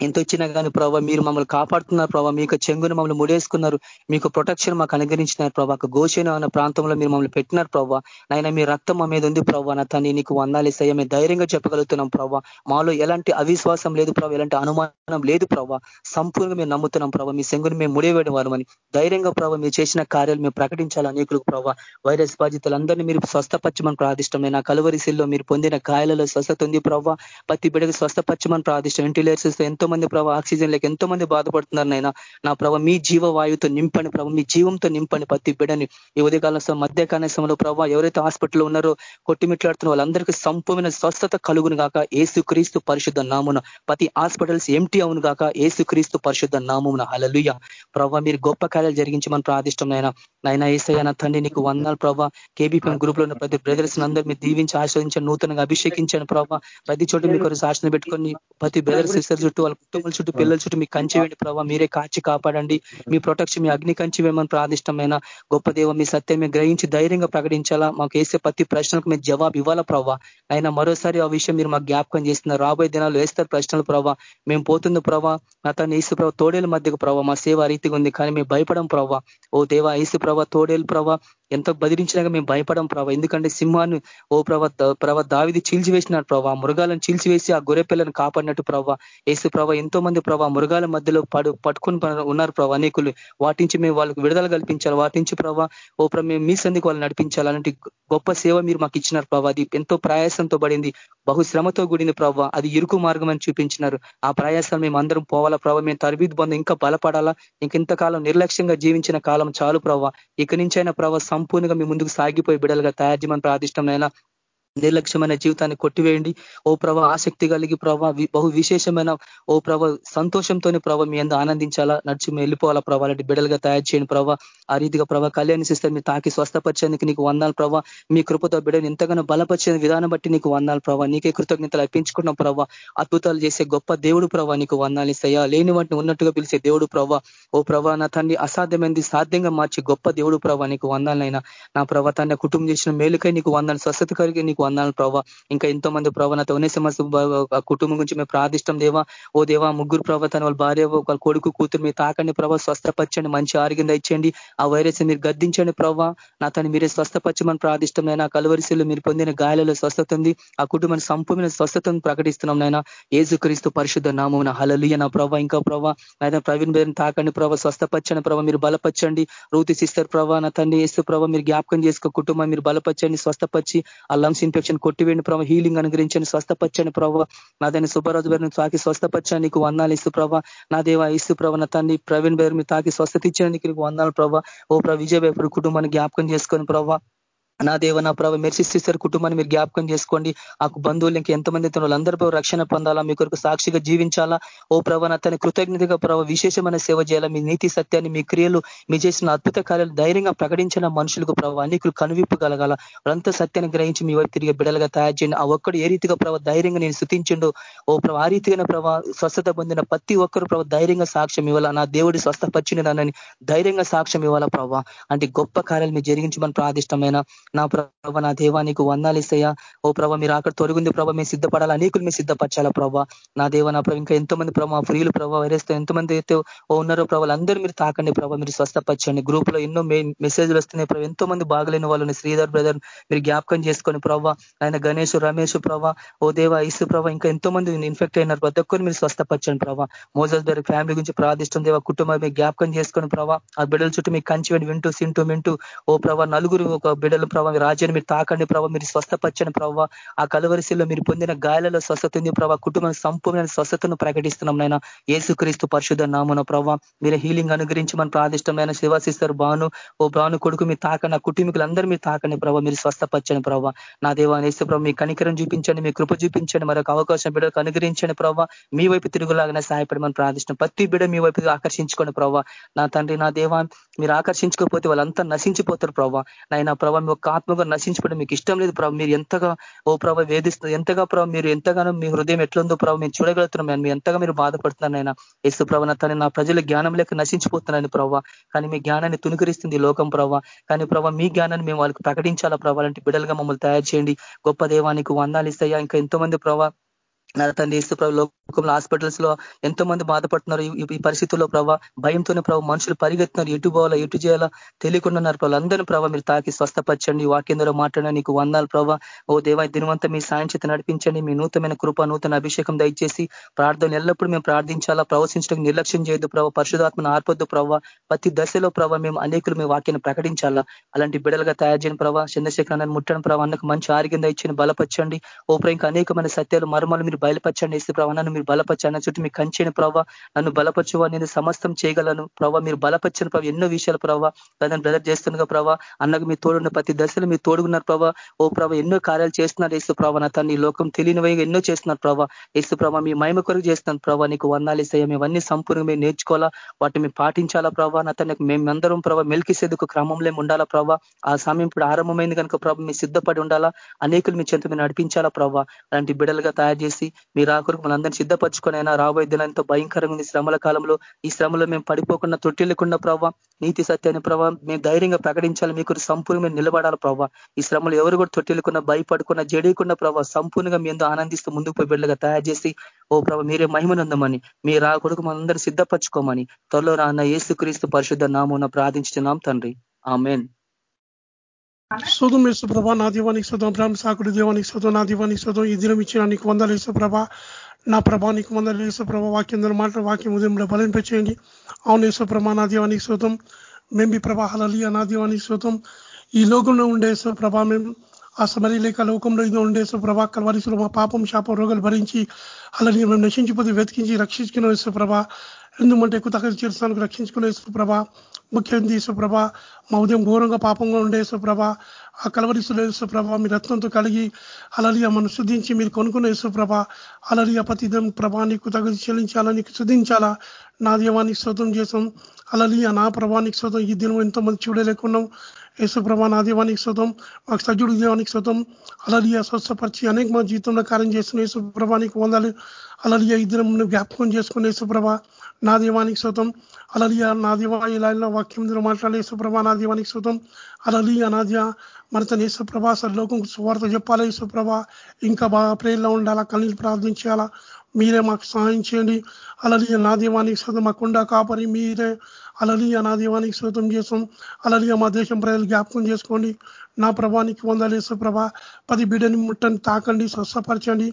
ఎంత వచ్చినా కానీ ప్రభావ మీరు మమ్మల్ని కాపాడుతున్నారు ప్రభావ మీకు చెంగును మమ్మల్ని ముడేసుకున్నారు. మీకు ప్రొటెక్షన్ మాకు అనుగ్రహించినారు ప్రభావ గోషణ అన్న ప్రాంతంలో మీరు మమ్మల్ని పెట్టినారు ప్రభావ నాయన మీ రక్తం మా మీద ఉంది ప్రభావ నా తన్ని నీకు వందాలిస్తాయా మేము ధైర్యంగా చెప్పగలుగుతున్నాం ప్రభావ మాలో ఎలాంటి అవిశ్వాసం లేదు ప్రభావ ఎలాంటి అనుమానం లేదు ప్రభావ సంపూర్ణంగా మేము నమ్ముతున్నాం ప్రభావ మీ చెంగును మేము ముడివేయడం వారమని. ధైర్యంగా ప్రభావ మీరు చేసిన కార్యాలు మేము ప్రకటించాలి అనేకులకు ప్రభావ వైరస్ బాధితులందరినీ మీరు స్వస్థపచ్చమని ప్రార్థిష్టమైన కలువరిశిల్లో మీరు పొందిన కాయలలో స్వస్థత ఉంది ప్రభావ ప్రతి బిడ్డకు స్వస్థపచ్చమని ప్రాదిష్టం వెంటిలేటర్స్ ఎంతో మంది ప్రభావ ఆక్సిజన్ లేక ఎంతో మంది బాధపడుతున్నారు నైనా నా ప్రభావ మీ జీవ వాయువుతో నింపండి ప్రభావ మీ జీవంతో నింపండి ప్రతి బిడ్డని ఈ ఉదయకాల మధ్య సమయంలో ప్రభావ ఎవరైతే హాస్పిటల్లో ఉన్నారో కొట్టిమిట్లాడుతున్న వాళ్ళందరికీ సంపూర్ణ స్వస్థత కలుగును గాక. ఏసు క్రీస్తు పరిశుద్ధ నామున ప్రతి హాస్పిటల్స్ ఎంటీ అవును గాక. ఏసు క్రీస్తు పరిశుద్ధ నామున హలలుయ ప్రభావ మీరు గొప్ప కార్యాలు జరిగించమని ప్రాదిష్టం నాయన. నాయన ఏసయ్య నా తండ్రి నీకు వందాలు ప్రభావ కేబీపీఎం గ్రూప్లో ఉన్న ప్రతి బ్రదర్స్ అందరూ మీరు దీవించి ఆశ్రదించండి నూతనంగా అభిషేకించాను ప్రభావ ప్రతి చోట మీకు సాక్షణ పెట్టుకొని ప్రతి బ్రదర్స్ సిస్టర్ చుట్టూ వాళ్ళ కుటుంబాల చుట్టూ పిల్లల చుట్టూ మీ కంచి వేయండి ప్రభావ మీరే కాచి కాపాడండి. మీ ప్రొటెక్షన్ మీ అగ్ని కంచి వేయమని ప్రాదిష్టమైన గొప్ప దేవ మీ సత్యం గ్రహించి ధైర్యంగా ప్రకటించాలా? మాకు వేసే ప్రతి ప్రశ్నలకు మీరు జవాబు ఇవ్వాలా ప్రభావ అయినా మరోసారి ఆ విషయం మీరు మాకు జ్ఞాపకం చేస్తున్నారు. రాబోయే దినాలు వేస్తారు ప్రశ్నలు ప్రభావ మేము పోతుంది ప్రభావ అతను ఈసు ప్రభావ తోడేల మధ్యకు ప్రభావ మా సేవ రీతిగా ఉంది కానీ మేము భయపడం ప్రభావ ఓ దేవ ఈసు ప్రభావ తోడేలు ప్రభావ ఎంతో బదిరించినాక మేము భయపడం ప్రభావ ఎందుకంటే సింహాన్ని ఓ ప్రభ ప్రభ దావిది చీల్చివేసినాడు ప్రభావ మృగాలను చీల్చివేసి ఆ గొర్రెపిల్లను కాపాడినట్టు ప్రభావ ఏసు ప్రభావ ఎంతో మంది ప్రభావ మృగాల మధ్యలో పడు పట్టుకుని ఉన్నారు ప్రభావ అనేకులు వాటి నుంచి మేము వాళ్ళకు విడుదల కల్పించాలి. వాటి నుంచి ప్రభావ ఓ ప్రభ మేము మీ సందికి వాళ్ళు నడిపించాలి. అలాంటి గొప్ప సేవ మీరు మాకు ఇచ్చినారు ప్రభావ అది ఎంతో ప్రయాసంతో పడింది. బహుశ్రమతో కూడింది ప్రభావ అది ఇరుకు మార్గం అని చూపించినారు. ఆ ప్రయాసాలు మేము అందరం పోవాలా ప్రభావ మేము తరబీదు బంధం ఇంకా బలపడాలా. ఇంకెంతకాలం నిర్లక్ష్యంగా జీవించిన కాలం చాలు ప్రభావ ఇక నుంచైనా ప్రభావ సంపూర్ణంగా మీ ముందుకు సాగిపోయి బిడలుగా తయారు చేయమని ప్రార్థిష్టం నైనా నిర్లక్ష్యమైన జీవితాన్ని కొట్టివేయండి. ఓ ప్రభ ఆసక్తి కలిగి ప్రభ బహు విశేషమైన ఓ ప్రభ సంతోషంతోనే ప్రభ మీ అందరూ ఆనందించాలా నడిచి వెళ్ళిపోవాలా ప్రభా అలాంటి బిడలుగా తయారు చేయండి ప్రభ. ఆ రీతిగా ప్రభా కళ్యాణి సిస్టర్ మీరు తాకి స్వస్థపరిచేందుకు నీకు వందాలు ప్రభా. మీ కృపతో బిడ్డను ఎంతగానో బలపరిచే విధానం బట్టి నీకు వందాలు ప్రభావ నీకే కృతజ్ఞతలు అర్పించుకున్నాం ప్రభావ అద్భుతాలు చేసే గొప్ప దేవుడు ప్రభా నీకు వందాలు ఇస్తాయా. లేని వాటిని ఉన్నట్టుగా పిలిచే దేవుడు ప్రభా. ఓ ప్రభా నా తండ్రి అసాధ్యమైంది సాధ్యంగా మార్చి గొప్ప దేవుడు ప్రభా నీకు వందాలైనా నా ప్రభా తన కుటుంబం చేసిన మేలుకై నీకు వందాలు స్వస్థత కలిగి నీకు వందాలు ప్రభావ ఇంకా ఎంతో మంది ప్రభావ నాతో కుటుంబం గురించి మేము ప్రార్థిష్టం దేవా. ఓ దేవా ముగ్గురు ప్రభావ తన వాళ్ళ భార్య వాళ్ళ కొడుకు కూతురు మీరు తాకండి ప్రభావ స్వస్థపరచండి మంచి ఆరోగ్యం ఇచ్చండి ఆ వైరస్ మీరు గద్దించండి ప్రభావ నా తను మీరే స్వస్థపరచమని ప్రార్థిష్టం నైనా కలవరిశీలు మీరు పొందిన గాయాలలో స్వస్థత ఉంది. ఆ కుటుంబాన్ని సంపూర్ణ స్వస్థతను ప్రకటిస్తున్నాం నైనా ఏసుక్రీస్తు పరిశుద్ధ నామం హలలియ నా ప్రభావ ఇంకా ప్రభావ ప్రవీణ్ పేరుని తాకండి ప్రభావ స్వస్థపచ్చని ప్రభావ మీరు బలపరచండి. రూతి సిస్టర్ ప్రభావ నా తండ్రి ఏసు ప్రభావ మీరు జ్ఞాపకం చేసుకో కుటుంబం మీరు బలపరచండి స్వస్థపచ్చి ఆ లంగ్స్ ఇన్ఫెక్షన్ కొట్టివేయండి ప్రభావ హీలింగ్ అనుగ్రహించండి స్వస్థపచ్చండి ప్రభావ నా దాన్ని సుబ్బరాజు గారిని తాకి స్వస్థపచ్చండి నీకు వందాలు ఇస్తూ ప్రభావ నా దేవ ఇస్తూ ప్రభావ నా తండ్రి ప్రవీణ్ బేరు తాకి స్వస్థత ఇచ్చిన నీకు వందాలు ప్రభావ ఓ ప్రభావ విజయ్ కుటుంబాన్ని జ్ఞాపకం చేసుకొని ప్రభావ నా దేవ నా ప్రభావ మెర్సిస్తారు కుటుంబాన్ని మీరు జ్ఞాపకం చేసుకోండి. ఆ బంధువులు ఇంకా ఎంతమంది వాళ్ళందరూ రక్షణ పొందాలా మీ కొరకు సాక్షిగా జీవించాలా. ఓ ప్రభావ తన కృతజ్ఞతగా ప్రభావ విశేషమైన సేవ చేయాలా. మీ నీతి సత్యాన్ని మీ క్రియలు మీ చేసిన అద్భుత కార్యాలు ధైర్యంగా ప్రకటించిన మనుషులకు ప్రభావ అనేకులు కనువిప్పు కలగాల వాళ్ళంతా సత్యాన్ని గ్రహించి మీ వైపు తిరిగి బిడలుగా తయారు చేయండి. ఆ ఒక్కడు ఏ రీతిగా ప్రభావ ధైర్యంగా నేను స్థుతించిండు ఓ ప్రభావ ఆ రీతిగా ప్రభావ స్వస్థత పొందిన ప్రతి ఒక్కరు ప్రభావ ధైర్యంగా సాక్ష్యం ఇవ్వాలా. నా దేవుడి స్వస్థపరిచిన ధైర్యంగా సాక్ష్యం ఇవ్వాలా ప్రభావ అంటే గొప్ప కార్యాలు మీరు జరిగించమని ప్రాదిష్టమైన నా ప్రభ నా దేవానికి వందాలిస్తాయా ఓ ప్రభ మీరు అక్కడ తొలగింది ప్రభ మేము సిద్ధపడాలి? అనేకులు మీరు సిద్ధపరచాలా ప్రభ? నా దేవ నా ప్రభ ఇంకా ఎంతో మంది ప్రభావ ఫ్రీలు ప్రభావ వైరస్తో ఎంతమంది అయితే ఉన్నారో ప్రభావాలు అందరూ మీరు తాకండి ప్రభావ మీరు స్వస్థపరచండి. గ్రూప్లో ఎన్నో మెసేజ్లు వస్తున్నాయి ప్రభావ ఎంతో మంది బాగలేని వాళ్ళని శ్రీధర్ బ్రదర్ మీరు జ్ఞాపకం చేసుకొని ప్రభ ఆయన గణేష్ రమేష్ ప్రభా ఓ దేవ ఇసు ప్రభ ఇంకా ఎంతో మంది ఇన్ఫెక్ట్ అయినారు ప్రతి ఒక్కరు మీరు స్వస్థపరచండి ప్రభావ మోజస్ గారి ఫ్యామిలీ గురించి ప్రార్థిష్టం దేవ కుటుంబం మీకు జ్ఞాపకం చేసుకొని ప్రభావ ఆ బిడ్డల చుట్టూ మీకు కంచి వింటూ సింటూ వింటూ ఓ ప్రభా నలుగురు ఒక బిడ్డలు ప్రభావ రాజ్యాన్ని మీరు తాకండి ప్రభావ మీరు స్వస్థపచ్చని ప్రభావ ఆ కలవరిశిలో మీరు పొందిన గాయాలలో స్వస్థత ఉంది ప్రభావ కుటుంబం సంపూర్ణ స్వస్థతను ప్రకటిస్తున్నాం నాయన. ఏసుక్రీస్తు పరిశుధ నామున ప్రభావ మీరు హీలింగ్ అనుగ్రహించి మన ప్రాదిష్టమైన శివాసిస్తారు బాను. ఓ బాను కొడుకు మీరు తాకండి. ఆ కుటుంబీకులందరూ మీరు తాకండి ప్రభావ మీరు స్వస్థపచ్చని ప్రభావ నా దేవా ప్రభావ మీ కనికరం చూపించండి మీ కృప చూపించండి మరొక అవకాశం బిడ్డలకు అనుగ్రహించండి ప్రభావ మీ వైపు తిరుగులాగానే సహాయపడమని ప్రార్థిష్టం. ప్రతి బిడ మీ వైపు ఆకర్షించుకోండి ప్రభావ నా తండ్రి నా దేవా మీరు ఆకర్షించుకోకపోతే వాళ్ళంతా నశించిపోతారు ప్రభావ నాయన ప్రభావ మీ ఒక్క ఆత్మగా నశించుకోవడం మీకు ఇష్టం లేదు ప్రభావ మీరు ఎంతగా ఓ ప్రభావ వేధిస్తుంది ఎంతగా ప్రభావ మీరు ఎంతగానో మీ హృదయం ఎట్లుందో ప్రభావ మేము చూడగలుగుతున్నాం మీ ఎంతగా మీరు బాధపడుతున్నారు నాయన యేసు ప్రభావ తను నా ప్రజల జ్ఞానం లేక నశించిపోతున్నాను ప్రభావ కానీ మీ జ్ఞానాన్ని తునుకరిస్తుంది లోకం ప్రభావ కానీ ప్రభావ మీ జ్ఞానాన్ని మేము వాళ్ళకి ప్రకటించాలా ప్రభావ అంటే బిడలుగా మమ్మల్ని తయారు చేయండి. గొప్ప దేవానికి వందాలు ఇస్తాయా? ఇంకా ఎంతో మంది ప్రభావ నా తండ్రి ఇసు ప్రభు లోకంలో హాస్పిటల్స్లో ఎంతో మంది బాధపడుతున్నారు. ఈ పరిస్థితుల్లో ప్రభావ భయంతోనే ప్రభావ మనుషులు పరిగెత్తున్నారు ఎటు పోవాలా ఎటు చేయాలా తెలియకుండా ఉన్నారు ప్రభావ అందరినీ ప్రభావ మీరు తాకి స్వస్థపరచండి. వాక్యంలో మాట్లాడిన నీకు వందాలు ప్రభావ ఓ దేవా దినవంతా మీ సాయం చేత నడిపించండి. మీ నూతనమైన కృప నూతన అభిషేకం దయచేసి ప్రార్థన ఎల్లప్పుడూ మేము ప్రార్థించాలా? ప్రవశించడానికి నిర్లక్ష్యం చేయొద్దు ప్రభావ పరిశుధాత్మను ఆర్పొద్దు ప్రభావ ప్రతి దశలో ప్రభావ మేము అనేకులు మీ వాక్యాన్ని ప్రకటించాలా? అలాంటి బిడలుగా తయారు చేయని ప్రభావ చంద్రశేఖర్ అన్నని ముట్టని ప్రభావ అన్నకు మంచి ఆరోగ్యం దయచని బలపరచండి. ఓ ఇంకా అనేకమైన సత్యాలు మర్మాలు మీరు బయలుపరచండి ఇస్తే ప్రభావ నన్ను మీరు బలపరచండి. చుట్టూ మీకు కంచేని ప్రభావ నన్ను బలపరచువా నేను సమస్తం చేయగలను ప్రభావ మీరు బలపరిచిన ప్రభావ ఎన్నో విషయాలు ప్రభావ దాన్ని బ్రదర్ చేస్తుండగా ప్రభావ అన్నకు మీ తోడున్న ప్రతి దశలో మీరు తోడుగున్నారు ప్రభావ ఓ ప్రభావ ఎన్నో కార్యాలు చేస్తున్నారు ఏసు ప్రభావ నా తన్ని లోకం తెలియనివై ఎన్నో చేస్తున్నారు ప్రభావ ఏసు ప్రభావ మీ మహిమ కొరకు చేస్తున్నాను ప్రభావ నీకు వందాలు ఇస్తాయి? మేమన్నీ సంపూర్ణంగా మేము నేర్చుకోవాలా? వాటిని మేము పాటించాలా ప్రభావ నా తనకు మేమందరం ప్రభావ మెలికిసేందుకు క్రమంలో ఉండాలా ప్రభావ ఆ సమయం ఇప్పుడు ఆరంభమైంది కనుక ప్రభావ మీ సిద్ధపడి ఉండాలా? అనేకులు మీ చెంత నడిపించాలా ప్రభావ అలాంటి బిడలుగా తయారు చేసి మీరు ఆ మనందరినీ సిద్ధపరచుకొని అయినా రాబోయే దినంతో భయంకరంగా ఉంది. శ్రమల కాలంలో ఈ శ్రమలో మేము పడిపోకుండా తొట్టిల్లకుండా ప్రభావ నీతి సత్యాన్ని ప్రభావ మేము ధైర్యంగా ప్రకటించాలి. మీకు సంపూర్ణ మేము నిలబడాలి ప్రభావ ఈ శ్రమలు ఎవరు కూడా తొట్టిల్లకుండా భయపడకుండా జడియకుండా ప్రభావ సంపూర్ణంగా మేము ఆనందిస్తూ ముందుకు పోయి తయారు చేసి ఓ ప్రభావ మీరే మహిమనందమని మీ ఆ మనందరినీ సిద్ధపరచుకోమని త్వరలో రాన్న ఏసుక్రీస్తు పరిశుద్ధ నామూన ప్రార్థించుతున్నాం తండ్రి. ఆమెన్. శోధం వేసు ప్రభా నా దీవానికి శోధం బ్రహ్మ సాకుడు దీవానికి శోధం నా దీవానికి శోధం ఈ దినం ఇచ్చిన నీకు వందలు వేసు ప్రభా నా ప్రభా నీకు వందలు వేసు ప్రభా వాక్యం మాట వాక్యం ఉదయంలో బలింపచేయండి అవును వేసు ప్రభా నా దీవానికి శోధం మేము ప్రభా హలలియ నా దీవానికి శోధం ఈ లోకంలో ఉండే ప్రభా మేము ఆ సమరీ లేక లోకంలో ఇదో ఉండే సుప్రభ కలవరిసులు మా పాపం శాపం రోగాలు భరించి అలాని మేము నశించిపోతే వెతికించి రక్షించుకున్న ప్రభా. ఎందుకంటే కుతక చేర్చడానికి రక్షించుకునే ప్రభ. ముఖ్యంగా యేసుప్రభ మా ఉదయం ఘోరంగా పాపంగా ఉండే యేసుప్రభ ఆ కలవరిస్తులు యేసుప్రభ మీ రత్నంతో కలిగి అలలియ మనం శుద్ధించి మీరు కొనుక్కున్న యేసుప్రభ అలలియ ప్రతిదం ప్రభా నీకు తగది చెల్లించాలా నీకు శుద్ధించాలా? నా దేవానికి శోతం చేసాం అలలియ నా ప్రభానికి శోతం ఈ దినం ఎంతో మంది చూడలేకున్నాం. యేసుప్రభ నా దేవానికి శుతం మాకు సజ్జుడు దేవానికి శుతం అలలియ స్వస్థపరిచి అనేక మంది జీవితంలో కార్యం చేస్తున్న యేసుప్రభానికి వందలు. అలలియ ఇద్దరం జ్ఞాపకం చేసుకున్న యేసుప్రభ నా దీవానికి శుతం అలలియ నా దీవా ఇలా వాక్యం మాట్లాడే యేసుప్రభ నా దీవానికి శుతం అలలియ నాద్య మన తన యేసుప్రభ లోకం సువార్త చెప్పాలా యేసుప్రభ ఇంకా బాగా ప్రేర్లో ఉండాలా? కళ్ళు ప్రార్థించాలా మీరే మాకు సహాయం చేయండి. అలలియ నా దీవానికి శోతం మాకుండా కాపరి మీరే. అలలియ నా దీవానికి శోతం చేసాం అలలియ మా దేశం ప్రజలు జ్ఞాపకం చేసుకోండి. నా ప్రభానికి వందలేసు ప్రభ పది బిడ్డని ముట్టని తాకండి స్వస్థపరచండి.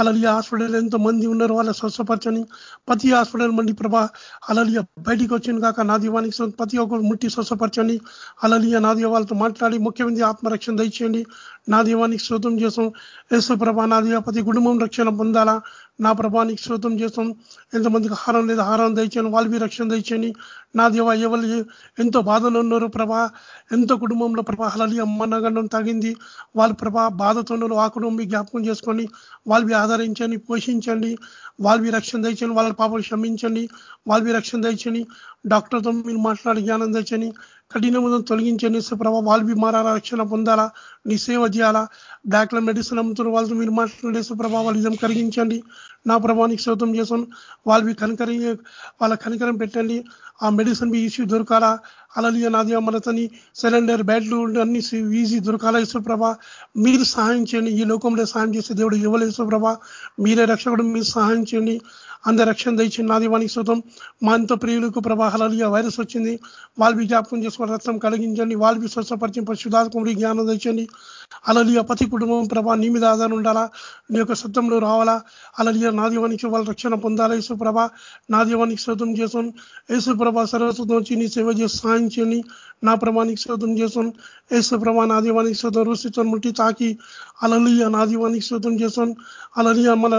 అలలియ హాస్పిటల్ ఎంతో మంది ఉన్నారు వాళ్ళ స్వస్థపరచండి. ప్రతి హాస్పిటల్ మండి ప్రభా అలలియ బయటికి వచ్చింది కాక నా దీవానికి ప్రతి ఒక్కరు ముట్టి స్వస్థపరచండి. అలలియ నా వాళ్ళతో మాట్లాడి ముఖ్యమంత్రి ఆత్మరక్షణ దయచేయండి. నా దీవానికి శ్రోతం చేసాం యేసు ప్రభ నా దీవ ప్రతి కుటుంబం రక్షణ పొందాలా. నా ప్రభానికి శ్రోతం చేస్తాం. ఎంతమందికి ఆహారం లేదు ఆహారం దయచేయండి వాళ్ళవి రక్షణ దయచేయండి నా దేవ ఎవరు ఎంతో బాధలు ఉన్నారు ప్రభా. ఎంతో కుటుంబంలో ప్రభా అలలి అమ్మనగండం తగింది. వాళ్ళ ప్రభా బాధతో ఉన్నారు ఆ కుటుంబం జ్ఞాపకం చేసుకొని వాళ్ళవి ఆదరించండి పోషించండి. వాళ్ళవి రక్షణ దయచండి వాళ్ళ పాపలు క్షమించండి. వాళ్ళవి రక్షణ దయచండి డాక్టర్తో మీరు మాట్లాడి జ్ఞానం తెచ్చని కఠినములను తొలగించండి సుప్రభ వాళ్ళు మారాల రక్షణ పొందాలా నీ సేవ చేయాలా? బ్లాక్ల మెడిసిన్ అమ్ముతున్న వాళ్ళతో మీరు మాట్లాడే ప్రభావాలు ఇదం కలిగించండి నా ప్రభానికి శోతం చేసాను వాళ్ళవి కనకరి వాళ్ళ కనకరం పెట్టండి. ఆ మెడిసిన్ ఇష్యూ దొరకాలా? అలలియ నాది మనతని సిలిండర్ బ్యాడ్లు అన్ని ఈజీ దొరకాలా ప్రభ? మీరు సహాయం చేయండి. ఈ లోకంలో సహాయం చేసే దేవుడు ఇవ్వలేదు ప్రభ? మీరే రక్షకుడు మీరు సహాయం చేయండి. అందరి రక్షణ దయచింది నా దీవానికి శుతం మా అంత ప్రియులకు ప్రవాహాలుగా వైరస్ వచ్చింది. వాళ్ళవి జ్ఞాపకం చేసుకుని రక్తం కలిగించండి వాళ్ళవి స్వచ్ఛపరిచిన పరిశుధాత్మడి జ్ఞానం దండి అలలియ పతి కుటుంబం ప్రభా నీ మీద ఆధారం ఉండాలా? నీ యొక్క సత్యంలో రావాలా? అలలియ నా దీవానికి వాళ్ళ రక్షణ పొందాలా యేసు ప్రభ? నా దీవానికి శోతం చేసాను యేసు ప్రభ వచ్చి నీ సేవ చేసి సాయం చేయండి. నా ప్రభానికి శోతం చేసాం యేసు ప్రభా నా దీవానికి శోతం రుచితో ముట్టి తాకి అలలియ నా దీవానికి శోతం చేసాం అలలియ మన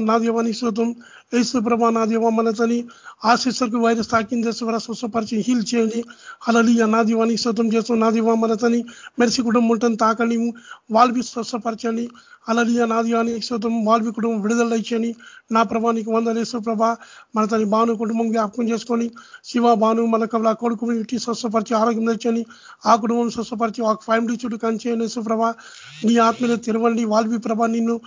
నా దీవానికి శోతం యేసు ప్రభా నా దేవ మనతని ఆశీస్సులకు వైరస్ తాకింది స్వస్వపరిచి హీల్ చేయండి. అలలి నా దీవానికి శోతం చేస్తాం నా దివా మనతని మెరిసి కుటుంబం తాకండి. వాల్వి స్వస్థపరచండి. అలలియ నా దీవానికి శోతం వాల్వి కుటుంబం విడుదల ఇచ్చని నా ప్రభానికి వందలేసు ప్రభా. మన భాను కుటుంబం జ్ఞాపకం చేసుకొని శివ భాను మన కవల కొడుకు ఇట్టి స్వస్థపరిచి ఆరోగ్యం తెచ్చని ఆ కుటుంబం స్వస్థపరిచి ఆ ఫ్యామిలీ చుట్టూ కంచేయండి సుప్రభ నీ ఆత్మీయ తెరవండి వాల్వి ప్రభ నిన్ను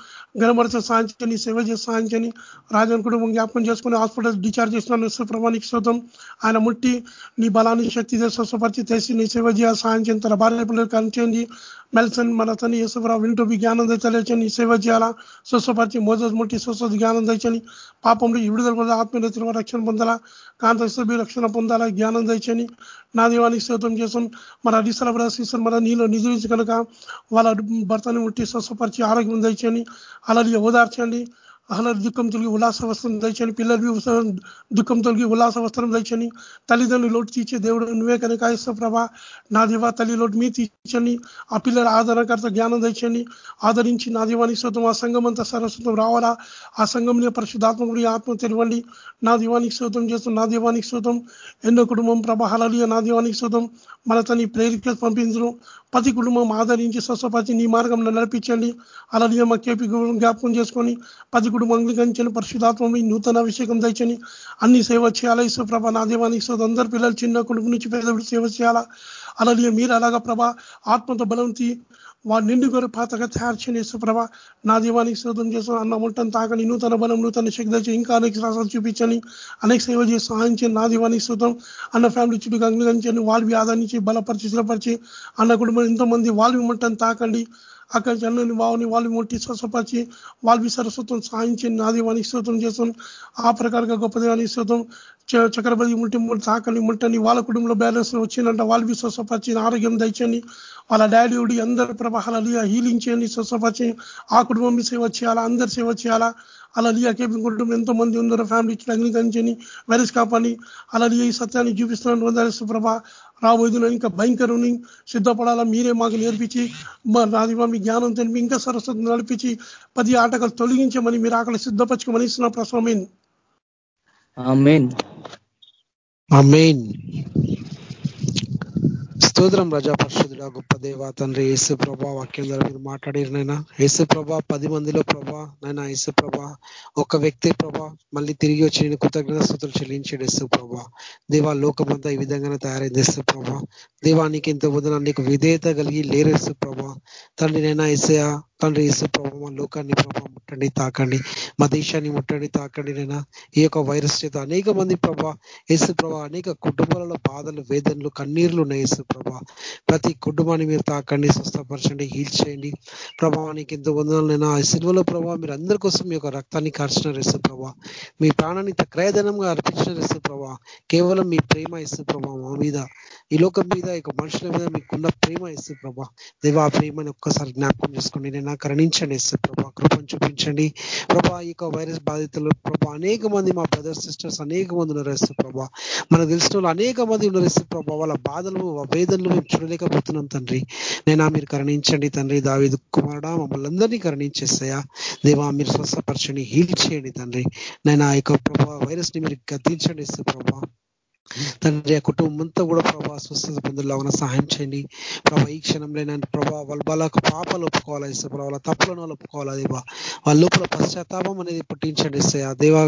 గణపరచ సాధించని సేవ చేసి సాధించని రాజన్ కుటుంబం జ్ఞాపకం చేసుకుని హాస్పిటల్ డిశ్చార్జ్ చేస్తున్నాను. సుప్రభానికి శోతం ఆయన ముట్టి నీ బలాన్ని శక్తి స్వస్థపరిచి తెసి నీ సేవ చేయాలి సాయం తన భార్య పిల్లలు కనిచేయండి మెల్సన్ మన తని యేసుప్రభ వింటూ జ్ఞానం తెచ్చని సేవ చేయాలా? స్వస్థపరిచి మోజస్ ముట్టి స్వస్థత జ్ఞానం తెచ్చని పాపంలో విడుదల పొందాలి? ఆత్మీయ రక్షణ పొందాలా? కాంత రక్షణ పొందాలా? జ్ఞానం తెచ్చని నా దీవానికి శోతం చేసాం మన అడిసల బ్రసీసన్ మన నీలో నిధులించి కనుక వాళ్ళ భర్తని ముట్టి స్వస్థపరిచి ఆరోగ్యం తెచ్చని అలాగే ఓదార్చండి. అలా దుఃఖం తొలగి ఉల్లాస వస్త్రం దయచని పిల్లలు దుఃఖం తొలగి ఉల్లాస వస్త్రం దయచని తల్లిదండ్రులు లోటు తీర్చే దేవుడు నువ్వే కనుక ప్రభ. నా దివా తల్లి లోటు మీ తీర్చని ఆ పిల్లల ఆదరణకర్త జ్ఞానం దయచండి ఆదరించి నా దివానికి శోతం ఆ సంఘం అంతా సరస్వతం రావాలా? ఆ సంఘంలో పరిశుద్ధాత్మకుడి ఆత్మ తెరవండి. నా దివానికి శోతం చేస్తాం నా దివానికి శోతం ఎన్నో కుటుంబం ప్రభ హలలియ నా దివానికి శోతం మన తని ప్రేరిక పంపించడం ప్రతి కుటుంబం ఆదరించి స్వస్థపరిచి నీ మార్గంలో నడిపించండి. అలాగే మా కేపీ జ్ఞాపకం చేసుకొని ప్రతి కుటుంబం అంగీకరించని పరిశుధాత్మ నూతన అభిషేకం తెచ్చని అన్ని సేవ చేయాలా? ఇసు ప్రభ నా దేవానికి అందరి పిల్లలు చిన్న కుటుంబం నుంచి పేదవిడి సేవ చేయాలా? అలాగే మీరు అలాగా ప్రభా ఆత్మతో బలంతి వాడు నిండు గొర్రె పాతగా తయారు చేయని ప్రభ నా దీవానికి శోధం చేస్తాను అన్న ఉంటాను తాకని నూతన బలం నూతన శక్తి ఇంకా అనేక రాసాలు చూపించని అనేక సేవ చేసి సహాయం చేయని నా దీవానికి శోధం అన్న ఫ్యామిలీ చుట్టూ అంగీకరించండి వాళ్ళవి ఆదాయించి బలపరిచి స్థిరపరిచి అన్న కుటుంబం ఎంతోమంది వాళ్ళు ఉంటాను తాకండి అక్కడ జన్మని వావుని వాళ్ళు ముట్టి స్వసపరిచి వాళ్ళవి సరస్వతం సాధించి నాదేవానికి స్తోత్రం చేస్తాం ఆ ప్రకారంగా గొప్ప దేవానికి స్తోత్రం చక్రపతి ముట్టి తాకని ముట్టని వాళ్ళ కుటుంబంలో బ్యాలెన్స్ వచ్చిందంట. వాళ్ళవి స్వసపరిచి ఆరోగ్యం దండి వాళ్ళ డాడీ ఉడి అందరి ప్రభావాలు హీలింగ్ చేయండి స్వసపరిచి ఆ కుటుంబం సేవ చేయాలా? అందరి సేవ చేయాలా? అలా కేపీ కుటుంబం ఎంతో మంది ఉందరో ఫ్యామిలీ ఇచ్చిన అగ్నికరించని వైరస్ కాపని అలా ఈ సత్యాన్ని చూపిస్తున్నాను వందరసు ప్రభ రాబోయేదిలో ఇంకా భయంకరుని సిద్ధపడాలా? మీరే మాకు నేర్పించి నాది మీ జ్ఞానం తెలిపి ఇంకా సరస్వతి నడిపించి పది ఆటకాలు తొలగించమని మీరు ఆకలి సిద్ధపరచుకోమని ఇస్తున్న. ప్రశ్న స్తోత్రం రజా పరిశుద్ధుడ గొప్ప దేవ తండ్రి యేసు ప్రభా వాక్యం ద్వారా మీరు మాట్లాడారు నైనా యేసు ప్రభా పది మందిలో ప్రభా నైనా యేసు ప్రభా ఒక వ్యక్తి ప్రభా మళ్ళీ తిరిగి వచ్చి నేను కృతజ్ఞత స్థుతులు చెల్లించాడు యేసు ప్రభా. దేవా లోకమంతా ఈ విధంగానే తయారైంది యేసు ప్రభా. దేవానికి ఇంత వదిన నీకు విధేయత కలిగి లేరేసు ప్రభా. తండ్రి నైనా ఏసయా తండ్రి ఏసు ప్రభావ మా లోకాన్ని ప్రభావ ముట్టండి తాకండి. మా దేశాన్ని ముట్టండి తాకండి నైనా ఈ యొక్క వైరస్ చేత అనేక మంది ప్రభా ఏసు ప్రభా అనేక కుటుంబాలలో బాధలు వేదనలు కన్నీర్లు ఉన్నాయి ఏసు ప్రభా. ప్రతి కుటుంబాన్ని మీరు తాకండి స్వస్థపరచండి హీల్ చేయండి. ప్రభావానికి ఎంతో వందనాలైనా ఆ సిల్వలో ప్రభావ మీరు అందరి కోసం మీ యొక్క రక్తాన్ని కార్చిన రేసు ప్రభా. మీ ప్రాణాన్ని క్రయధనంగా అర్పించిన రేసు ప్రభా. కేవలం మీ ప్రేమ ఇసు ప్రభా మా మీద. ఈ లోకం మీద ఇక మనుషుల మీద మీకున్న ప్రేమ ఇసు ప్రభా. దేవా ప్రేమని ఒక్కసారి జ్ఞాపకం చేసుకోండి నేను కరుణించండి. ప్రభా కృపను చూపించండి. ప్రభా ఈ యొక్క వైరస్ బాధితులు ప్రభా అనేక మంది మా బ్రదర్స్ సిస్టర్స్ అనేక మంది ఉన్నారు ప్రభా. మనకు తెలిసిన వాళ్ళు అనేక మంది ఉన్నారు ప్రభా. వాళ్ళ బాధలు వేదనలు మేము చూడలేకపోతున్నాం తండ్రి. నేనా మీరు కరుణించండి తండ్రి. దావిదు కుమారుడా మమ్మల్ని అందరినీ కరుణించేస్తాయా దేవా మీరు స్వస్థపరచండి హీల్ చేయండి తండ్రి. నేను ఆ యొక్క ప్రభా వైరస్ని మీరు గద్దించండి ఇస్తే ప్రభా. తండ్రి ఆ కుటుంబం అంతా కూడా ప్రభా స్వస్థత పొందులాగా సహాయం చేయండి. ప్రభా ఈ క్షణంలో ప్రభా వాళ్ళ వాళ్ళ పాపాలు ఒప్పుకోవాలి ఇస్తే ప్రభా? వాళ్ళ తప్పులను వాళ్ళు ఒప్పుకోవాలి దేవా? వాళ్ళ లోపల పశ్చాత్తాపం అనేది పుట్టించండి ఇస్తే ఆ దేవా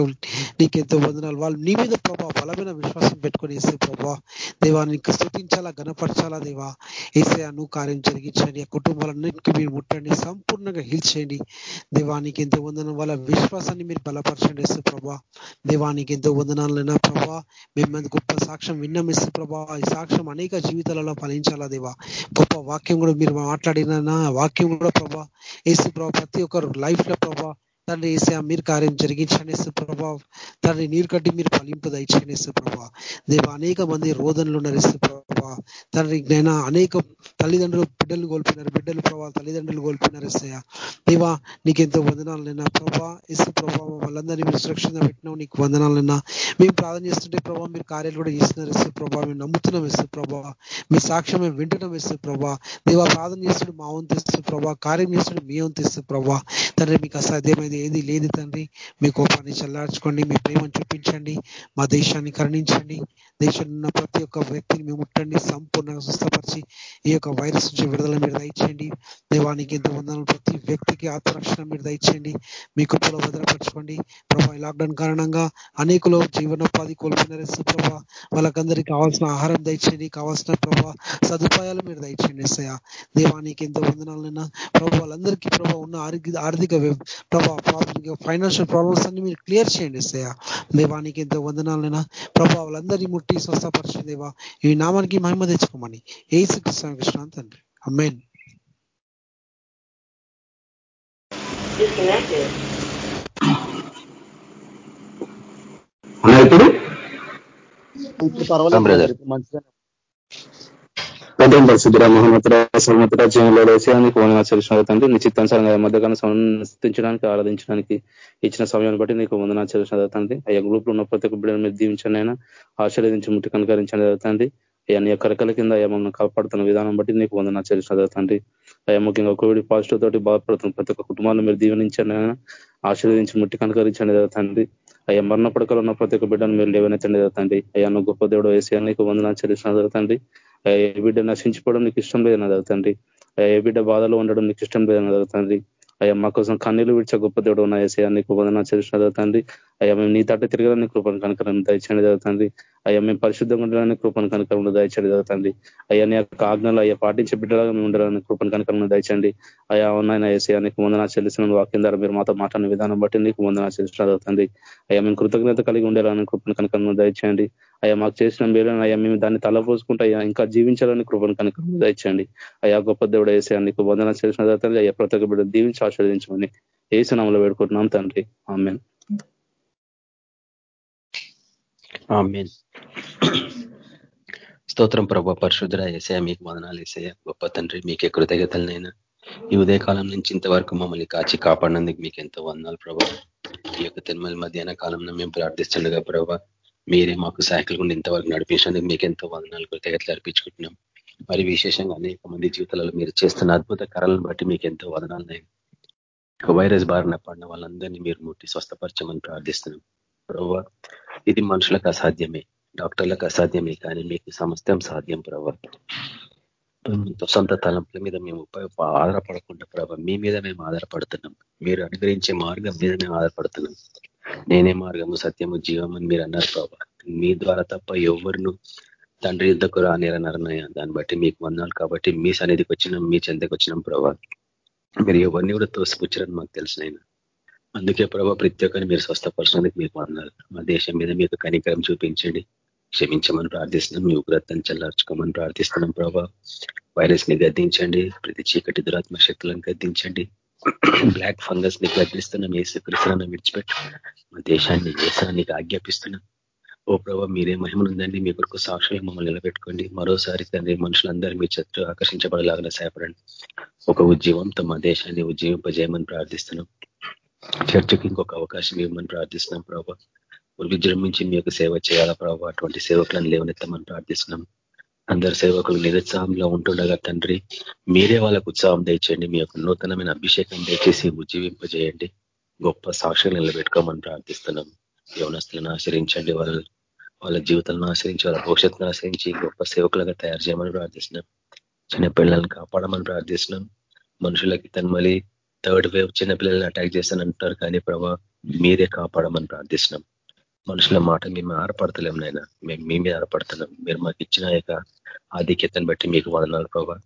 నీకెంతో వందనాలు. వాళ్ళు నీ మీద ప్రభా బలమైన విశ్వాసం పెట్టుకొని ఇస్తే ప్రభా దేవా నీకు స్థుతించాలా గణపరచాలా దేవా? ఏసే నువ్వు కార్యం జరిగించండి. ఆ కుటుంబాలన్నింటికి మీరు ముట్టండి. సంపూర్ణంగా హీల్ చేయండి. దేవానికి ఎంతో వందనం వాళ్ళ విశ్వాసాన్ని మీరు బలపరచండి ఇస్తే ప్రభా. దేవానికి ఎంతో వందనాలైనా ప్రభా. మేము గొప్ప సాక్ష్యం విన్నమిస్తూ ప్రభా. ఈ సాక్ష్యం అనేక జీవితాలలో ఫలించాలా దేవా. గొప్ప వాక్యం కూడా మీరు మాట్లాడిన వాక్యం కూడా ప్రభా ఏసు ప్రభా ప్రతి ఒక్కరు లైఫ్లో ప్రభా తండ్రి ఏసా మీరు కార్యం జరిగించండి ప్రభా. తండ్రి నీరు కట్టి మీరు ఫలింపు దయచేయండి ప్రభా. దేవ అనేక మంది రోదనలు ఉన్నారు ప్రభా. తండ్రి నైనా అనేక తల్లిదండ్రులు బిడ్డలు కోల్పోయినారు బిడ్డలు ప్రభా తల్లిదండ్రులు కోల్పోయినారు ఎస్సయ్య దేవా నీకెంతో వందనాలు ప్రభా ఇసు ప్రభా వాళ్ళందరినీ మీరు సురక్షితంగా పెట్టినావు నీకు వందనాలైనా మేము ప్రార్థన చేస్తుంటే ప్రభా మీరు కార్యాలు కూడా చేస్తున్నారు ఇసు ప్రభా. మేము నమ్ముతున్నాం ఇసు ప్రభా. మీ సాక్ష్యం మేము వింటున్నాం ఇసు ప్రభా. దేవా ప్రార్థన చేస్తుంటే మా వంతు ఇస్తు ప్రభా. కార్యం చేస్తుంటే మీ వంతు ఇస్తు ప్రభా. తండ్రి మీకు అసాధ్యమైంది ఏది లేదు తండ్రి. మీ కోపాన్ని చల్లార్చుకోండి మీ ప్రేమను చూపించండి. మా దేశాన్ని కరుణించండి. దేశంలో ఉన్న ప్రతి ఒక్క వ్యక్తిని మేము ముట్టండి సంపూర్ణంగా స్వస్థపరిచి ఈ యొక్క వైరస్ నుంచి విడుదల మీరు దయచేయండి. దేవానికి ఎంత వందలు ప్రతి వ్యక్తికి ఆత్మరక్షణ మీరు దయచేయండి. మీ కుప్పలో భద్రపరచుకోండి. ప్రభా లాక్డౌన్ కారణంగా అనేకులు జీవనోపాధి కోల్పోయినారు ప్రభా. వాళ్ళకందరికీ కావాల్సిన ఆహారం దయచేయండి. కావాల్సిన ప్రభా సదుపాయాలు మీరు దయచేయండి ఎస్సయ దేవానికి ఎంతో వందనాలైనా ప్రభు వాళ్ళందరికీ ప్రభావ ఉన్న ఆర్థిక ఆర్థిక ప్రభా ఫైనాన్షియల్ ప్రాబ్లమ్స్ అన్ని మీరు క్లియర్ చేయండి ఎస్సయ దేవానికి ఎంతో వందనాలైనా ప్రభా వాళ్ళందరినీ ముట్టి స్వస్థపరచండి దేవా ఈ నామానికి మహిమ తెచ్చుకోమని. ఏ కృష్ణ కృష్ణ తండ్రి. అమ్మేన్ ఇప్పుడు? జీవంలో తండ్రి నీ చిత్తానుసారంగా మధ్యకాలం స్థించడానికి ఆరాధించడానికి ఇచ్చిన సమయాన్ని బట్టి నీకు వందన చెల్లిసిన తండ్రి. అయ్యా గ్రూప్లో ఉన్న ప్రతి ఒక్క బిడ్డను మీరు దీవించండి అయినా ఆశీర్వదించి ముట్టి కనుకరించండి తండ్రి. అయ్యా నీ కరకల కింద అయ్యా మమ్మల్ని కాపాడుతున్న విధానం బట్టి నీకు వందన చెల్లిసిన తండ్రి. అయ్యా ముఖ్యంగా కోవిడ్ పాజిటివ్ తోటి బాధపడుతున్న ప్రతి ఒక్క కుటుంబాలను మీరు దీవెనించండి అయినా ఆశీర్వదించి ముట్టి కనుకరించండి తండ్రి. అయ్యా మరణ పడకలు ఉన్న ప్రతి ఒక్క బిడ్డను మీరు లేవనెత్తండి తండ్రి. అయ్యా నువ్వు గొప్ప దేవుడు వేసే నీకు వందన చెల్లిసిన తండ్రి. ఏ బిడ్డ నశించుకోవడం నీకు ఇష్టం లేదని తండ్రి. ఏ బిడ్డ బాధలో ఉండడం నీకు ఇష్టం లేదని తండ్రి. అయ్యా మా కోసం కన్నీళ్ళు విడిచే గొప్ప దేవుడు ఉన్న ఏసీ నీకు వందన చేసిన తండ్రి. అయ్యా మేము నీ తట్ట తిరగడానికి కృపను కనుక దయచండి జరుగుతుంది అయ్యా మేము పరిశుద్ధంగా ఉండడానికి కృపను కనుకరం దయచండి జరుగుతుంది అయ్యా నీ యొక్క ఆజ్ఞలు అయ్యా పాటించే బిడ్డలాగా మేము ఉండాలని కృపను కనుకరం దయచండి అయ్యా ఉన్నాయన ఏసీ నీకు వందనా చెల్లిసిన వాక్యం ద్వారా మీరు మాతో మాట్లాడిన విధానం బట్టి నీకు వందనా చెల్లించడం జరుగుతుంది అయ్యా మేము కృతజ్ఞత కలిగి ఉండాలని కృపను కనుకరం దయచేయండి. అయ్యా మాకు చేసిన మేలను అయ్యా మేము దాన్ని తలపోసుకుంటే అయ్యా ఇంకా జీవించాలని కృపను కనుక దయచండి అయ్యా గొప్ప దేవుడు వేసే నీకు వందన చేసిన తండ్రి. అయ్యా ప్రతి ఒక్క బిడ్డ దీవించి ఆస్వాదించమని ఏసునామలో వేడుకుంటున్నాం తండ్రి. ఆమెను. స్తోత్రం ప్రభా పరిశుద్ర ఏసయ మీకు వదనాలు ఏసయ గొప్ప తండ్రి మీకే కృతజ్ఞతలనైనా. ఈ ఉదయకాలం నుంచి ఇంతవరకు మమ్మల్ని కాచి కాపాడినందుకు మీకు ఎంతో వందనాలు ప్రభా. ఈ యొక్క తిరుమల మధ్యాహ్న కాలంలో మేము ప్రార్థిస్తుండగా ప్రభా మీరే మాకు సహాయకులు గుండి ఇంతవరకు నడిపించినందుకు మీకు ఎంతో వందనాలు కృతజ్ఞతలు అర్పించుకుంటున్నాం. మరి విశేషంగా అనేక మంది జీవితాలలో మీరు చేస్తున్న అద్భుత కళలను బట్టి మీకు ఎంతో వదనాలు వైరస్ బారిన పడిన వాళ్ళందరినీ మీరు ముట్టి స్వస్థపరచమని ప్రార్థిస్తున్నాం. ప్రభావ ఇది మనుషులకు అసాధ్యమే డాక్టర్లకు అసాధ్యమే కానీ మీకు సమస్తం సాధ్యం ప్రభా సొంత తలంపుల మీద మేము ఆధారపడకుండా ప్రభావ మీ మీద మేము ఆధారపడుతున్నాం. మీరు అనుగ్రహించే మార్గం మీద మేము ఆధారపడుతున్నాం. నేనే మార్గము సత్యము జీవము అని మీరు అన్నారు ప్రభా మీ ద్వారా తప్ప ఎవరిను తండ్రి యుద్ధకు రానిరన్నారన్నయ్య దాన్ని బట్టి మీకు వందాలు కాబట్టి మీ సన్నిధికి వచ్చినాం మీ చెంతకు వచ్చినాం ప్రభా మీరు ఎవరిని కూడా తోసిపుచ్చారని మాకు తెలిసిన అందుకే ప్రభావ ప్రతి ఒక్కరిని మీరు స్వస్థపరచడానికి మీకు అన్నారు మా దేశం మీద మీకు కనికరం చూపించండి. క్షమించమని ప్రార్థిస్తున్నాం. మీ ఉగ్రతను చల్లార్చుకోమని ప్రార్థిస్తున్నాం ప్రభా. వైరస్ని గద్దించండి. ప్రతి చీకటి దురాత్మ శక్తులను గద్దించండి. బ్లాక్ ఫంగస్ని గద్దిస్తున్నాం ఏసుకరిస్తున్నాం విడిచిపెట్టు మా దేశాన్ని దేశానికి ఆజ్ఞాపిస్తున్నాం. ఓ ప్రభావ మీరే మహిమనుందండి మీ కొరకు సాక్షులు మమ్మల్ని నిలబెట్టుకోండి. మరోసారి తండ్రి మనుషులందరూ మీ చెట్టు ఆకర్షించబడేలాగా సహాయపడండి ఒక ఉద్యమంతో మా దేశాన్ని ఉద్యమింపజేయమని ప్రార్థిస్తున్నాం. చర్చకి ఇంకొక అవకాశం ఇవ్వమని ప్రార్థిస్తున్నాం ప్రభావ విజృంభించి మీ యొక్క సేవ చేయాలా ప్రభావ అటువంటి సేవకులను లేవనెత్తమని ప్రార్థిస్తున్నాం. అందరు సేవకులు నిరుత్సాహంలో ఉంటుండగా తండ్రి మీరే వాళ్ళకు ఉత్సాహం దయచేయండి. మీ యొక్క నూతనమైన అభిషేకం దయచేసి ఉజ్జీవింపజేయండి. గొప్ప సాక్షులు నిలబెట్టుకోమని ప్రార్థిస్తున్నాం. యవనస్తులను ఆశ్రయించండి. వాళ్ళ వాళ్ళ జీవితాలను ఆశ్రయించి వాళ్ళ భవిష్యత్తును ఆశ్రయించి గొప్ప సేవకులుగా తయారు చేయమని ప్రార్థిస్తున్నాం. చిన్న పిల్లలను కాపాడమని ప్రార్థిస్తున్నాం. మనుషులకి తన్మలి థర్డ్ వేవ్ చిన్న పిల్లల్ని అటాక్ అంటున్నారు కానీ ప్రభా మీరే కాపాడమని ప్రార్థిస్తున్నాం. మనుషుల మాట మేము ఆరపడతలేం నాయన. మేము మీ మీద ఆరపడుతున్నాం. మీరు మాకు ఇచ్చిన యొక్క ఆధిక్యతను బట్టి మీకు వదనాలు ప్రభా.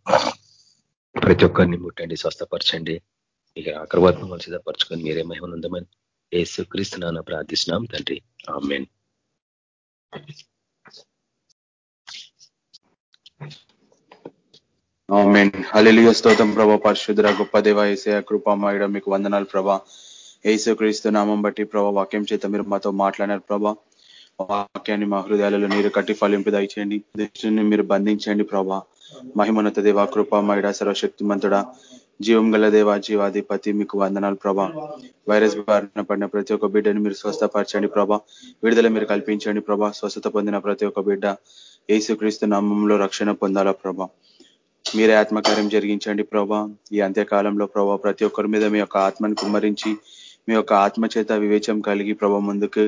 ప్రతి ఒక్కరిని ముట్టండి స్వస్థపరచండి. మీకు ఆకర్వాత్మ వాళ్ళు సిద్ధపరచుకొని మీరే మహిమనుందమని ఏసు క్రీస్తున్నా ప్రార్థిస్తున్నాం తండ్రి. ఆమెన్. హలిలియ స్తోతం ప్రభా. పరిశుద్ధ గొప్ప దేవ ఏసయ కృపామాయడ మీకు వందనాలు ప్రభా. ఏసు క్రీస్తు నామం బట్టి ప్రభా వాక్యం చేత మీరు మాతో మాట్లాడారు ప్రభా. వాక్యాన్ని మా హృదయాలలో నీరు కట్టి ఫలింపు దయచేయండి. దృష్టిని మీరు బంధించండి ప్రభా. మహిమోన్నత దేవ కృపామయుడ సర్వశక్తిమంతుడ జీవం గల దేవ జీవాధిపతి మీకు వందనాలు ప్రభా. వైరస్ బారిన పడిన ప్రతి ఒక్క బిడ్డని మీరు స్వస్థపరచండి ప్రభా. విడుదల మీరు కల్పించండి ప్రభా. స్వస్థత పొందిన ప్రతి ఒక్క బిడ్డ ఏసుక్రీస్తు నామంలో రక్షణ పొందాలా ప్రభా. మీరే ఆత్మకార్యం జరిగించండి ప్రభా. ఈ అంత్యకాలంలో ప్రభా ప్రతి ఒక్కరి మీద మీ యొక్క ఆత్మను కుమ్మరించి మీ యొక్క ఆత్మ చేత వివేచం కలిగి ప్రభా ముందుకు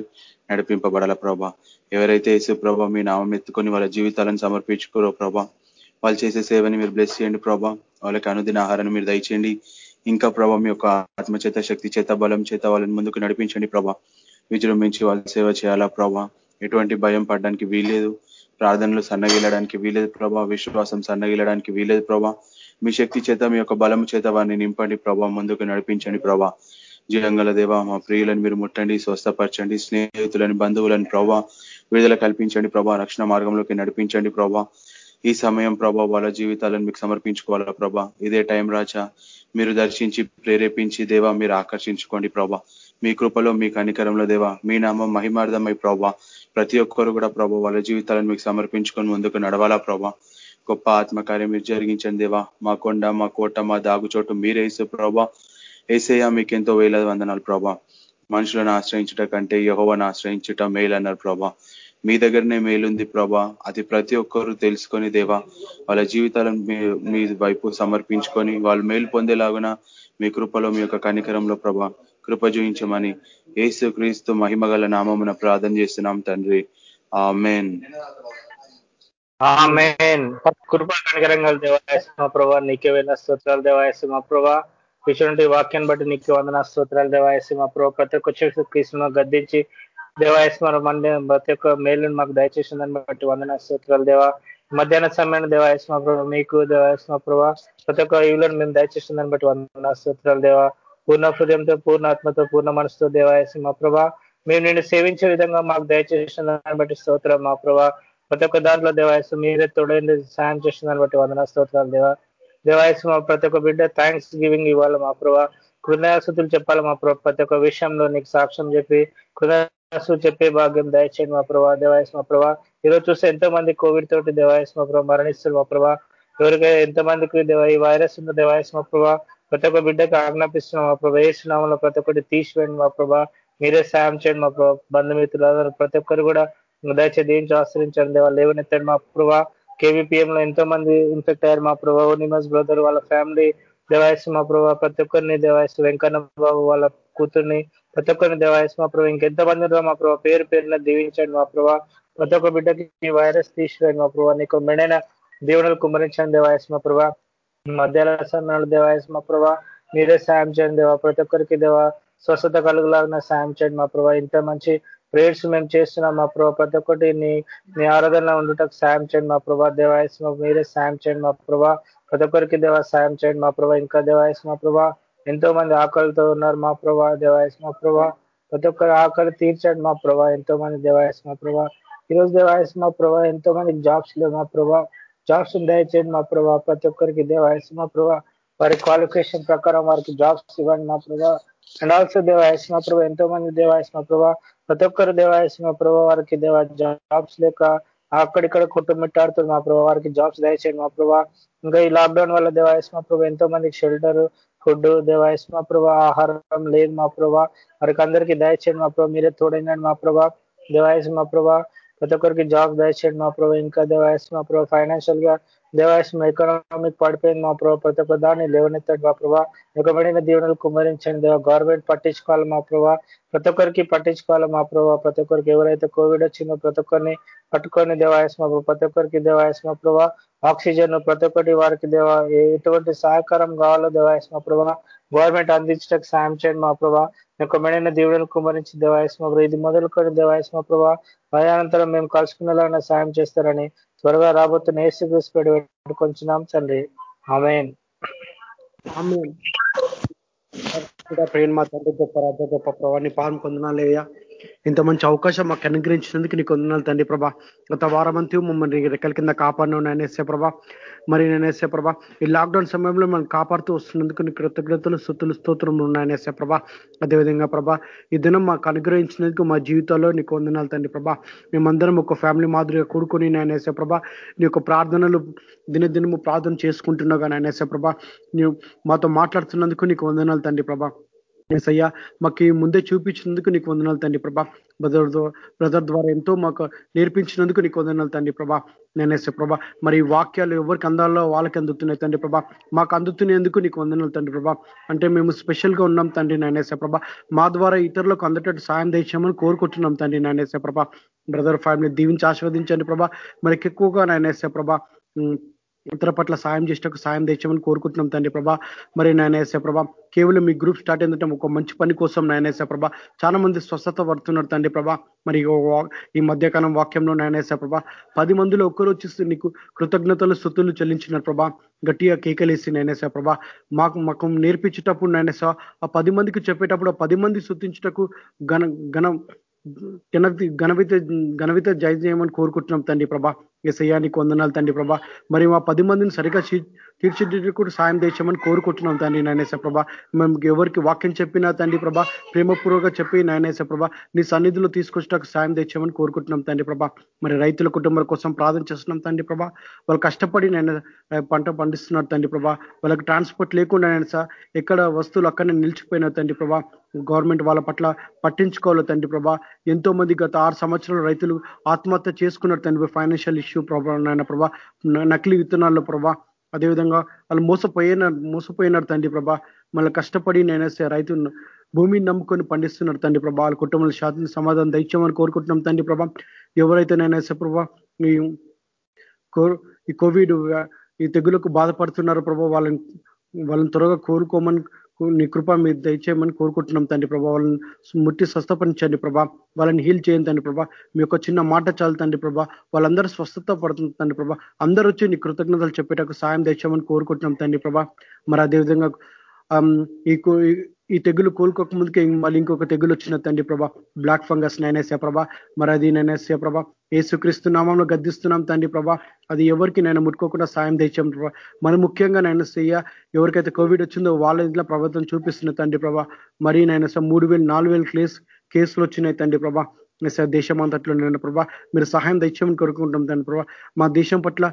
నడిపింపబడాల ప్రభా. ఎవరైతే యేసు ప్రభా మీ నామం ఎత్తుకొని వాళ్ళ జీవితాలను సమర్పించుకోరో ప్రభా వాళ్ళు చేసే సేవని మీరు బ్లెస్ చేయండి ప్రభా. వాళ్ళకి అనుదిన ఆహారాన్ని మీరు దయచేయండి. ఇంకా ప్రభా మీ యొక్క ఆత్మ చేత శక్తి చేత బలం చేత వాళ్ళని ముందుకు నడిపించండి ప్రభా. విజృంభించి వాళ్ళ సేవ చేయాలా ప్రభా. ఎటువంటి భయం పడడానికి వీలేదు ప్రార్థనలు సన్నగిల్లడానికి వీలేదు ప్రభా విశ్వాసం సన్నగిల్లడానికి వీలేదు ప్రభా. మీ శక్తి చేత మీ యొక్క బలం చేత వారిని నింపండి ప్రభా ముందుకు నడిపించండి ప్రభా. జీవంగల దేవ మా ప్రియులను మీరు ముట్టండి స్వస్థపరచండి స్నేహితులని బంధువులను ప్రభా విడుదల కల్పించండి ప్రభా రక్షణ మార్గంలోకి నడిపించండి ప్రభా. ఈ సమయం ప్రభా వాళ్ళ జీవితాలను మీకు సమర్పించుకోవాలా ప్రభా. ఇదే టైం రాజా మీరు దర్శించి ప్రేరేపించి దేవా మీరు ఆకర్షించుకోండి ప్రభా. మీ కృపలో మీ కనికరంలో దేవా మీ నామం మహిమార్థమై ప్రభా. ప్రతి ఒక్కరు కూడా ప్రభు వాళ్ళ జీవితాలను మీకు సమర్పించుకొని ముందుకు నడవాలా ప్రభా. గొప్ప ఆత్మకార్యం మీరు జరిగించండి దేవా. మా కొండ మా కోట మా దాగుచోటు మీరేసు ప్రభా. ఏసయ్య మీకెంతో వేల వందనాలు ప్రభా. మనుషులను ఆశ్రయించుట కంటే యహోవను ఆశ్రయించుట మేలు అన్నారు ప్రభా. మీ దగ్గరనే మేలుంది ప్రభా. అది ప్రతి ఒక్కరు తెలుసుకొని దేవా వాళ్ళ జీవితాలను మీ వైపు సమర్పించుకొని వాళ్ళు మేలు పొందేలాగున మీ కృపలో మీ యొక్క కనికరంలో ప్రభా కృప చూయించమని ఏసు క్రీస్తు మహిమగల నామమున ప్రార్థన చేస్తున్నాం తండ్రి. ఆ మెయిన్ కృపా కనికరంగా దేవాయస్మ ప్రభా నీకే వెళ్ళిన స్తోత్రాలు దేవాయస్మ ప్రభా. ఇటువంటి వాక్యాన్ని బట్టి నీకు వందన స్తోత్రాలు దేవాయస్మ ప్రభా. ప్రతి ఒక్క క్రీస్తును గద్దించి దేవాయస్మ మన ప్రతి ఒక్క మేలుని మాకు దయచేసిందని బట్టి వందన స్తోత్రాలు దేవా. మధ్యాహ్న సమయం దేవాయస్మ ప్రభా మీకు దేవాయస్మ ప్రభా ప్రతి ఒక్క ఈవులను మేము దయచేసిందని బట్టి వందన స్తోత్రాలు దేవా. పూర్ణ హృదయంతో పూర్ణ ఆత్మతో పూర్ణ మనసుతో దేవాయస్మ ప్రభా మేము నిన్ను సేవించే విధంగా మాకు దయచేసిన దాన్ని బట్టి స్తోత్రం మా ప్రభా. ప్రతి ఒక్క దాంట్లో దేవాయసు మీరే తొడైంది సాయం చేసిన దాన్ని బట్టి వందన స్తోత్రాలు దేవా. దేవాయసు మా ప్రతి ఒక్క బిడ్డ థ్యాంక్స్ గివింగ్ ఇవ్వాలి మా ప్రభా. కృతజ్ఞాసుతులు చెప్పాలి మా ప్రభా. ప్రతి ఒక్క విషయంలో నీకు సాక్ష్యం చెప్పి కృదయాసు చెప్పే భాగ్యం దయచేయండి మా ప్రభా. దేవాయసు మా ప్రభా ఈరోజు చూస్తే ఎంతో మంది కోవిడ్ తోటి దేవాయసు మా ప్రభా మరణిస్తారు మా ప్రభా. ఎవరికైనా ఎంతమందికి ఈ వైరస్ ఉన్న దేవాయసు మా ప్రభా ప్రతి ఒక్క బిడ్డకు ఆజ్ఞాపిస్తున్నాం మా ప్రభా వేసినామంలో ప్రతి ఒక్కటి తీసివేయండి మా ప్రభా మీరే సాయం చేయండి మా ప్రభా బంధుమిత్రులు ప్రతి ఒక్కరు కూడా దయచేసి దేనికి ఆశ్రయించండి వాళ్ళు లేవనెత్తండి మా ప్రభా కేవీపీఎం లో ఎంతో మంది ఇన్ఫెక్ట్ అయ్యారు మా ప్రభా నిమస్ బ్రదర్ వాళ్ళ ఫ్యామిలీ దేవాయస్ మా ప్రభా ప్రతి ఒక్కరిని దేవాయస్ వెంకన్న బాబు వాళ్ళ కూతుర్ని ప్రతి ఒక్కరిని దేవాయస్ మా ప్రభా ఇంకెంత మంది మా ప్రభా పేరు పేరున దీవించండి మా ప్రభా ప్రతి ఒక్క బిడ్డకి వైరస్ తీసివేయండి మా ప్రభా నీకు మెడైన దీవెనలు కుమరించండి దేవాయస్ మా ప్రభా మధ్యాహ్న సన్నాలు దేవాయస్ మా ప్రభా మీరే సాయం చేయండి దేవా. ప్రతి ఒక్కరికి దేవా స్వస్థత కలుగులాగిన సాయం చేయండి మా ప్రభా. ఇంత మంచి ప్రేయర్స్ మేము చేస్తున్నాం మా ప్రభా. ప్రతి ఒక్కటి నీ నీ ఆరాధనలో ఉండటం సాయం చేయండి మా ప్రభా. దేవాయస్ మీరే సాయం చేయండి మా ప్రభా. ప్రతి ఒక్కరికి దేవా సాయం చేయండి మా ప్రభా. ఇంకా దేవాయస్ మా ప్రభా ఎంతో మంది ఆకలితో ఉన్నారు మా ప్రభా. దేవాయస్ మా ప్రభా ప్రతి ఒక్కరు ఆకలి తీర్చండి మా ప్రభా. ఎంతో మంది దేవాయస్ మా ప్రభా. ఈరోజు దేవాయస్ మా ప్రభా ఎంతో మందికి జాబ్స్ లేవు మా ప్రభా. జాబ్స్ దయచేయండి మా ప్రభా ప్రతి ఒక్కరికి దేవాయస్ మా ప్రభా వారి క్వాలిఫికేషన్ ప్రకారం వారికి జాబ్స్ ఇవ్వండి మా ప్రభా అండ్ ఆల్సో దేవాయస్ మా ప్రభా ఎంతో మంది దేవాయస్ మా ప్రభా ప్రతి ఒక్కరు దేవాయస్ మా ప్రభా వారికి దేవ జాబ్స్ లేక అక్కడిక్కడ కుటుంబెట్టాడుతుంది మా ప్రభా వారికి జాబ్స్ దయచేయండి మా ప్రభా ఇంకా ఈ లాక్డౌన్ వల్ల దేవాయస్ మా ప్రభా ఎంతో మందికి షెల్టర్ ఫుడ్ దేవాయస్ మా ప్రభా ఆహారం లేదు మా ప్రభా వారికి అందరికీ దయచేయండి మా ప్రభా మీరే తోడైనాడు మా ప్రభా దేవాయస్ మా ప్రభా ప్రతి ఒక్కరికి జాబ్ దయచేయండి మా ప్రభు. ఇంకా దేవాయస్ మా ప్రభు ఫైనాన్షియల్గా దేవాయసం ఎకనామిక్ పడిపోయింది మా ప్రభు. ప్రతి ఒక్క దాన్ని లేవనెత్తాడు మా ప్రభా. ఇకబడిన దీవెనలు కుమరించండి దేవ. గవర్నమెంట్ పట్టించుకోవాలి మా ప్రభా. ప్రతి ఒక్కరికి పట్టించుకోవాలి మా ప్రభా. ప్రతి ఒక్కరికి ఎవరైతే కోవిడ్ వచ్చిందో ప్రతి ఒక్కరిని పట్టుకొని దేవాయస్ ప్రతి ఒక్కరికి దేవాయస్ ప్రభా. ఆక్సిజన్ ప్రతి ఒక్కటి వారికి దేవ. ఎటువంటి సహకారం కావాలో దేవాయస్ ప్రభా. గవర్నమెంట్ అందించడానికి సాయం చేయండి మా ప్రభా. యొక్క మెడైన దేవుడిని కుమరించి దేవాయస్ మా ఇది మొదలుకొని దేవాయస్ మా ప్రభా. భయానంతరం మేము కలుసుకునేలాగా సాయం చేస్తారని త్వరగా రాబోతున్న ఏసు పేరు పెట్టుకొంచున్నాం తండ్రి. ఆమెన్. ప్రేమ మా తండ్రి గొప్ప రాజ గొప్ప ప్రభాని పాలన లేదా ఇంత మంచి అవకాశం మాకు అనుగ్రహించినందుకు నీకు వందనాలు తండ్రి ప్రభా. గత వారమంతా మమ్మల్ని రెక్కల కింద కాపాడినావు నేనేసే ప్రభా. మరి నేనేసే ప్రభా ఈ లాక్డౌన్ సమయంలో మనం కాపాడుతూ వస్తున్నందుకు నీ కృతజ్ఞతలు స్థుతులు స్తోత్రములు ఉన్నాయనేసే ప్రభా. అదేవిధంగా ప్రభా ఈ దినం మాకు అనుగ్రహించినందుకు మా జీవితాల్లో నీకు వందనాలు తండ్రి ప్రభా. మేమందరం ఒక ఫ్యామిలీ మాదిరిగా కూడుకొని నేనేసే ప్రభా నీ యొక్క ప్రార్థనలు దినదినము ప్రార్థన చేసుకుంటున్నాగా నేనేసే ప్రభా. నీవు మాతో మాట్లాడుతున్నందుకు నీకు వందనాలు తండ్రి ప్రభా. అయ్యా మాకు ముందే చూపించినందుకు నీకు వందనాలు తండ్రి ప్రభా. బ్రదర్ బ్రదర్ ద్వారా ఎంతో మాకు నేర్పించినందుకు నీకు వందనాలు తండ్రి ప్రభా. నేనేసే ప్రభా మరి వాక్యాలు ఎవరికి అందాలో వాళ్ళకి అందుతున్నాయి తండ్రి ప్రభా. మాకు అందుతున్నందుకు నీకు వందనాలు తండ్రి ప్రభా. అంటే మేము స్పెషల్గా ఉన్నాం తండ్రి నేనేసే ప్రభా. మా ద్వారా ఇతరులకు అందటట్టు సాయం తెచ్చామని కోరుకుంటున్నాం తండ్రి నేనేసే ప్రభా. బ్రదర్ ఫ్యామిలీ దీవించి ఆస్వాదించండి ప్రభా. మనకి ఎక్కువగా నేనేసే ప్రభా ఇతర పట్ల సాయం చేసేటకు సాయం తెచ్చామని కోరుకుంటున్నాం తండ్రి ప్రభా. మరి నాయనేసే ప్రభా కేవలం మీ గ్రూప్ స్టార్ట్ అయిందంటే ఒక మంచి పని కోసం నాయనేసే ప్రభా చాలా మంది స్వస్థత పడుతున్నారు తండ్రి ప్రభా. మరి ఈ మధ్యకాలం వాక్యంలో నాయనేసే ప్రభా పది మందిలో ఒక్కరు వచ్చి నీకు కృతజ్ఞతలు స్థుతులు చెల్లించినారు ప్రభా. గట్టిగా కేకలేసి నేనేసా ప్రభా మాకు మాకు నేర్పించేటప్పుడు నేనేసా ఆ పది మందికి చెప్పేటప్పుడు ఆ పది మంది శుద్ధించుటకు ఘన ఘన ఘనవిత ఘనవిత జయ చేయమని కోరుకుంటున్నాం తండ్రి ప్రభా. ఎసయ్యా వందనాలు తండ్రి ప్రభా. మరి మా పది మందిని సరిగా తీర్చిదిద్దు కూడా సాయం తెచ్చామని కోరుకుంటున్నాం తండ్రి నాయనేశ ప్రభా. మేము ఎవరికి వాక్యం చెప్పినా తండ్రి ప్రభా ప్రేమపూర్వక చెప్పి నాయనేశ ప్రభా నీ సన్నిధిలో తీసుకొచ్చడానికి సాయం తెచ్చామని కోరుకుంటున్నాం తండ్రి ప్రభా. మరి రైతుల కుటుంబాల కోసం ప్రార్థన చేస్తున్నాం తండ్రి ప్రభా. వాళ్ళు కష్టపడి నేను పంట పండిస్తున్నారు తండ్రి ప్రభా. వాళ్ళకి ట్రాన్స్పోర్ట్ లేకుండా నేను సార్ ఎక్కడ వస్తువులు అక్కడనే నిలిచిపోయిన తండ్రి ప్రభా. గవర్నమెంట్ వాళ్ళ పట్ల పట్టించుకోవాలి తండ్రి ప్రభా. ఎంతో మంది గత ఆరు సంవత్సరాలు రైతులు ఆత్మహత్య చేసుకున్నారు తండ్రి ఫైనాన్షియల్ ఇష్యూ ప్రభా నాయన ప్రభా నకిలీ విత్తనాల్లో ప్రభా అదేవిధంగా వాళ్ళు మోసపోయిన మోసపోయినారు తండ్రి ప్రభా మళ్ళీ కష్టపడి నేను రైతు భూమిని నమ్ముకొని పండిస్తున్నారు తండ్రి ప్రభా వాళ్ళ కుటుంబంలో శాంతి సమాధానం దైత్యమని కోరుకుంటున్నాం తండ్రి ప్రభా. ఎవరైతే నేనేసే ప్రభా ఈ కోవిడ్ ఈ తెగులకు బాధపడుతున్నారు ప్రభా వాళ్ళని వాళ్ళని త్వరగా కోరుకోమని నీ కృప మీరు దయచేయమని కోరుకుంటున్నాం తండ్రి ప్రభా. వాళ్ళని ముట్టి స్వస్థపరించండి ప్రభా. వాళ్ళని హీల్ చేయండి తండ్రి ప్రభా. మీ యొక్క చిన్న మాట చాలు తండ్రి ప్రభా. వాళ్ళందరూ స్వస్థత పడుతుంది తండ్రి ప్రభా. అందరూ వచ్చి నీ కృతజ్ఞతలు చెప్పేటకు సాయం దయచేయమని కోరుకుంటున్నాం తండ్రి ప్రభా. మరి అదేవిధంగా Um, ఈ ఈ తెగులు కోలుకోక ముందుకే మళ్ళీ ఇంకొక తెగులు వచ్చిన తండ్రి ప్రభా బ్లాక్ ఫంగస్ నైనేసే ప్రభా మరి అది నేనేసే ప్రభా ఏసుక్రీస్తు నామంలో గద్దిస్తున్నాం తండ్రి ప్రభా అది ఎవరికి నేను ముట్టుకోకుండా సాయం తెచ్చాం ప్రభా. మరి ముఖ్యంగా నేను చెయ్య ఎవరికైతే కోవిడ్ వచ్చిందో వాళ్ళ ఇంట్లో ప్రభుత్వం చూపిస్తున్న తండ్రి ప్రభా మరి నేను మూడు వేలు నాలుగు వేలు కేసు కేసులు వచ్చినాయి తండ్రి ప్రభా. దేశం అంతట్లో నేను ప్రభా మీరు సహాయం తెచ్చామని కోరుకుంటాం తండ్రి ప్రభా. మా దేశం పట్ల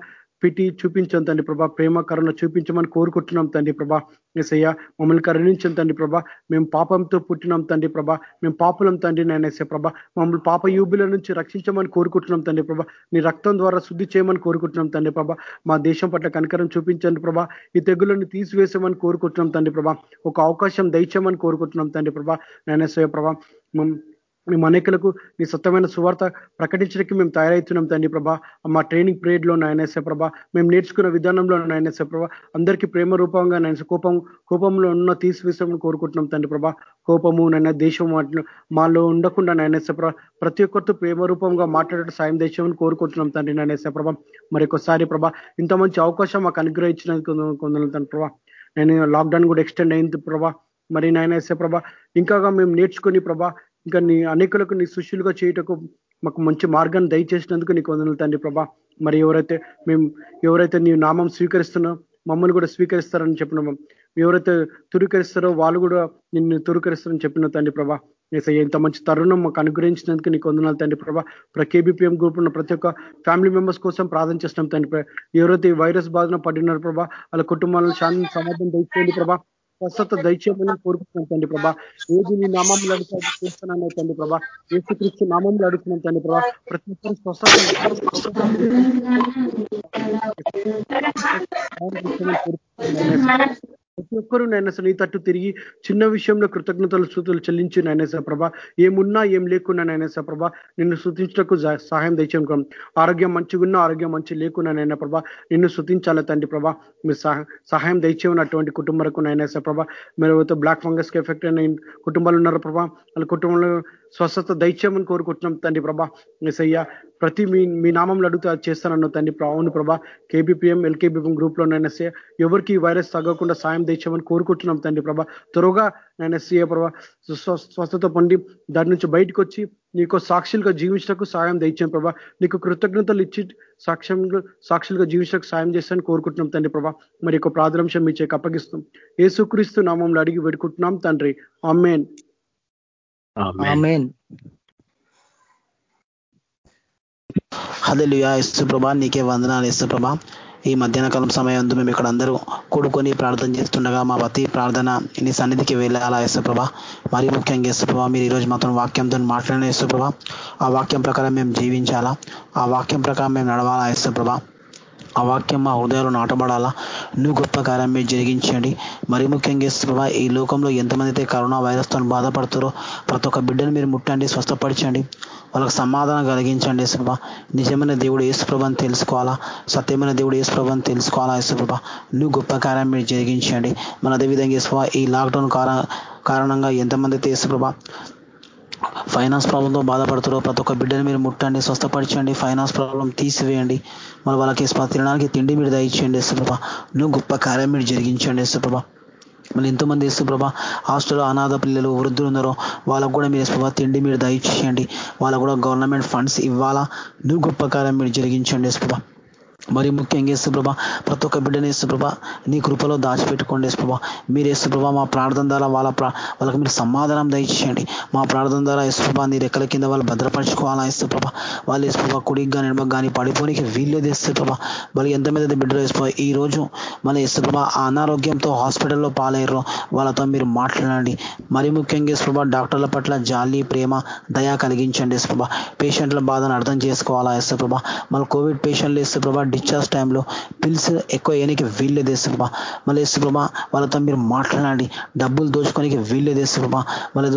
పిటి చూపించాం తండ్రి ప్రభా. ప్రేమ కరుణ చూపించమని కోరుకుంటున్నాం తండ్రి ప్రభా. ఏసయ్య మమ్మల్ని కరుణించం తండ్రి ప్రభా. మేము పాపంతో పుట్టినాం తండ్రి ప్రభా. మేము పాపులం తండ్రి నేనేసే ప్రభా. మమ్మల్ని పాప యూబుల నుంచి రక్షించమని కోరుకుంటున్నాం తండ్రి ప్రభా. నీ రక్తం ద్వారా శుద్ధి చేయమని కోరుకుంటున్నాం తండ్రి ప్రభా. మా దేశం పట్ల కనికరం చూపించండి ప్రభా. ఈ తెగులను తీసివేసామని కోరుకుంటున్నాం తండ్రి ప్రభా. ఒక అవకాశం దయచేయమని కోరుకుంటున్నాం తండ్రి ప్రభా. నేనేసే ప్రభా మేము అనేకలకు నీ సొంతమైన సువార్త ప్రకటించడానికి మేము తయారవుతున్నాం తండ్రి ప్రభా. మా ట్రైనింగ్ పీరియడ్లో నాయనేసే ప్రభా మేము నేర్చుకున్న విధానంలో నాయనేసే ప్రభా అందరికీ ప్రేమ రూపంగా నాయన కోపం కోపంలో ఉన్న తీసివేసామని కోరుకుంటున్నాం తండ్రి ప్రభా. కోపము నైనా దేశం మాలో ఉండకుండా నాయనేసే ప్రభా ప్రతి ఒక్కరితో ప్రేమ రూపంగా మాట్లాడే సాయం దేశమని కోరుకుంటున్నాం తండ్రి నాయనేసే ప్రభా. మరొకసారి ప్రభా ఇంత మంచి అవకాశం మాకు అనుగ్రహించినందుకు కొందరు తండ్రి ప్రభా. నేను లాక్డౌన్ కూడా ఎక్స్టెండ్ అయింది ప్రభా. మరి నాయన ప్రభా ఇంకాగా మేము నేర్చుకొని ప్రభా ఇంకా నీ అనేకులకు నీ శిష్యులుగా చేయటకు మాకు మంచి మార్గాన్ని దయచేసినందుకు నీకు వందనలు తండ్రి ప్రభా. మరి ఎవరైతే మేము ఎవరైతే నీ నామం స్వీకరిస్తున్నా మమ్మల్ని కూడా స్వీకరిస్తారని చెప్పిన ఎవరైతే తురుకరిస్తారో వాళ్ళు కూడా నిన్ను తురుకరిస్తారని చెప్పిన తండ్రి ప్రభా. ఇంత మంచి తరుణం మాకు అనుగ్రహించినందుకు నీకు వందనాలు తండ్రి ప్రభా. కేబీపీఎం గ్రూప్ ఉన్న ప్రతి ఒక్క ఫ్యామిలీ మెంబర్స్ కోసం ప్రార్థన చేస్తున్నాం తండ్రి ఎవరైతే వైరస్ బాధన పడినారు ప్రభా వాళ్ళ కుటుంబాలను శాంతి సమాధానం దయచేయండి ప్రభా. స్వస్థత దయచేయమని కోరుకుంటున్నాం తండ్రి ప్రభా. ఏది నీ నామంలో అడుగుతా చేస్తున్నాను తండ్రి ప్రభా. ఏసుక్రీస్తు నామంలో అడుగుతున్నాం తండ్రి ప్రభా. ప్రతి ఒక్కరు స్వస్థత కోరుకుంటున్నాను ప్రతి ఒక్కరూ నైనా నీ తట్టు తిరిగి చిన్న విషయంలో కృతజ్ఞతలు స్థుతులు చెల్లించి నాయన ప్రభ ఏమున్నా ఏం లేకున్నా నాయన ప్రభా నిన్ను శృతించటకు సహాయం దయచేయం ఆరోగ్యం మంచిగున్నా ఆరోగ్యం మంచి లేకున్నా నాయన ప్రభ. నిన్ను శృతించాలి తండ్రి ప్రభా. మీరు సహాయం దయచేయనటువంటి కుటుంబాలకు నాయన ప్రభా మీరు బ్లాక్ ఫంగస్ ఎఫెక్ట్ అయిన కుటుంబాలు ఉన్నారు ప్రభా. వాళ్ళ కుటుంబంలో స్వస్థత దైత్యమని కోరుకుంటున్నాం తండ్రి ప్రభా. అయ్యా ప్రతి మీ మీ నామంలో అడుగుతా చేస్తానన్న తండ్రి అవును ప్రభా. కేబీపీఎం ఎల్కేబీఎం గ్రూప్లో నైనా ఎవరికి వైరస్ తగ్గకుండా సాయం తెచ్చామని కోరుకుంటున్నాం తండ్రి ప్రభా. త్వరగా నేను సీఏ ప్రభా స్వస్థత పొంది దాని నుంచి బయటకు వచ్చి నీకు సాక్షులుగా జీవించటకు సాయం తెచ్చాం ప్రభా. నీకు కృతజ్ఞతలు ఇచ్చి సాక్ష్యం సాక్షులుగా జీవించటకు సాయం చేస్తాను కోరుకుంటున్నాం తండ్రి ప్రభా. మరి యొక్క ప్రాధాన్యం మీ చేకి అప్పగిస్తాం ఏసుక్రీస్తు నామంలో అడిగి పెట్టుకుంటున్నాం తండ్రి. అమ్మేన్ హదలుయా ప్రభా నీకే వందనాలు ప్రభా. ఈ మధ్యాహ్న కాలం సమయం మేము ఇక్కడ అందరూ కూడుకొని ప్రార్థన చేస్తుండగా మా ప్రతి ప్రార్థన నీ సన్నిధికి వెళ్ళాలా ప్రభా? మరీ ముఖ్యంగా ప్రభా మీరు ఈరోజు మాత్రం వాక్యంతో మాట్లాడిన ప్రభా ఆ వాక్యం ప్రకారం మేము జీవించాలా? ఆ వాక్యం ప్రకారం మేము నడవాలా ప్రభా? ఆ వాక్యం మా హృదయాలు నాటబడాలా? నువ్వు గొప్ప కార్యం మీరు జరిగించండి. మరి ముఖ్యంగా ప్రభా ఈ లోకంలో ఎంతమంది అయితే కరోనా వైరస్తో బాధపడుతారో ప్రతి ఒక్క బిడ్డను మీరు ముట్టండి స్వస్థపరచండి. వాళ్ళకి సమాధానం కలిగించండి యేసుప్రభ నిజమైన దేవుడు యేసుప్రభ అని తెలుసుకోవాలా? సత్యమైన దేవుడు యేసుప్రభ అని తెలుసుకోవాలా యేసుప్రభ నువ్వు గొప్ప కార్యం మీరు జరిగించండి. మన అదేవిధంగా యేసుప్రభ ఈ లాక్డౌన్ కారణంగా ఎంతమంది అయితే యేసుప్రభ ఫైనాన్స్ ప్రాబ్లంతో బాధపడుతున్నారు ప్రతి ఒక్క బిడ్డని మీరు ముట్టండి స్వస్థపరచండి ఫైనాన్స్ ప్రాబ్లం తీసివేయండి. మరి వాళ్ళకి తినడానికి తిండి మీరు దయచేయండి యేసుప్రభ. నువ్వు గొప్ప కార్యం మీరు జరిగించండి సుప్రభ మళ్ళీ ఎంతోమంది ప్రభా హాస్టల్లో అనాథ పిల్లలు వృద్ధులు ఉన్నారో వాళ్ళకు కూడా మీరు ప్రభా తిండి మీరు దయచేయండి వాళ్ళకు కూడా గవర్నమెంట్ ఫండ్స్ ఇవ్వాలా? నువ్వు గొప్ప కార్యం మీరు జరిగించండి ప్రభా మరి ముఖ్యంగా ఏసుప్రభ ప్రతి ఒక్క బిడ్డని ప్రభా నీ కృపలో దాచిపెట్టుకోండి ప్రభా మీరు ప్రభా మా ప్రార్థన ద్వారా వాళ్ళ వాళ్ళకి మీరు సమాధానం దయచేయండి. మా ప్రార్థన ద్వారా ప్రభా నీ రెక్కల కింద వాళ్ళు భద్రపరచుకోవాలా ప్రభా వాళ్ళు ప్రభా కుడికి కానీ ఎడమకు కానీ పడిపోనికి వీల్లేదు ప్రభా వాళ్ళు ఎంత మీద బిడ్డలు వేసుకో ఈ రోజు మన యేసుప్రభ అనారోగ్యంతో హాస్పిటల్లో పాలయ్యారు వాళ్ళతో మీరు మాట్లాడండి. మరి ముఖ్యంగా ప్రభా డాక్టర్ల పట్ల జాలి ప్రేమ దయా కలిగించండి ప్రభా పేషెంట్ల బాధను అర్థం చేసుకోవాలా ప్రభా మళ్ళీ కోవిడ్ పేషెంట్లు వేస్తే డిశ్చార్జ్ టైంలో పిల్స్ ఎక్కువ వేయడానికి వీల్లేదు ప్రభా. మళ్ళీ ఏసుప్రభ వాళ్ళతో మీరు మాట్లాడండి. డబ్బులు దోచుకోనికి వీల్లేదు ప్రభా. మళ్ళీ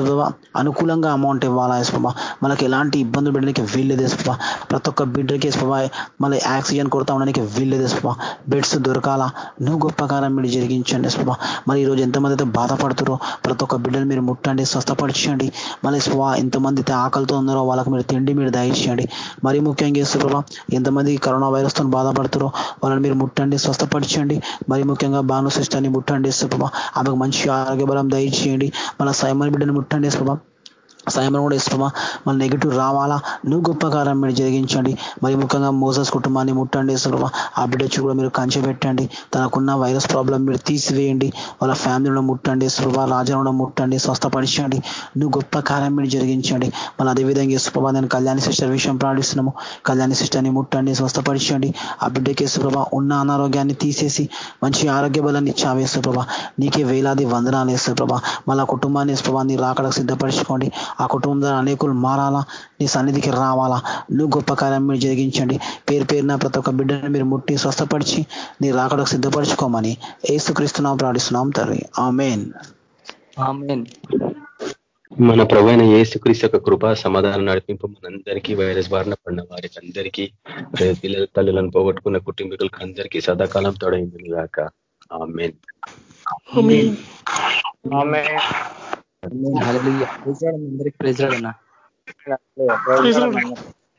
అనుకూలంగా అమౌంట్ ఇవ్వాలా ప్రభా? మనకి ఎలాంటి ఇబ్బందులు పెట్టడానికి వీల్లేదు ప్రభా. ప్రతి ఒక్క బిడ్డకి ప్రభా మళ్ళీ ఆక్సిజన్ కొడతా ఉండడానికి వీల్లేదు ప్రభా. బెడ్స్ దొరకాలా? నువ్వు గొప్ప కాలం మీరు జరిగించండి ప్రభా. మరి ఈరోజు ఎంతమంది అయితే బాధపడుతురో ప్రతి ఒక్క బిడ్డను మీరు ముట్టండి స్వస్థపరచండి. మళ్ళీ స్వా ఎంతమంది అయితే ఆకలితో ఉన్నారో వాళ్ళకి మీరు తిండి మీరు దయచేయండి మరి ముఖ్యంగా ప్రభా ఎంతమంది కరోనా వైరస్తో బాధ బాధపడుతురో వాళ్ళని మీరు ముట్టండి స్వస్థపరచండి. మరి ముఖ్యంగా భాను సిస్టర్ని ముట్టండి సుప్రభ. ఆమెకు మంచి ఆరోగ్య బలం దయచేయండి. మన సైమన్ బిడ్డని ముట్టండి సుప్రభ. సాయం కూడా ఇష్టమా మన నెగిటివ్ రావాలా? నువ్వు గొప్ప కారం మీరు జరిగించండి. మరి ముఖ్యంగా మోసస్ కుటుంబాన్ని ముట్టండి ఇష్టమా ఆ బిడ్డ కూడా మీరు కంచె పెట్టండి. తనకున్న వైరస్ ప్రాబ్లం మీరు తీసివేయండి. వాళ్ళ ఫ్యామిలీలో ముట్టండి సుభా రాజాలో ముట్టండి స్వస్థపరచండి. నువ్వు గొప్ప కారం మీరు జరిగించండి. మళ్ళీ అదేవిధంగా సుప్రభా నేను కళ్యాణి సిస్టర్ విషయం ప్రార్థిస్తున్నాము. కళ్యాణి సిస్టర్ని ముట్టండి స్వస్థపరచండి. ఆ బిడ్డకి సుప్రభ ఉన్న అనారోగ్యాన్ని తీసేసి మంచి ఆరోగ్య బలాన్ని ఇచ్చావే ప్రభా? నీకే వేలాది వందనాలు వేస్తే ప్రభా. మళ్ళా కుటుంబాన్ని సుప్రభా నీ రాకడకు సిద్ధపరచుకోండి. ఆ కుటుంబంలో అనేకులు మారాలా? నీ సన్నిధికి రావాలా? నువ్వు గొప్ప కార్యం మీరు జరిగించండి. పేరు పేరున ప్రతి ఒక్క బిడ్డను మీరు ముట్టి స్వస్థపరిచి నీ రాకడకు సిద్ధపరచుకోమని ఏసుక్రీస్తున్నాం ప్రార్థిస్తున్నాం తల్లి ఆమెన్. మన ప్రభైన ఏసుక్రీస్తు యొక్క కృప సమాధానం నడిపింపు మనందరికీ వైరస్ బారిన పడిన వారికి అందరికీ పిల్లల తల్లులను పోగొట్టుకున్న కుటుంబీకులకు అందరికీ సదాకాలం తోడైంది కాక ఆమెన్. అందరికి ప్రెజరాడన్నా